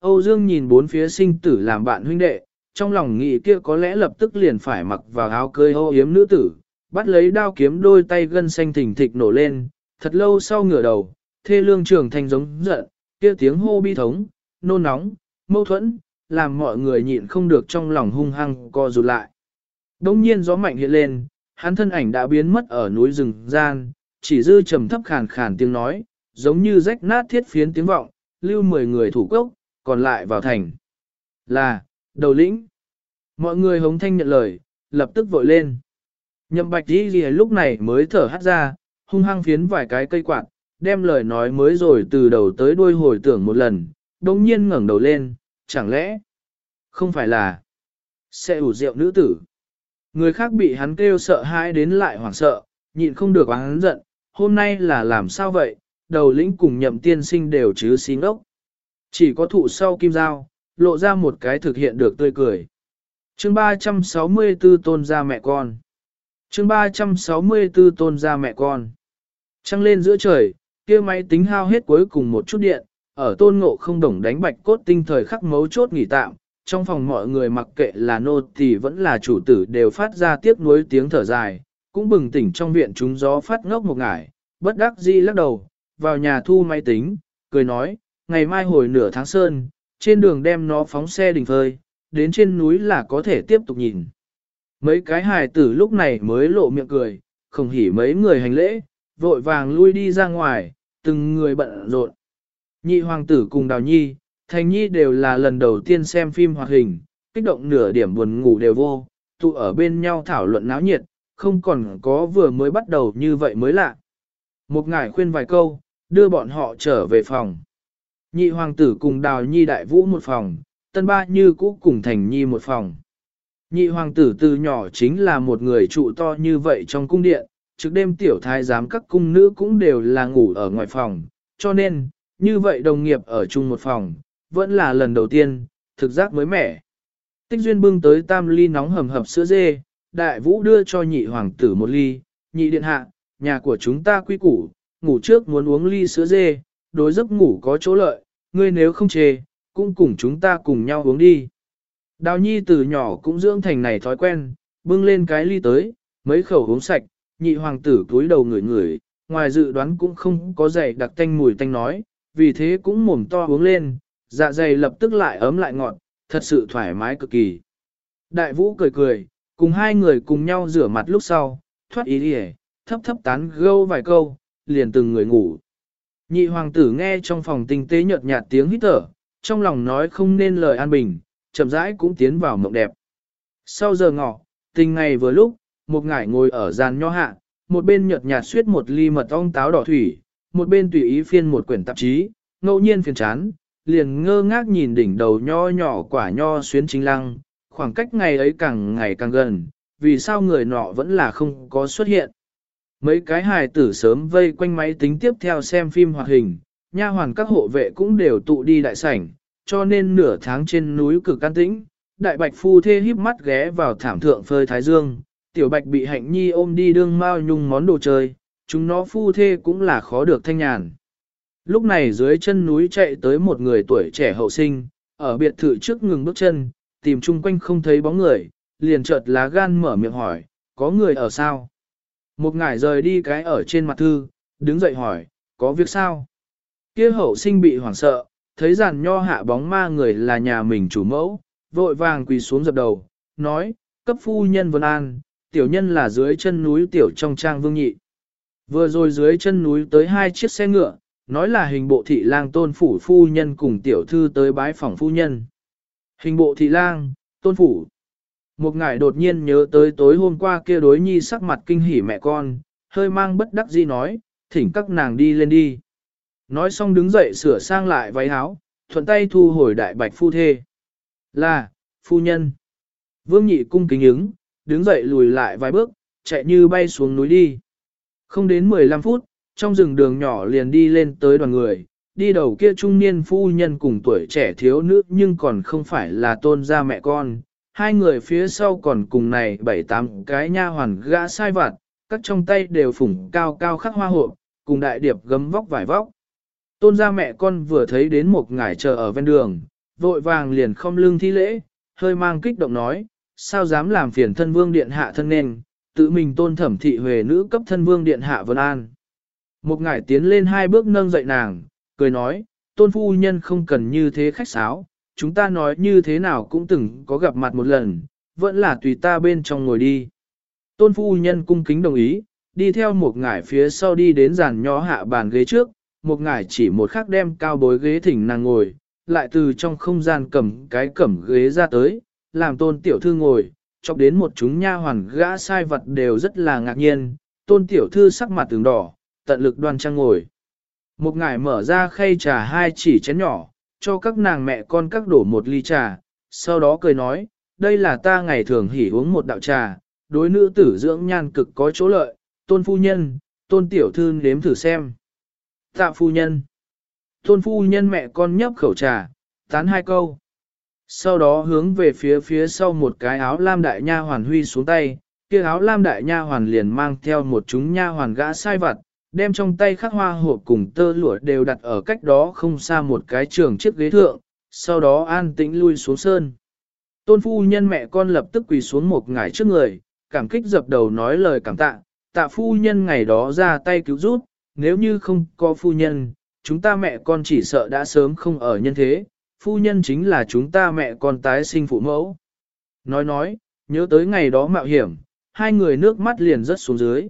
[SPEAKER 1] Âu Dương nhìn bốn phía sinh tử làm bạn huynh đệ, trong lòng nghĩ kia có lẽ lập tức liền phải mặc vào áo cưới hô yếm nữ tử, bắt lấy đao kiếm đôi tay gân xanh thình thịch nổ lên, thật lâu sau ngửa đầu, thê lương trường thành giống giận, kia tiếng hô bi thống, nôn nóng, mâu thuẫn, làm mọi người nhịn không được trong lòng hung hăng co rụt lại. Đông nhiên gió mạnh hiện lên, hắn thân ảnh đã biến mất ở núi rừng gian, chỉ dư trầm thấp khàn khàn tiếng nói, giống như rách nát thiết phiến tiếng vọng, lưu 10 người thủ cốc, còn lại vào thành. Là, đầu lĩnh. Mọi người hống thanh nhận lời, lập tức vội lên. Nhậm bạch đi gì lúc này mới thở hắt ra, hung hăng phiến vài cái cây quạt, đem lời nói mới rồi từ đầu tới đuôi hồi tưởng một lần, đồng nhiên ngẩng đầu lên, chẳng lẽ không phải là sẽ ủ rượu nữ tử. Người khác bị hắn kêu sợ hãi đến lại hoảng sợ, nhịn không được hắn giận, hôm nay là làm sao vậy, đầu lĩnh cùng nhậm tiên sinh đều chứ xí ngốc. Chỉ có thụ sau kim dao, lộ ra một cái thực hiện được tươi cười. chương 364 tôn ra mẹ con. chương 364 tôn ra mẹ con. Trăng lên giữa trời, kia máy tính hao hết cuối cùng một chút điện, ở tôn ngộ không đồng đánh bạch cốt tinh thời khắc mấu chốt nghỉ tạm, trong phòng mọi người mặc kệ là nô thì vẫn là chủ tử đều phát ra tiếc nuối tiếng thở dài, cũng bừng tỉnh trong viện chúng gió phát ngốc một ngải, bất đắc dĩ lắc đầu, vào nhà thu máy tính, cười nói, ngày mai hồi nửa tháng sơn, trên đường đem nó phóng xe đình phơi, đến trên núi là có thể tiếp tục nhìn. Mấy cái hài tử lúc này mới lộ miệng cười, không hỉ mấy người hành lễ, vội vàng lui đi ra ngoài, từng người bận rộn. Nhị hoàng tử cùng đào nhi, thành nhi đều là lần đầu tiên xem phim hoạt hình, kích động nửa điểm buồn ngủ đều vô, tụ ở bên nhau thảo luận náo nhiệt, không còn có vừa mới bắt đầu như vậy mới lạ. Một ngải khuyên vài câu, đưa bọn họ trở về phòng. Nhị hoàng tử cùng đào nhi đại vũ một phòng, tân ba như cũ cùng thành nhi một phòng. Nhị hoàng tử từ nhỏ chính là một người trụ to như vậy trong cung điện, trước đêm tiểu thái giám các cung nữ cũng đều là ngủ ở ngoài phòng, cho nên, như vậy đồng nghiệp ở chung một phòng, vẫn là lần đầu tiên, thực giác mới mẻ. Tích duyên bưng tới tam ly nóng hầm hập sữa dê, đại vũ đưa cho nhị hoàng tử một ly, nhị điện hạ, nhà của chúng ta quy củ, ngủ trước muốn uống ly sữa dê, đối giấc ngủ có chỗ lợi, ngươi nếu không chê, cũng cùng chúng ta cùng nhau uống đi. Đào nhi từ nhỏ cũng dưỡng thành này thói quen, bưng lên cái ly tới, mấy khẩu uống sạch, nhị hoàng tử cúi đầu ngửi ngửi, ngoài dự đoán cũng không có dày đặc tanh mùi tanh nói, vì thế cũng mồm to uống lên, dạ dày lập tức lại ấm lại ngọt, thật sự thoải mái cực kỳ. Đại vũ cười cười, cùng hai người cùng nhau rửa mặt lúc sau, thoát ý đi thấp thấp tán gâu vài câu, liền từng người ngủ. Nhị hoàng tử nghe trong phòng tinh tế nhợt nhạt tiếng hít thở, trong lòng nói không nên lời an bình, chậm rãi cũng tiến vào mộng đẹp. Sau giờ ngọ, tình ngày vừa lúc, một ngải ngồi ở gian nho hạ, một bên nhợt nhạt suyết một ly mật ong táo đỏ thủy, một bên tùy ý phiên một quyển tạp chí, ngẫu nhiên phiền chán, liền ngơ ngác nhìn đỉnh đầu nho nhỏ quả nho xuyến chính lăng, khoảng cách ngày ấy càng ngày càng gần, vì sao người nọ vẫn là không có xuất hiện. Mấy cái hài tử sớm vây quanh máy tính tiếp theo xem phim hoạt hình, nha hoàn các hộ vệ cũng đều tụ đi đại sảnh, cho nên nửa tháng trên núi cực can tĩnh, đại bạch phu thê híp mắt ghé vào thảm thượng phơi thái dương, tiểu bạch bị hạnh nhi ôm đi đương mao nhung món đồ chơi, chúng nó phu thê cũng là khó được thanh nhàn. Lúc này dưới chân núi chạy tới một người tuổi trẻ hậu sinh, ở biệt thự trước ngừng bước chân, tìm chung quanh không thấy bóng người, liền chợt lá gan mở miệng hỏi, có người ở sao? Một ngải rời đi cái ở trên mặt thư, đứng dậy hỏi, có việc sao? Kia hậu sinh bị hoảng sợ, thấy giàn nho hạ bóng ma người là nhà mình chủ mẫu, vội vàng quỳ xuống dập đầu, nói, cấp phu nhân vân an, tiểu nhân là dưới chân núi tiểu trong trang vương nhị. Vừa rồi dưới chân núi tới hai chiếc xe ngựa, nói là hình bộ thị lang tôn phủ phu nhân cùng tiểu thư tới bái phòng phu nhân. Hình bộ thị lang, tôn phủ. Một ngài đột nhiên nhớ tới tối hôm qua kia đối nhi sắc mặt kinh hỉ mẹ con, hơi mang bất đắc dĩ nói, thỉnh các nàng đi lên đi. Nói xong đứng dậy sửa sang lại váy áo, thuận tay thu hồi đại bạch phu thê. Là, phu nhân. Vương nhị cung kính ứng, đứng dậy lùi lại vài bước, chạy như bay xuống núi đi. Không đến 15 phút, trong rừng đường nhỏ liền đi lên tới đoàn người, đi đầu kia trung niên phu nhân cùng tuổi trẻ thiếu nữ nhưng còn không phải là tôn gia mẹ con. Hai người phía sau còn cùng này bảy tám cái nha hoàn gã sai vặt, các trong tay đều phủng cao cao khắc hoa hộp, cùng đại điệp gấm vóc vải vóc. Tôn gia mẹ con vừa thấy đến một ngải chờ ở ven đường, vội vàng liền không lưng thi lễ, hơi mang kích động nói, sao dám làm phiền thân vương điện hạ thân nên, tự mình tôn thẩm thị huề nữ cấp thân vương điện hạ vân an. Một ngải tiến lên hai bước nâng dậy nàng, cười nói, tôn phu nhân không cần như thế khách sáo, chúng ta nói như thế nào cũng từng có gặp mặt một lần, vẫn là tùy ta bên trong ngồi đi. Tôn phu nhân cung kính đồng ý, đi theo một ngải phía sau đi đến giàn nhỏ hạ bàn ghế trước, một ngải chỉ một khắc đem cao bối ghế thỉnh nàng ngồi, lại từ trong không gian cầm cái cẩm ghế ra tới, làm tôn tiểu thư ngồi, chọc đến một chúng nha hoàn gã sai vật đều rất là ngạc nhiên, tôn tiểu thư sắc mặt từng đỏ, tận lực đoan trang ngồi. Một ngải mở ra khay trà hai chỉ chén nhỏ, cho các nàng mẹ con các đổ một ly trà, sau đó cười nói, đây là ta ngày thường hỉ uống một đạo trà, đối nữ tử dưỡng nhan cực có chỗ lợi, tôn phu nhân, tôn tiểu thư nếm thử xem. Tạ phu nhân, tôn phu nhân mẹ con nhấp khẩu trà, tán hai câu. Sau đó hướng về phía phía sau một cái áo lam đại nha hoàn huy xuống tay, kia áo lam đại nha hoàn liền mang theo một chúng nha hoàn gã sai vặt, đem trong tay khắc hoa hộp cùng tơ lụa đều đặt ở cách đó không xa một cái trường chiếc ghế thượng, sau đó an tĩnh lui xuống sơn. Tôn phu nhân mẹ con lập tức quỳ xuống một ngải trước người, cảm kích dập đầu nói lời cảm tạ, tạ phu nhân ngày đó ra tay cứu giúp, nếu như không có phu nhân, chúng ta mẹ con chỉ sợ đã sớm không ở nhân thế, phu nhân chính là chúng ta mẹ con tái sinh phụ mẫu. Nói nói, nhớ tới ngày đó mạo hiểm, hai người nước mắt liền rớt xuống dưới.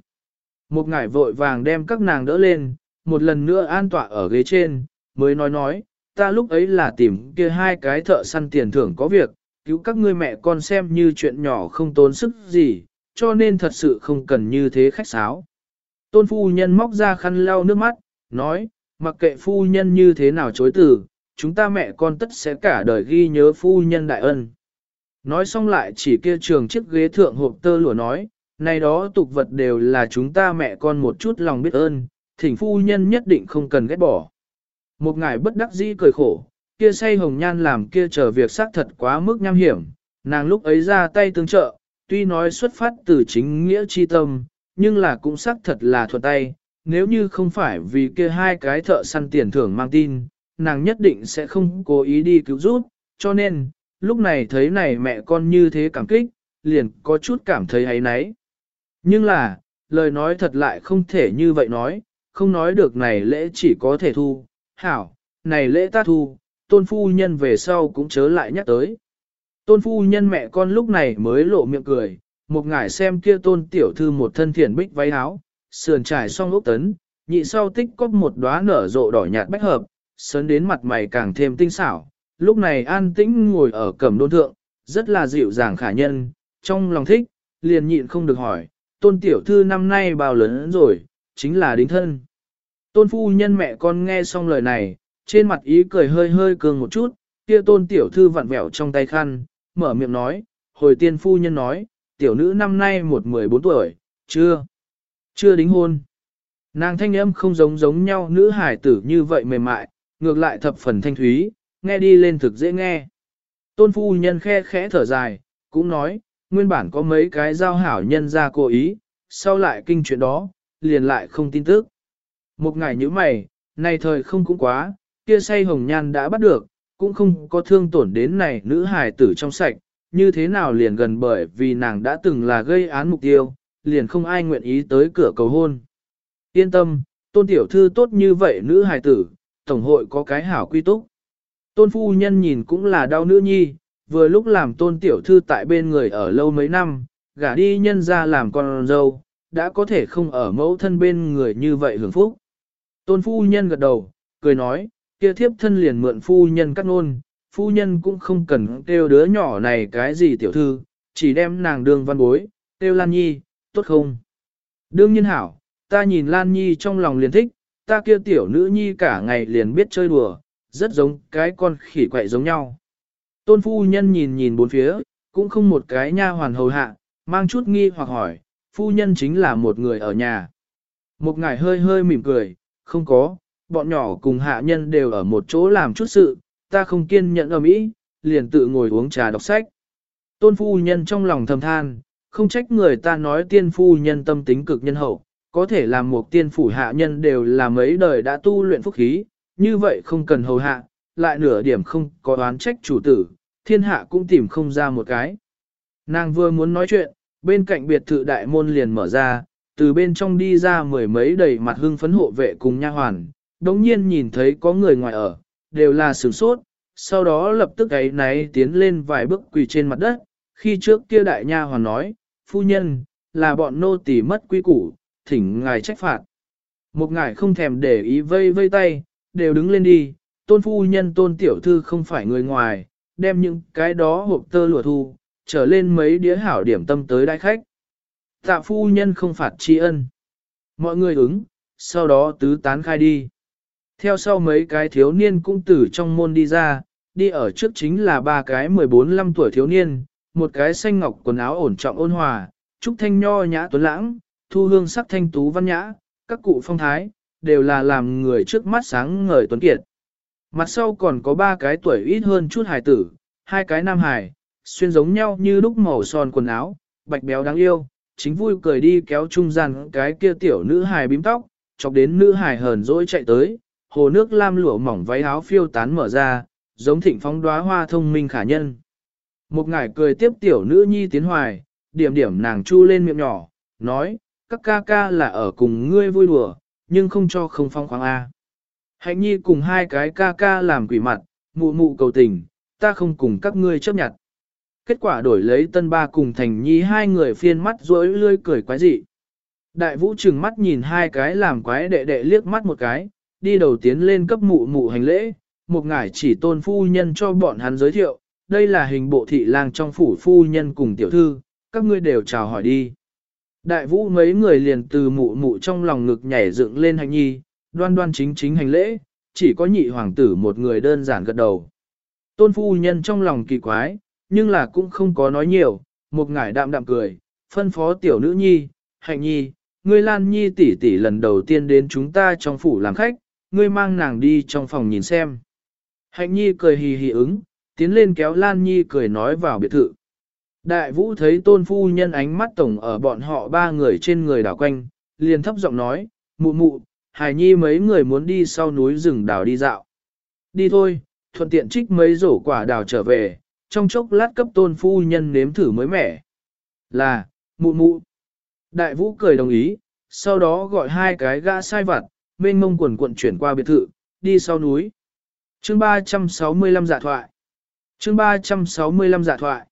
[SPEAKER 1] Một ngải vội vàng đem các nàng đỡ lên, một lần nữa an tọa ở ghế trên, mới nói nói, ta lúc ấy là tìm kia hai cái thợ săn tiền thưởng có việc, cứu các ngươi mẹ con xem như chuyện nhỏ không tốn sức gì, cho nên thật sự không cần như thế khách sáo. Tôn phu nhân móc ra khăn lau nước mắt, nói, mặc kệ phu nhân như thế nào chối từ, chúng ta mẹ con tất sẽ cả đời ghi nhớ phu nhân đại ân. Nói xong lại chỉ kia trường chiếc ghế thượng hộp tơ lụa nói, này đó tục vật đều là chúng ta mẹ con một chút lòng biết ơn, thỉnh phu nhân nhất định không cần ghét bỏ. Một ngài bất đắc dĩ cười khổ, kia say hồng nhan làm kia chờ việc xác thật quá mức nham hiểm, nàng lúc ấy ra tay tương trợ, tuy nói xuất phát từ chính nghĩa chi tâm, nhưng là cũng xác thật là thuận tay, nếu như không phải vì kia hai cái thợ săn tiền thưởng mang tin, nàng nhất định sẽ không cố ý đi cứu giúp, cho nên, lúc này thấy này mẹ con như thế cảm kích, liền có chút cảm thấy ấy nấy. Nhưng là, lời nói thật lại không thể như vậy nói, không nói được này lễ chỉ có thể thu, hảo, này lễ ta thu, tôn phu nhân về sau cũng chớ lại nhắc tới. Tôn phu nhân mẹ con lúc này mới lộ miệng cười, một ngải xem kia tôn tiểu thư một thân thiển bích váy áo, sườn trải song ốc tấn, nhị sau tích có một đóa nở rộ đỏ nhạt bách hợp, sớn đến mặt mày càng thêm tinh xảo, lúc này an tĩnh ngồi ở cẩm đôn thượng, rất là dịu dàng khả nhân, trong lòng thích, liền nhịn không được hỏi, tôn tiểu thư năm nay bao lớn rồi, chính là đính thân. Tôn phu nhân mẹ con nghe xong lời này, trên mặt ý cười hơi hơi cường một chút, kia tôn tiểu thư vặn vẹo trong tay khăn, mở miệng nói, hồi tiên phu nhân nói, tiểu nữ năm nay một mười bốn tuổi, chưa, chưa đính hôn. Nàng thanh âm không giống giống nhau nữ hải tử như vậy mềm mại, ngược lại thập phần thanh thúy, nghe đi lên thực dễ nghe. Tôn phu nhân khe khẽ thở dài, cũng nói, nguyên bản có mấy cái giao hảo nhân ra cố ý, sau lại kinh chuyện đó, liền lại không tin tức. Một ngày như mày, này thời không cũng quá, kia say hồng nhan đã bắt được, cũng không có thương tổn đến này nữ hài tử trong sạch, như thế nào liền gần bởi vì nàng đã từng là gây án mục tiêu, liền không ai nguyện ý tới cửa cầu hôn. Yên tâm, tôn tiểu thư tốt như vậy nữ hài tử, tổng hội có cái hảo quy túc. Tôn phu nhân nhìn cũng là đau nữ nhi, vừa lúc làm tôn tiểu thư tại bên người ở lâu mấy năm, gả đi nhân ra làm con dâu, đã có thể không ở mẫu thân bên người như vậy hưởng phúc. Tôn phu nhân gật đầu, cười nói, kia thiếp thân liền mượn phu nhân cắt nôn, phu nhân cũng không cần kêu đứa nhỏ này cái gì tiểu thư, chỉ đem nàng đường văn bối, kêu Lan Nhi, tốt không? Đương nhiên hảo, ta nhìn Lan Nhi trong lòng liền thích, ta kia tiểu nữ nhi cả ngày liền biết chơi đùa, rất giống cái con khỉ quậy giống nhau. Tôn phu nhân nhìn nhìn bốn phía, cũng không một cái nha hoàn hầu hạ, mang chút nghi hoặc hỏi, phu nhân chính là một người ở nhà. Một ngài hơi hơi mỉm cười, không có, bọn nhỏ cùng hạ nhân đều ở một chỗ làm chút sự, ta không kiên nhẫn ở mỹ, liền tự ngồi uống trà đọc sách. Tôn phu nhân trong lòng thầm than, không trách người ta nói tiên phu nhân tâm tính cực nhân hậu, có thể làm một tiên phủ hạ nhân đều là mấy đời đã tu luyện phúc khí, như vậy không cần hầu hạ, lại nửa điểm không có đoán trách chủ tử, thiên hạ cũng tìm không ra một cái. Nàng vừa muốn nói chuyện, bên cạnh biệt thự đại môn liền mở ra, từ bên trong đi ra mười mấy đầy mặt hưng phấn hộ vệ cùng nha hoàn, đống nhiên nhìn thấy có người ngoài ở, đều là sửng sốt, sau đó lập tức ấy náy tiến lên vài bước quỳ trên mặt đất, khi trước kia đại nha hoàn nói, phu nhân, là bọn nô tỳ mất quy củ, thỉnh ngài trách phạt. Một ngài không thèm để ý vây vây tay, đều đứng lên đi, tôn phu nhân tôn tiểu thư không phải người ngoài, đem những cái đó hộp tơ lụa thu, trở lên mấy đĩa hảo điểm tâm tới đại khách. Tạ phu nhân không phạt tri ân. Mọi người ứng, sau đó tứ tán khai đi. Theo sau mấy cái thiếu niên cũng từ trong môn đi ra, đi ở trước chính là ba cái 14-15 tuổi thiếu niên, một cái xanh ngọc quần áo ổn trọng ôn hòa, trúc thanh nho nhã tuấn lãng, thu hương sắc thanh tú văn nhã, các cụ phong thái, đều là làm người trước mắt sáng ngời tuấn kiệt. Mặt sau còn có ba cái tuổi ít hơn chút hài tử, hai cái nam hài, xuyên giống nhau như đúc màu son quần áo, bạch béo đáng yêu, chính vui cười đi kéo trung gian cái kia tiểu nữ hài bím tóc, chọc đến nữ hài hờn dỗi chạy tới, hồ nước lam lụa mỏng váy áo phiêu tán mở ra, giống thịnh phóng đóa hoa thông minh khả nhân. Một ngải cười tiếp tiểu nữ nhi tiến hoài, điểm điểm nàng chu lên miệng nhỏ, nói, các ca ca là ở cùng ngươi vui đùa, nhưng không cho không phong khoáng A. Hạnh nhi cùng hai cái ca ca làm quỷ mặt, mụ mụ cầu tình, ta không cùng các ngươi chấp nhận. Kết quả đổi lấy tân ba cùng thành nhi hai người phiên mắt rối lươi cười quái dị. Đại vũ trừng mắt nhìn hai cái làm quái đệ đệ liếc mắt một cái, đi đầu tiến lên cấp mụ mụ hành lễ, một ngải chỉ tôn phu nhân cho bọn hắn giới thiệu, đây là hình bộ thị lang trong phủ phu nhân cùng tiểu thư, các ngươi đều chào hỏi đi. Đại vũ mấy người liền từ mụ mụ trong lòng ngực nhảy dựng lên hành nhi, đoan đoan chính chính hành lễ, chỉ có nhị hoàng tử một người đơn giản gật đầu. Tôn phu nhân trong lòng kỳ quái, nhưng là cũng không có nói nhiều, một ngải đạm đạm cười, phân phó tiểu nữ nhi, hạnh nhi, ngươi lan nhi tỷ tỷ lần đầu tiên đến chúng ta trong phủ làm khách, ngươi mang nàng đi trong phòng nhìn xem. Hạnh nhi cười hì hì ứng, tiến lên kéo lan nhi cười nói vào biệt thự. Đại vũ thấy tôn phu nhân ánh mắt tổng ở bọn họ ba người trên người đảo quanh, liền thấp giọng nói, mụ mụ, hài nhi mấy người muốn đi sau núi rừng đào đi dạo. Đi thôi, thuận tiện trích mấy rổ quả đào trở về, trong chốc lát cấp tôn phu nhân nếm thử mới mẻ. Là, mụ mụ. Đại vũ cười đồng ý, sau đó gọi hai cái gã sai vặt, mênh mông quần quận chuyển qua biệt thự, đi sau núi. Chương 365 giả dạ thoại. Chương 365 giả dạ thoại.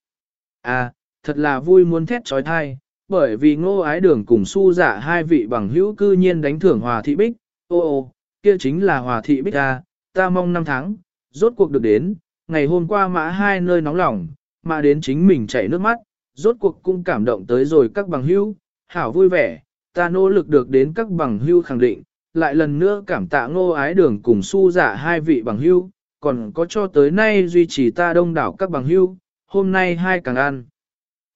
[SPEAKER 1] À, thật là vui muốn thét trói thai, bởi vì ngô ái đường cùng su giả dạ hai vị bằng hữu cư nhiên đánh thưởng hòa thị bích, ô ô, kia chính là hòa thị bích à, ta mong năm tháng, rốt cuộc được đến, ngày hôm qua mã hai nơi nóng lòng, mà đến chính mình chảy nước mắt, rốt cuộc cũng cảm động tới rồi các bằng hữu, hảo vui vẻ, ta nỗ lực được đến các bằng hữu khẳng định, lại lần nữa cảm tạ ngô ái đường cùng su giả dạ hai vị bằng hữu, còn có cho tới nay duy trì ta đông đảo các bằng hữu, hôm nay hai càng ăn.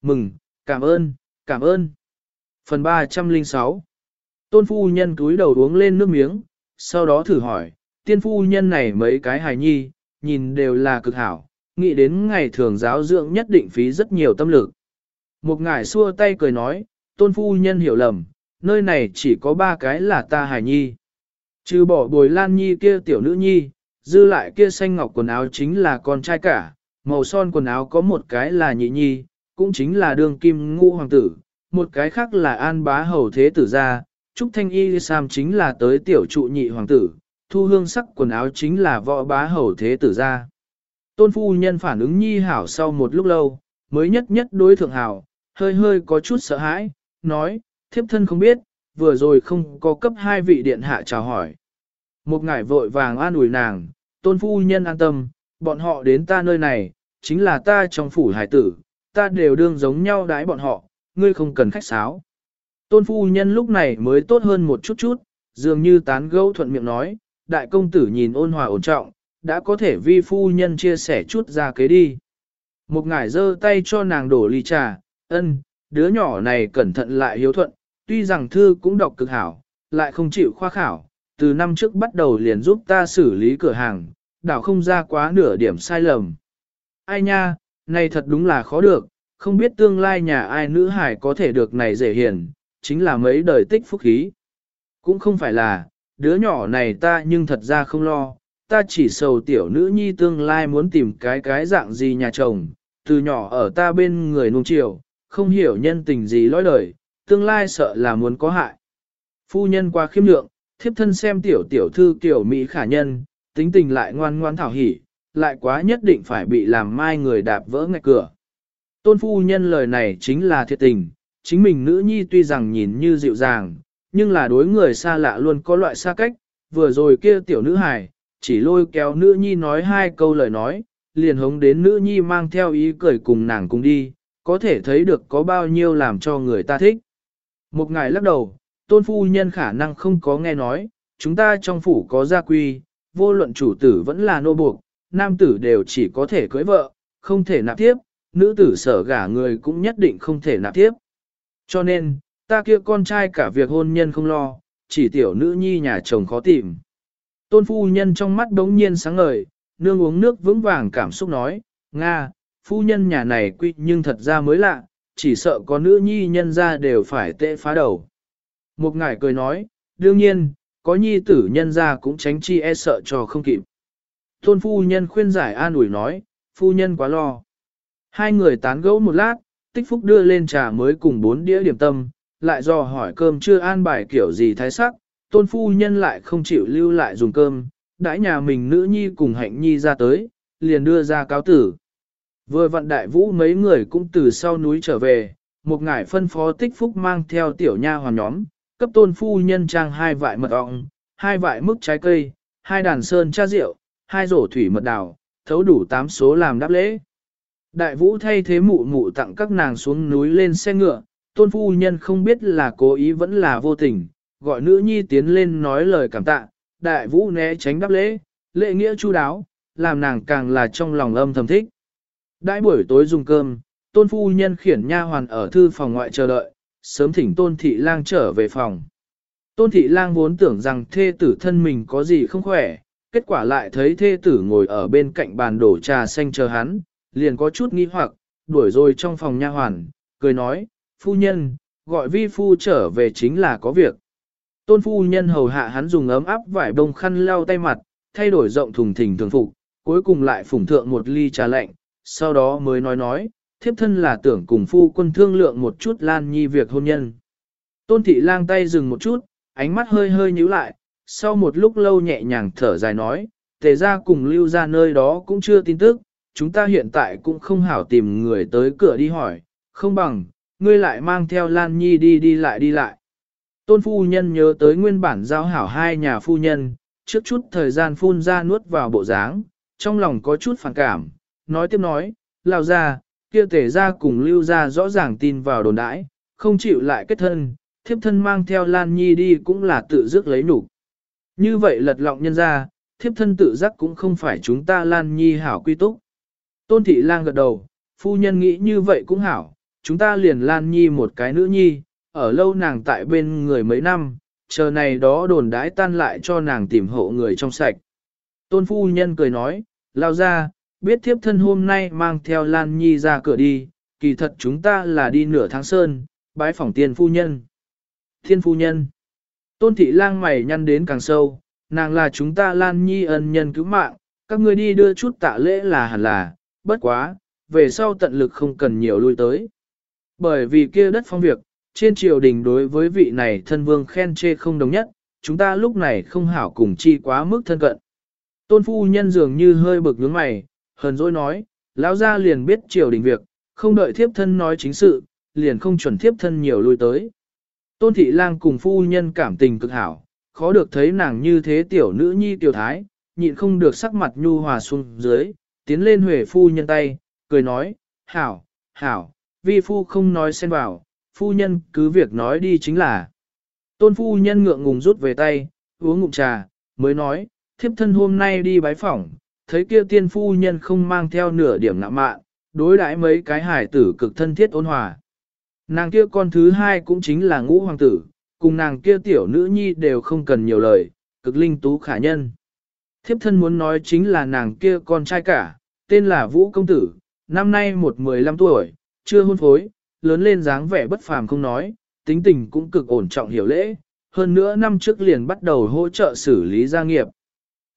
[SPEAKER 1] Mừng, cảm ơn, cảm ơn. Phần 306 Tôn phu nhân cúi đầu uống lên nước miếng, sau đó thử hỏi, tiên phu nhân này mấy cái hài nhi, nhìn đều là cực hảo, nghĩ đến ngày thường giáo dưỡng nhất định phí rất nhiều tâm lực. Một ngải xua tay cười nói, tôn phu nhân hiểu lầm, nơi này chỉ có ba cái là ta hài nhi. Trừ bỏ bồi lan nhi kia tiểu nữ nhi, dư lại kia xanh ngọc quần áo chính là con trai cả, màu son quần áo có một cái là nhị nhi, cũng chính là đường kim ngũ hoàng tử, một cái khác là an bá hầu thế tử gia, Trúc Thanh Y Sam chính là tới tiểu trụ nhị hoàng tử, thu hương sắc quần áo chính là võ bá hầu thế tử gia. Tôn phu nhân phản ứng nhi hảo sau một lúc lâu, mới nhất nhất đối thượng hảo, hơi hơi có chút sợ hãi, nói, thiếp thân không biết, vừa rồi không có cấp hai vị điện hạ chào hỏi. Một ngải vội vàng an ủi nàng, tôn phu nhân an tâm, bọn họ đến ta nơi này, chính là ta trong phủ hải tử, ta đều đương giống nhau đái bọn họ, ngươi không cần khách sáo. Tôn phu nhân lúc này mới tốt hơn một chút chút, dường như tán gẫu thuận miệng nói, đại công tử nhìn ôn hòa ổn trọng, đã có thể vi phu nhân chia sẻ chút ra kế đi. Một ngải giơ tay cho nàng đổ ly trà, ân, đứa nhỏ này cẩn thận lại hiếu thuận, tuy rằng thư cũng đọc cực hảo, lại không chịu khoa khảo, từ năm trước bắt đầu liền giúp ta xử lý cửa hàng, đảo không ra quá nửa điểm sai lầm. Ai nha, này thật đúng là khó được, không biết tương lai nhà ai nữ hải có thể được này dễ hiền, chính là mấy đời tích phúc khí. Cũng không phải là, đứa nhỏ này ta nhưng thật ra không lo, ta chỉ sầu tiểu nữ nhi tương lai muốn tìm cái cái dạng gì nhà chồng, từ nhỏ ở ta bên người nung chiều, không hiểu nhân tình gì lõi đời, tương lai sợ là muốn có hại. Phu nhân qua khiêm lượng, thiếp thân xem tiểu tiểu thư tiểu Mỹ khả nhân, tính tình lại ngoan ngoan thảo hỉ, lại quá nhất định phải bị làm mai người đạp vỡ ngạch cửa. Tôn phu nhân lời này chính là thiệt tình, chính mình nữ nhi tuy rằng nhìn như dịu dàng, nhưng là đối người xa lạ luôn có loại xa cách, vừa rồi kia tiểu nữ hài, chỉ lôi kéo nữ nhi nói hai câu lời nói, liền hống đến nữ nhi mang theo ý cười cùng nàng cùng đi, có thể thấy được có bao nhiêu làm cho người ta thích. Một ngày lắc đầu, tôn phu nhân khả năng không có nghe nói, chúng ta trong phủ có gia quy, vô luận chủ tử vẫn là nô buộc, nam tử đều chỉ có thể cưới vợ, không thể nạp tiếp, nữ tử sở gả người cũng nhất định không thể nạp tiếp. Cho nên, ta kia con trai cả việc hôn nhân không lo, chỉ tiểu nữ nhi nhà chồng khó tìm. Tôn phu nhân trong mắt đống nhiên sáng ngời, nương uống nước vững vàng cảm xúc nói, Nga, phu nhân nhà này quy nhưng thật ra mới lạ, chỉ sợ có nữ nhi nhân ra đều phải tệ phá đầu. Một ngài cười nói, đương nhiên, có nhi tử nhân ra cũng tránh chi e sợ cho không kịp. Tôn phu nhân khuyên giải an ủi nói, phu nhân quá lo. Hai người tán gẫu một lát, tích phúc đưa lên trà mới cùng bốn đĩa điểm tâm, lại do hỏi cơm chưa an bài kiểu gì thái sắc, tôn phu nhân lại không chịu lưu lại dùng cơm, đãi nhà mình nữ nhi cùng hạnh nhi ra tới, liền đưa ra cáo tử. Vừa vận đại vũ mấy người cũng từ sau núi trở về, một ngải phân phó tích phúc mang theo tiểu nha hoàn nhóm, cấp tôn phu nhân trang hai vại mật ọng, hai vại mức trái cây, hai đàn sơn cha rượu, hai rổ thủy mật đào, thấu đủ tám số làm đáp lễ. Đại vũ thay thế mụ mụ tặng các nàng xuống núi lên xe ngựa, tôn phu nhân không biết là cố ý vẫn là vô tình, gọi nữ nhi tiến lên nói lời cảm tạ, đại vũ né tránh đáp lễ, lễ nghĩa chu đáo, làm nàng càng là trong lòng âm thầm thích. Đại buổi tối dùng cơm, tôn phu nhân khiển nha hoàn ở thư phòng ngoại chờ đợi, sớm thỉnh tôn thị lang trở về phòng. Tôn thị lang vốn tưởng rằng thê tử thân mình có gì không khỏe, kết quả lại thấy thê tử ngồi ở bên cạnh bàn đổ trà xanh chờ hắn, liền có chút nghi hoặc, đuổi rồi trong phòng nha hoàn, cười nói, phu nhân, gọi vi phu trở về chính là có việc. Tôn phu nhân hầu hạ hắn dùng ấm áp vải bông khăn lau tay mặt, thay đổi rộng thùng thình thường phục, cuối cùng lại phủng thượng một ly trà lạnh, sau đó mới nói nói, thiếp thân là tưởng cùng phu quân thương lượng một chút lan nhi việc hôn nhân. Tôn thị lang tay dừng một chút, ánh mắt hơi hơi nhíu lại, sau một lúc lâu nhẹ nhàng thở dài nói, tề ra cùng lưu ra nơi đó cũng chưa tin tức, chúng ta hiện tại cũng không hảo tìm người tới cửa đi hỏi, không bằng, ngươi lại mang theo Lan Nhi đi đi lại đi lại. Tôn phu nhân nhớ tới nguyên bản giao hảo hai nhà phu nhân, trước chút thời gian phun ra nuốt vào bộ dáng, trong lòng có chút phản cảm, nói tiếp nói, lao ra, kia tể ra cùng lưu ra rõ ràng tin vào đồn đãi, không chịu lại kết thân, thiếp thân mang theo Lan Nhi đi cũng là tự dứt lấy nụ. Như vậy lật lọng nhân ra, thiếp thân tự giác cũng không phải chúng ta Lan Nhi hảo quy túc. Tôn thị lang gật đầu, phu nhân nghĩ như vậy cũng hảo, chúng ta liền Lan Nhi một cái nữ nhi, ở lâu nàng tại bên người mấy năm, chờ này đó đồn đãi tan lại cho nàng tìm hộ người trong sạch. Tôn phu nhân cười nói, lao ra, biết thiếp thân hôm nay mang theo Lan Nhi ra cửa đi, kỳ thật chúng ta là đi nửa tháng sơn, bái phỏng tiên phu nhân. Thiên phu nhân. Tôn thị lang mày nhăn đến càng sâu, nàng là chúng ta Lan Nhi ân nhân cứu mạng, các ngươi đi đưa chút tạ lễ là hẳn là, bất quá, về sau tận lực không cần nhiều lui tới. Bởi vì kia đất phong việc, trên triều đình đối với vị này thân vương khen chê không đồng nhất, chúng ta lúc này không hảo cùng chi quá mức thân cận. Tôn phu nhân dường như hơi bực nhướng mày, hờn dỗi nói, lão gia liền biết triều đình việc, không đợi thiếp thân nói chính sự, liền không chuẩn thiếp thân nhiều lui tới. Tôn thị lang cùng phu nhân cảm tình cực hảo, khó được thấy nàng như thế tiểu nữ nhi tiểu thái, nhịn không được sắc mặt nhu hòa xuống dưới, tiến lên huệ phu nhân tay, cười nói, hảo, hảo, vi phu không nói xen vào, phu nhân cứ việc nói đi chính là. Tôn phu nhân ngượng ngùng rút về tay, uống ngụm trà, mới nói, thiếp thân hôm nay đi bái phỏng, thấy kia tiên phu nhân không mang theo nửa điểm nạ mạn, đối đãi mấy cái hải tử cực thân thiết ôn hòa. Nàng kia con thứ hai cũng chính là ngũ hoàng tử, cùng nàng kia tiểu nữ nhi đều không cần nhiều lời, cực linh tú khả nhân. Thiếp thân muốn nói chính là nàng kia con trai cả, tên là Vũ Công Tử, năm nay một mười lăm tuổi, chưa hôn phối, lớn lên dáng vẻ bất phàm không nói, tính tình cũng cực ổn trọng hiểu lễ, hơn nữa năm trước liền bắt đầu hỗ trợ xử lý gia nghiệp.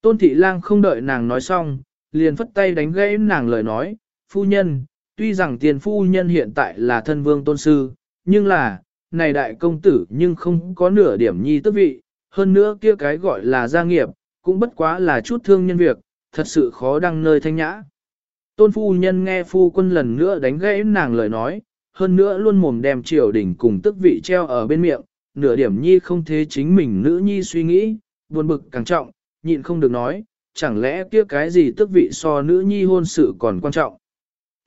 [SPEAKER 1] Tôn Thị Lang không đợi nàng nói xong, liền phất tay đánh gãy nàng lời nói, phu nhân, tuy rằng tiền phu nhân hiện tại là thân vương tôn sư, nhưng là, này đại công tử nhưng không có nửa điểm nhi tức vị, hơn nữa kia cái gọi là gia nghiệp, cũng bất quá là chút thương nhân việc, thật sự khó đăng nơi thanh nhã. Tôn phu nhân nghe phu quân lần nữa đánh gãy nàng lời nói, hơn nữa luôn mồm đem triều đỉnh cùng tức vị treo ở bên miệng, nửa điểm nhi không thế chính mình nữ nhi suy nghĩ, buồn bực càng trọng, nhịn không được nói, chẳng lẽ kia cái gì tức vị so nữ nhi hôn sự còn quan trọng.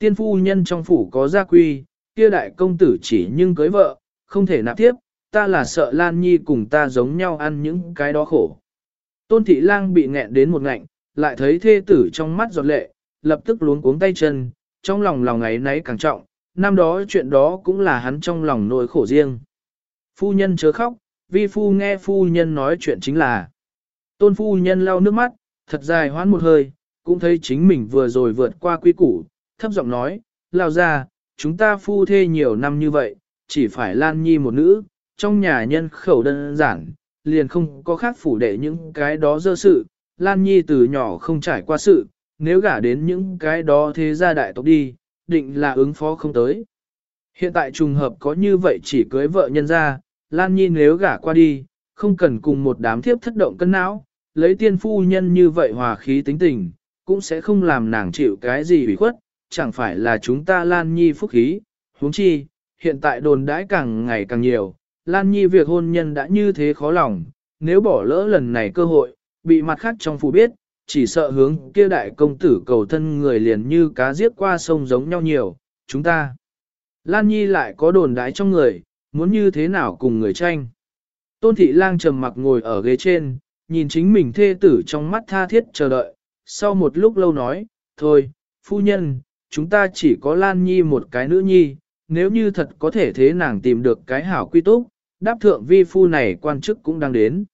[SPEAKER 1] Tiên phu nhân trong phủ có gia quy, kia đại công tử chỉ nhưng cưới vợ, không thể nạp tiếp, ta là sợ Lan Nhi cùng ta giống nhau ăn những cái đó khổ. Tôn thị lang bị nghẹn đến một ngạnh, lại thấy thê tử trong mắt giọt lệ, lập tức luống cuống tay chân, trong lòng lòng ấy nấy càng trọng, năm đó chuyện đó cũng là hắn trong lòng nỗi khổ riêng. Phu nhân chớ khóc, vi phu nghe phu nhân nói chuyện chính là. Tôn phu nhân lau nước mắt, thật dài hoán một hơi, cũng thấy chính mình vừa rồi vượt qua quy củ, thấp giọng nói, lao ra, chúng ta phu thê nhiều năm như vậy, chỉ phải lan nhi một nữ, trong nhà nhân khẩu đơn giản, liền không có khác phủ đệ những cái đó dơ sự, lan nhi từ nhỏ không trải qua sự, nếu gả đến những cái đó thế gia đại tộc đi, định là ứng phó không tới. Hiện tại trùng hợp có như vậy chỉ cưới vợ nhân ra, Lan Nhi nếu gả qua đi, không cần cùng một đám thiếp thất động cân não, lấy tiên phu nhân như vậy hòa khí tính tình, cũng sẽ không làm nàng chịu cái gì ủy khuất, chẳng phải là chúng ta Lan Nhi phúc khí, huống chi, hiện tại đồn đãi càng ngày càng nhiều, Lan Nhi việc hôn nhân đã như thế khó lòng, nếu bỏ lỡ lần này cơ hội, bị mặt khác trong phủ biết, chỉ sợ hướng kia đại công tử cầu thân người liền như cá giết qua sông giống nhau nhiều, chúng ta. Lan Nhi lại có đồn đái trong người, muốn như thế nào cùng người tranh. Tôn thị lang trầm mặc ngồi ở ghế trên, nhìn chính mình thê tử trong mắt tha thiết chờ đợi, sau một lúc lâu nói, thôi, phu nhân, chúng ta chỉ có Lan Nhi một cái nữ nhi, nếu như thật có thể thế nàng tìm được cái hảo quy túc, đáp thượng vi phu này quan chức cũng đang đến.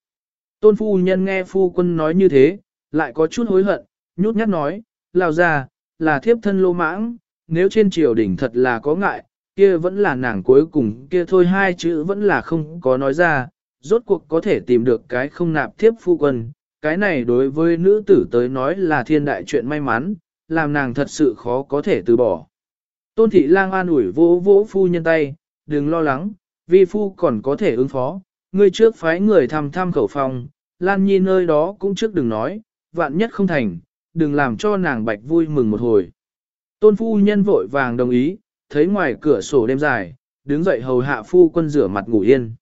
[SPEAKER 1] Tôn phu nhân nghe phu quân nói như thế, lại có chút hối hận, nhút nhát nói, lao ra, là thiếp thân lô mãng, nếu trên triều đình thật là có ngại, kia vẫn là nàng cuối cùng, kia thôi hai chữ vẫn là không có nói ra, rốt cuộc có thể tìm được cái không nạp thiếp phu quân, cái này đối với nữ tử tới nói là thiên đại chuyện may mắn, làm nàng thật sự khó có thể từ bỏ. Tôn thị lang an ủi vỗ vỗ phu nhân tay, đừng lo lắng, vi phu còn có thể ứng phó, ngươi trước phái người thăm thăm khẩu phòng, Lan Nhi nơi đó cũng trước đừng nói, vạn nhất không thành, đừng làm cho nàng bạch vui mừng một hồi. Tôn phu nhân vội vàng đồng ý, thấy ngoài cửa sổ đêm dài, đứng dậy hầu hạ phu quân rửa mặt ngủ yên.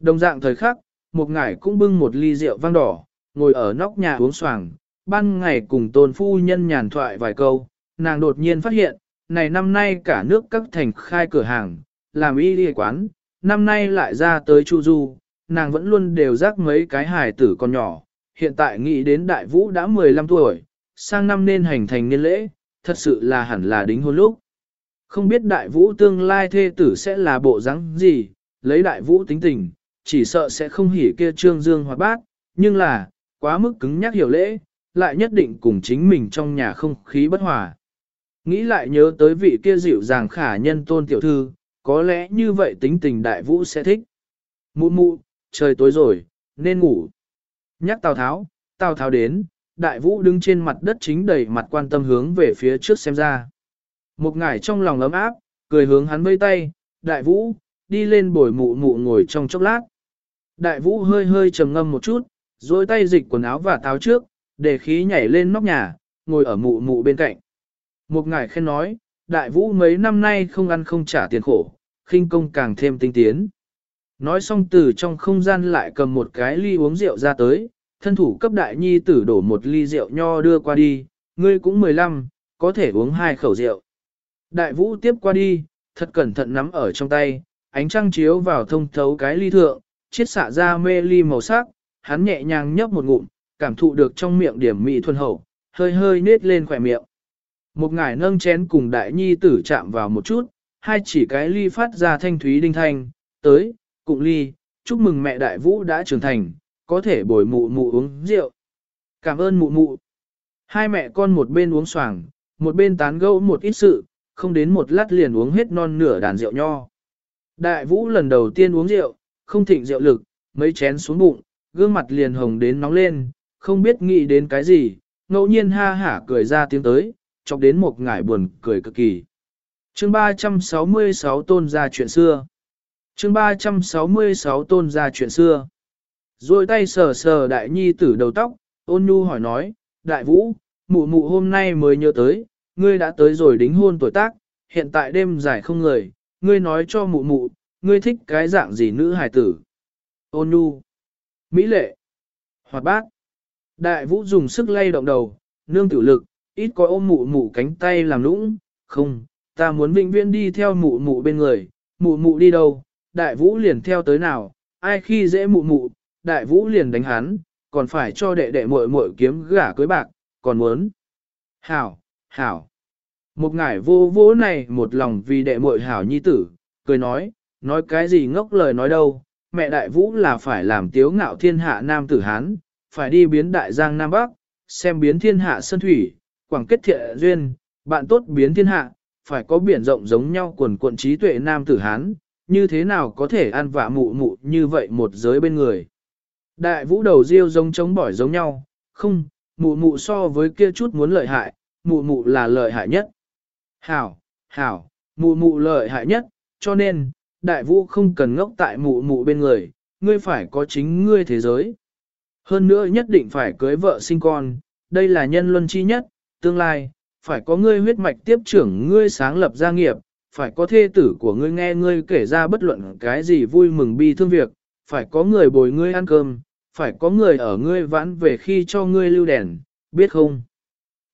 [SPEAKER 1] Đồng dạng thời khắc, một ngải cũng bưng một ly rượu vang đỏ, ngồi ở nóc nhà uống xoàng, ban ngày cùng tôn phu nhân nhàn thoại vài câu, nàng đột nhiên phát hiện, này năm nay cả nước các thành khai cửa hàng, làm y đi quán, năm nay lại ra tới Chu Du, nàng vẫn luôn đều rác mấy cái hài tử con nhỏ, hiện tại nghĩ đến đại vũ đã 15 tuổi, sang năm nên hành thành niên lễ, thật sự là hẳn là đính hôn lúc. Không biết đại vũ tương lai thê tử sẽ là bộ dáng gì, lấy đại vũ tính tình, chỉ sợ sẽ không hỉ kia trương dương hoặc bát, nhưng là, quá mức cứng nhắc hiểu lễ, lại nhất định cùng chính mình trong nhà không khí bất hòa. Nghĩ lại nhớ tới vị kia dịu dàng khả nhân tôn tiểu thư, có lẽ như vậy tính tình đại vũ sẽ thích. Mụ mụ, trời tối rồi, nên ngủ. Nhắc Tào Tháo, Tào Tháo đến, đại vũ đứng trên mặt đất chính đầy mặt quan tâm hướng về phía trước xem ra. Một ngải trong lòng ấm áp, cười hướng hắn vây tay, đại vũ, đi lên bồi mụ mụ ngồi trong chốc lát. Đại vũ hơi hơi trầm ngâm một chút, rồi tay dịch quần áo và táo trước, để khí nhảy lên nóc nhà, ngồi ở mụ mụ bên cạnh. Một ngài khen nói, đại vũ mấy năm nay không ăn không trả tiền khổ, khinh công càng thêm tinh tiến. Nói xong từ trong không gian lại cầm một cái ly uống rượu ra tới, thân thủ cấp đại nhi tử đổ một ly rượu nho đưa qua đi, ngươi cũng 15, có thể uống hai khẩu rượu. Đại vũ tiếp qua đi, thật cẩn thận nắm ở trong tay, ánh trăng chiếu vào thông thấu cái ly thượng, chiết xạ ra mê ly màu sắc, hắn nhẹ nhàng nhấp một ngụm, cảm thụ được trong miệng điểm mị thuần hậu, hơi hơi nết lên khỏe miệng. Một ngải nâng chén cùng đại nhi tử chạm vào một chút, hai chỉ cái ly phát ra thanh thúy đinh thanh, tới, cụng ly, chúc mừng mẹ đại vũ đã trưởng thành, có thể bồi mụ mụ uống rượu. Cảm ơn mụ mụ. Hai mẹ con một bên uống xoàng, một bên tán gẫu một ít sự, không đến một lát liền uống hết non nửa đàn rượu nho. Đại vũ lần đầu tiên uống rượu, không thịnh rượu lực, mấy chén xuống bụng, gương mặt liền hồng đến nóng lên, không biết nghĩ đến cái gì, ngẫu nhiên ha hả cười ra tiếng tới, chọc đến một ngải buồn cười cực kỳ. chương 366 tôn ra chuyện xưa chương 366 tôn ra chuyện xưa. Rồi tay sờ sờ đại nhi tử đầu tóc, ôn nhu hỏi nói, đại vũ, mụ mụ hôm nay mới nhớ tới, ngươi đã tới rồi đính hôn tuổi tác, hiện tại đêm dài không người, ngươi nói cho mụ mụ, ngươi thích cái dạng gì nữ hài tử. Ôn nhu, mỹ lệ, hoạt bát. Đại vũ dùng sức lay động đầu, nương tiểu lực, ít có ôm mụ mụ cánh tay làm lũng. không, ta muốn vĩnh viễn đi theo mụ mụ bên người, mụ mụ đi đâu, đại vũ liền theo tới nào, ai khi dễ mụ mụ, đại vũ liền đánh hắn, còn phải cho đệ đệ muội muội kiếm gả cưới bạc, còn muốn. Hảo, hảo. Một ngải vô vô này một lòng vì đệ muội hảo nhi tử, cười nói, nói cái gì ngốc lời nói đâu, mẹ đại vũ là phải làm tiếu ngạo thiên hạ nam tử Hán, phải đi biến đại giang nam bắc, xem biến thiên hạ sơn thủy, quảng kết thiện duyên, bạn tốt biến thiên hạ, phải có biển rộng giống nhau quần quận trí tuệ nam tử Hán, như thế nào có thể ăn vạ mụ mụ như vậy một giới bên người. Đại vũ đầu riêu giống chống bỏi giống nhau, không, mụ mụ so với kia chút muốn lợi hại, mụ mụ là lợi hại nhất. Hảo, hảo, mụ mụ lợi hại nhất, cho nên, đại vũ không cần ngốc tại mụ mụ bên người, ngươi phải có chính ngươi thế giới. Hơn nữa nhất định phải cưới vợ sinh con, đây là nhân luân chi nhất, tương lai, phải có ngươi huyết mạch tiếp trưởng ngươi sáng lập gia nghiệp, phải có thê tử của ngươi nghe ngươi kể ra bất luận cái gì vui mừng bi thương việc, phải có người bồi ngươi ăn cơm, phải có người ở ngươi vãn về khi cho ngươi lưu đèn, biết không?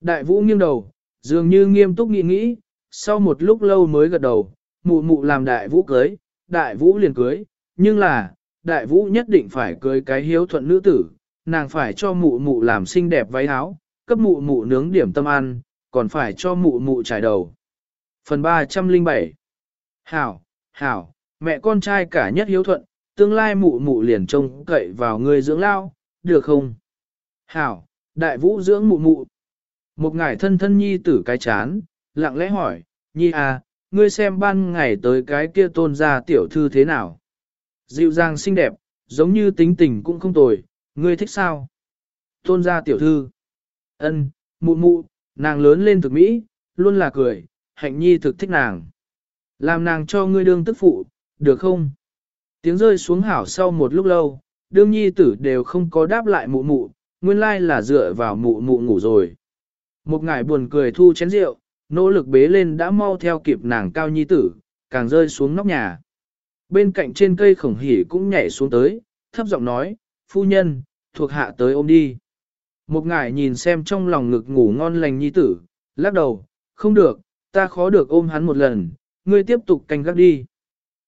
[SPEAKER 1] Đại vũ nghiêng đầu, dường như nghiêm túc nghĩ nghĩ, sau một lúc lâu mới gật đầu, mụ mụ làm đại vũ cưới, đại vũ liền cưới, nhưng là, đại vũ nhất định phải cưới cái hiếu thuận nữ tử, nàng phải cho mụ mụ làm xinh đẹp váy áo, cấp mụ mụ nướng điểm tâm ăn, còn phải cho mụ mụ trải đầu. Phần 307 Hảo, hảo, mẹ con trai cả nhất hiếu thuận, tương lai mụ mụ liền trông cậy vào người dưỡng lao, được không? Hảo, đại vũ dưỡng mụ mụ. Một ngải thân thân nhi tử cái chán, lặng lẽ hỏi, nhi à, ngươi xem ban ngày tới cái kia tôn gia tiểu thư thế nào? Dịu dàng xinh đẹp, giống như tính tình cũng không tồi, ngươi thích sao? Tôn gia tiểu thư. ân, mụ mụ, nàng lớn lên thực mỹ, luôn là cười, hạnh nhi thực thích nàng. Làm nàng cho ngươi đương tức phụ, được không? Tiếng rơi xuống hảo sau một lúc lâu, đương nhi tử đều không có đáp lại mụ mụ, nguyên lai là dựa vào mụ mụ ngủ rồi. Một ngải buồn cười thu chén rượu, nỗ lực bế lên đã mau theo kịp nàng cao nhi tử, càng rơi xuống nóc nhà. Bên cạnh trên cây khổng hỉ cũng nhảy xuống tới, thấp giọng nói, phu nhân, thuộc hạ tới ôm đi. Một ngải nhìn xem trong lòng ngực ngủ ngon lành nhi tử, lắc đầu, không được, ta khó được ôm hắn một lần, ngươi tiếp tục canh gác đi.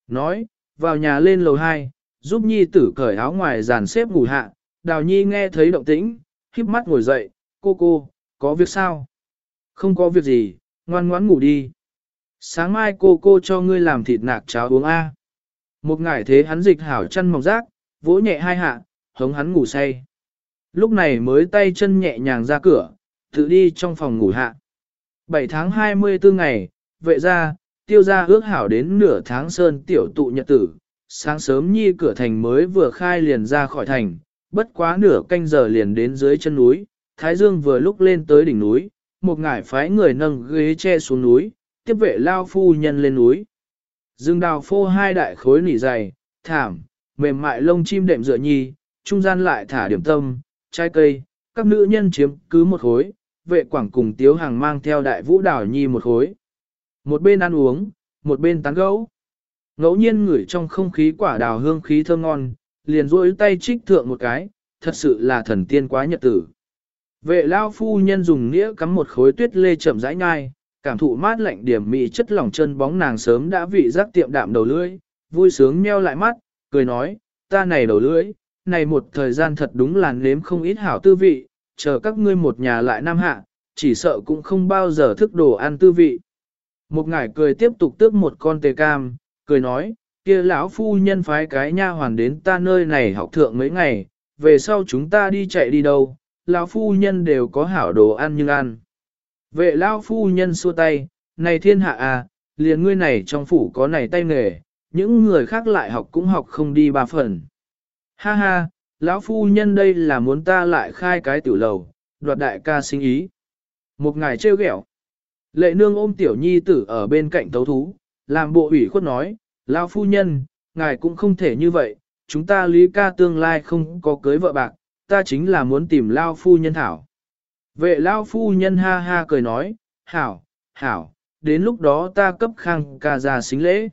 [SPEAKER 1] Nói, vào nhà lên lầu 2, giúp nhi tử cởi áo ngoài dàn xếp ngủ hạ, đào nhi nghe thấy động tĩnh, khiếp mắt ngồi dậy, cô cô, có việc sao? Không có việc gì, ngoan ngoãn ngủ đi. Sáng mai cô cô cho ngươi làm thịt nạc cháo uống A. Một ngải thế hắn dịch hảo chân mỏng rác, vỗ nhẹ hai hạ, hống hắn ngủ say. Lúc này mới tay chân nhẹ nhàng ra cửa, tự đi trong phòng ngủ hạ. 7 tháng 24 ngày, vệ ra, tiêu ra ước hảo đến nửa tháng sơn tiểu tụ nhật tử. Sáng sớm nhi cửa thành mới vừa khai liền ra khỏi thành, bất quá nửa canh giờ liền đến dưới chân núi, Thái Dương vừa lúc lên tới đỉnh núi, một ngải phái người nâng ghế che xuống núi, tiếp vệ lao phu nhân lên núi. Dương đào phô hai đại khối nỉ dày, thảm, mềm mại lông chim đệm dựa nhi, trung gian lại thả điểm tâm, trái cây, các nữ nhân chiếm cứ một khối, vệ quảng cùng tiếu hàng mang theo đại vũ đảo nhi một khối. Một bên ăn uống, một bên tán gẫu. Ngẫu nhiên ngửi trong không khí quả đào hương khí thơm ngon, liền rôi tay trích thượng một cái, thật sự là thần tiên quá nhật tử. Vệ lao phu nhân dùng nĩa cắm một khối tuyết lê chậm rãi nhai, cảm thụ mát lạnh điểm mị chất lỏng chân bóng nàng sớm đã vị giác tiệm đạm đầu lưỡi, vui sướng nheo lại mắt, cười nói, ta này đầu lưỡi, này một thời gian thật đúng là nếm không ít hảo tư vị, chờ các ngươi một nhà lại nam hạ, chỉ sợ cũng không bao giờ thức đồ ăn tư vị. Một ngải cười tiếp tục tước một con tê cam, cười nói, kia lão phu nhân phái cái nha hoàn đến ta nơi này học thượng mấy ngày, về sau chúng ta đi chạy đi đâu, lão phu nhân đều có hảo đồ ăn nhưng ăn. Vệ lão phu nhân xua tay, này thiên hạ à, liền ngươi này trong phủ có này tay nghề, những người khác lại học cũng học không đi ba phần. Ha ha, lão phu nhân đây là muốn ta lại khai cái tiểu lầu, đoạt đại ca sinh ý. Một ngày trêu ghẹo. Lệ nương ôm tiểu nhi tử ở bên cạnh tấu thú, làm bộ ủy khuất nói, lão phu nhân, ngài cũng không thể như vậy, chúng ta lý ca tương lai không có cưới vợ bạc, ta chính là muốn tìm lao phu nhân thảo. Vệ lao phu nhân ha ha cười nói, hảo, hảo, đến lúc đó ta cấp khang ca ra xính lễ.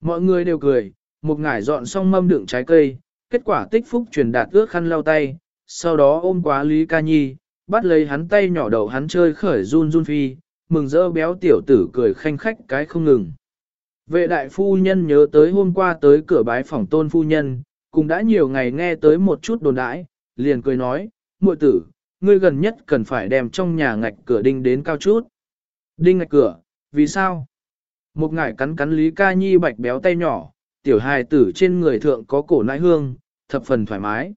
[SPEAKER 1] Mọi người đều cười, một ngải dọn xong mâm đựng trái cây, kết quả tích phúc truyền đạt ước khăn lau tay, sau đó ôm quá Lý Ca Nhi, bắt lấy hắn tay nhỏ đầu hắn chơi khởi run run phi, mừng rỡ béo tiểu tử cười khanh khách cái không ngừng. Vệ đại phu nhân nhớ tới hôm qua tới cửa bái phòng tôn phu nhân, cũng đã nhiều ngày nghe tới một chút đồn đãi, liền cười nói, muội tử, ngươi gần nhất cần phải đem trong nhà ngạch cửa đinh đến cao chút. Đinh ngạch cửa, vì sao? Một ngải cắn cắn Lý Ca Nhi bạch béo tay nhỏ, tiểu hài tử trên người thượng có cổ nãi hương, thập phần thoải mái.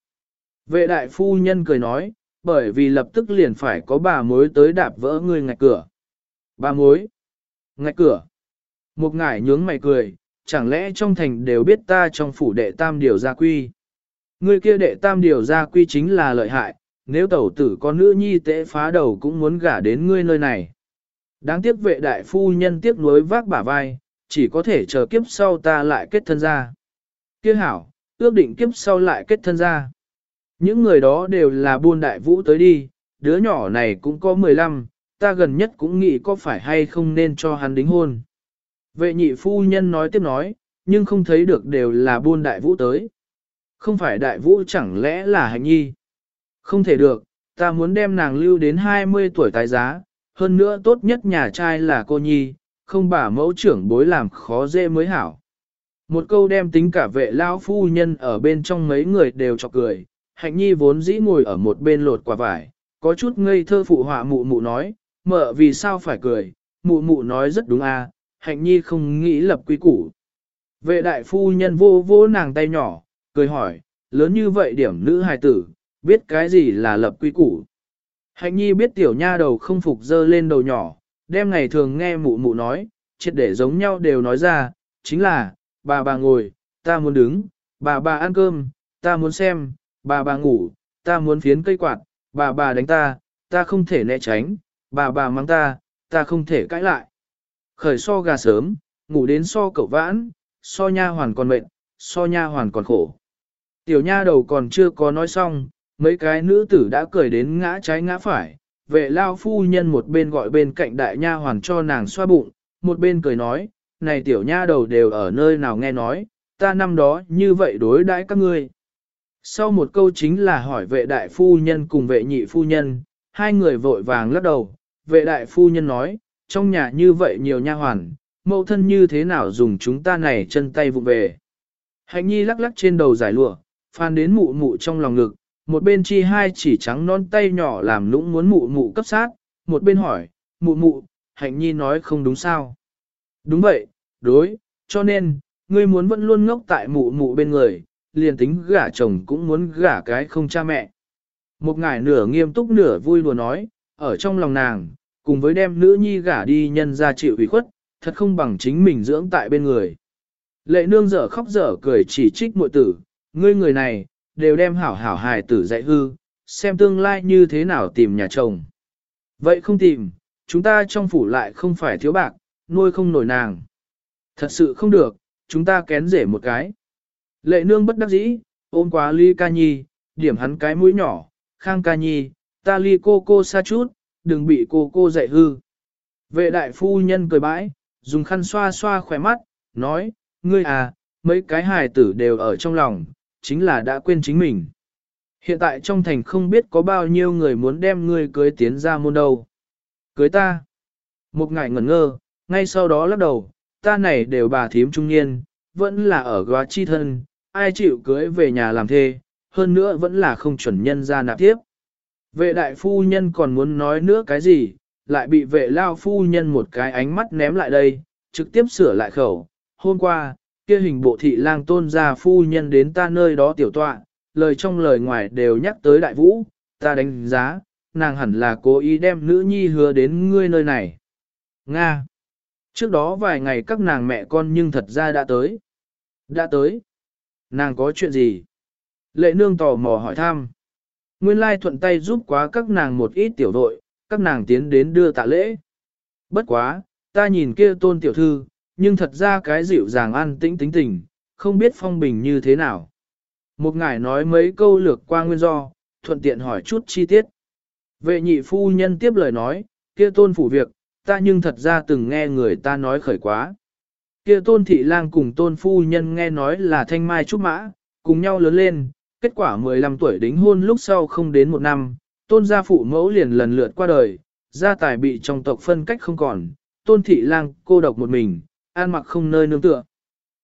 [SPEAKER 1] Vệ đại phu nhân cười nói, bởi vì lập tức liền phải có bà mối tới đạp vỡ người ngạch cửa. Bà mối? Ngạch cửa? Một ngải nhướng mày cười, chẳng lẽ trong thành đều biết ta trong phủ đệ tam điều gia quy. Ngươi kia đệ tam điều gia quy chính là lợi hại, nếu tẩu tử có nữ nhi tễ phá đầu cũng muốn gả đến ngươi nơi này. Đáng tiếc vệ đại phu nhân tiếc nuối vác bả vai, chỉ có thể chờ kiếp sau ta lại kết thân ra. Kia hảo, ước định kiếp sau lại kết thân ra. Những người đó đều là buôn đại vũ tới đi, đứa nhỏ này cũng có 15, ta gần nhất cũng nghĩ có phải hay không nên cho hắn đính hôn. Vệ nhị phu nhân nói tiếp nói, nhưng không thấy được đều là buôn đại vũ tới. Không phải đại vũ chẳng lẽ là hạnh nhi. Không thể được, ta muốn đem nàng lưu đến 20 tuổi tái giá, hơn nữa tốt nhất nhà trai là cô nhi, không bà mẫu trưởng bối làm khó dễ mới hảo. Một câu đem tính cả vệ lao phu nhân ở bên trong mấy người đều chọc cười, hạnh nhi vốn dĩ ngồi ở một bên lột quả vải, có chút ngây thơ phụ họa mụ mụ nói, mợ vì sao phải cười, mụ mụ nói rất đúng à, hạnh nhi không nghĩ lập quy củ. Vệ đại phu nhân vô vô nàng tay nhỏ, cười hỏi, lớn như vậy điểm nữ hài tử, biết cái gì là lập quy củ. Hạnh nhi biết tiểu nha đầu không phục dơ lên đầu nhỏ, đem ngày thường nghe mụ mụ nói, triệt để giống nhau đều nói ra, chính là, bà bà ngồi, ta muốn đứng, bà bà ăn cơm, ta muốn xem, bà bà ngủ, ta muốn phiến cây quạt, bà bà đánh ta, ta không thể né tránh, bà bà mắng ta, ta không thể cãi lại. Khởi so gà sớm, ngủ đến so cậu vãn, so nha hoàn còn mệt, so nha hoàn còn khổ. Tiểu nha đầu còn chưa có nói xong, mấy cái nữ tử đã cười đến ngã trái ngã phải, vệ lao phu nhân một bên gọi bên cạnh đại nha hoàn cho nàng xoa bụng, một bên cười nói, này tiểu nha đầu đều ở nơi nào nghe nói, ta năm đó như vậy đối đãi các ngươi. Sau một câu chính là hỏi vệ đại phu nhân cùng vệ nhị phu nhân, hai người vội vàng lắc đầu, vệ đại phu nhân nói, trong nhà như vậy nhiều nha hoàn, mẫu thân như thế nào dùng chúng ta này chân tay vụ về. Hạnh nhi lắc lắc trên đầu giải lụa, phan đến mụ mụ trong lòng ngực, một bên chi hai chỉ trắng non tay nhỏ làm lũng muốn mụ mụ cấp sát, một bên hỏi, mụ mụ, hạnh nhi nói không đúng sao. Đúng vậy, đối, cho nên, ngươi muốn vẫn luôn ngốc tại mụ mụ bên người, liền tính gả chồng cũng muốn gả cái không cha mẹ. Một ngải nửa nghiêm túc nửa vui đùa nói, ở trong lòng nàng, cùng với đem nữ nhi gả đi nhân ra chịu ủy khuất, thật không bằng chính mình dưỡng tại bên người. Lệ nương dở khóc dở cười chỉ trích muội tử, ngươi người này, đều đem hảo hảo hài tử dạy hư, xem tương lai như thế nào tìm nhà chồng. Vậy không tìm, chúng ta trong phủ lại không phải thiếu bạc, nuôi không nổi nàng. Thật sự không được, chúng ta kén rể một cái. Lệ nương bất đắc dĩ, ôm quá ly ca nhi, điểm hắn cái mũi nhỏ, khang ca nhi, ta ly cô cô xa chút, đừng bị cô cô dạy hư. Vệ đại phu nhân cười bãi, dùng khăn xoa xoa khỏe mắt, nói, ngươi à, mấy cái hài tử đều ở trong lòng, chính là đã quên chính mình. Hiện tại trong thành không biết có bao nhiêu người muốn đem ngươi cưới tiến ra môn đâu. Cưới ta. Một ngày ngẩn ngơ, ngay sau đó lắc đầu, ta này đều bà thím trung niên, vẫn là ở góa chi thân, ai chịu cưới về nhà làm thê, hơn nữa vẫn là không chuẩn nhân ra nạp tiếp. Vệ đại phu nhân còn muốn nói nữa cái gì, lại bị vệ lao phu nhân một cái ánh mắt ném lại đây, trực tiếp sửa lại khẩu. Hôm qua, kia hình bộ thị lang tôn gia phu nhân đến ta nơi đó tiểu tọa, lời trong lời ngoài đều nhắc tới đại vũ, ta đánh giá, nàng hẳn là cố ý đem nữ nhi hứa đến ngươi nơi này. Nga. Trước đó vài ngày các nàng mẹ con nhưng thật ra đã tới. Đã tới. Nàng có chuyện gì? Lệ nương tò mò hỏi thăm. Nguyên lai thuận tay giúp quá các nàng một ít tiểu đội, các nàng tiến đến đưa tạ lễ. Bất quá, ta nhìn kia tôn tiểu thư, nhưng thật ra cái dịu dàng an tĩnh tính tình, không biết phong bình như thế nào. Một ngài nói mấy câu lược qua nguyên do, thuận tiện hỏi chút chi tiết. Vệ nhị phu nhân tiếp lời nói, kia tôn phủ việc, ta nhưng thật ra từng nghe người ta nói khởi quá. Kia tôn thị lang cùng tôn phu nhân nghe nói là thanh mai trúc mã, cùng nhau lớn lên, kết quả 15 tuổi đính hôn lúc sau không đến một năm, tôn gia phụ mẫu liền lần lượt qua đời, gia tài bị trong tộc phân cách không còn, tôn thị lang cô độc một mình, an mặc không nơi nương tựa.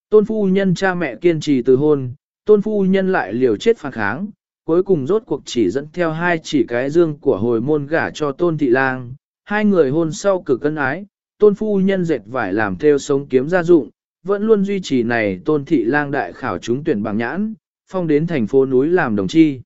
[SPEAKER 1] Tôn phu nhân cha mẹ kiên trì từ hôn, tôn phu nhân lại liều chết phản kháng, cuối cùng rốt cuộc chỉ dẫn theo hai chỉ cái dương của hồi môn gả cho tôn thị lang, hai người hôn sau cực cân ái, tôn phu nhân dệt vải làm theo sống kiếm gia dụng, vẫn luôn duy trì này tôn thị lang đại khảo chúng tuyển bằng nhãn, phong đến thành phố núi làm đồng chi.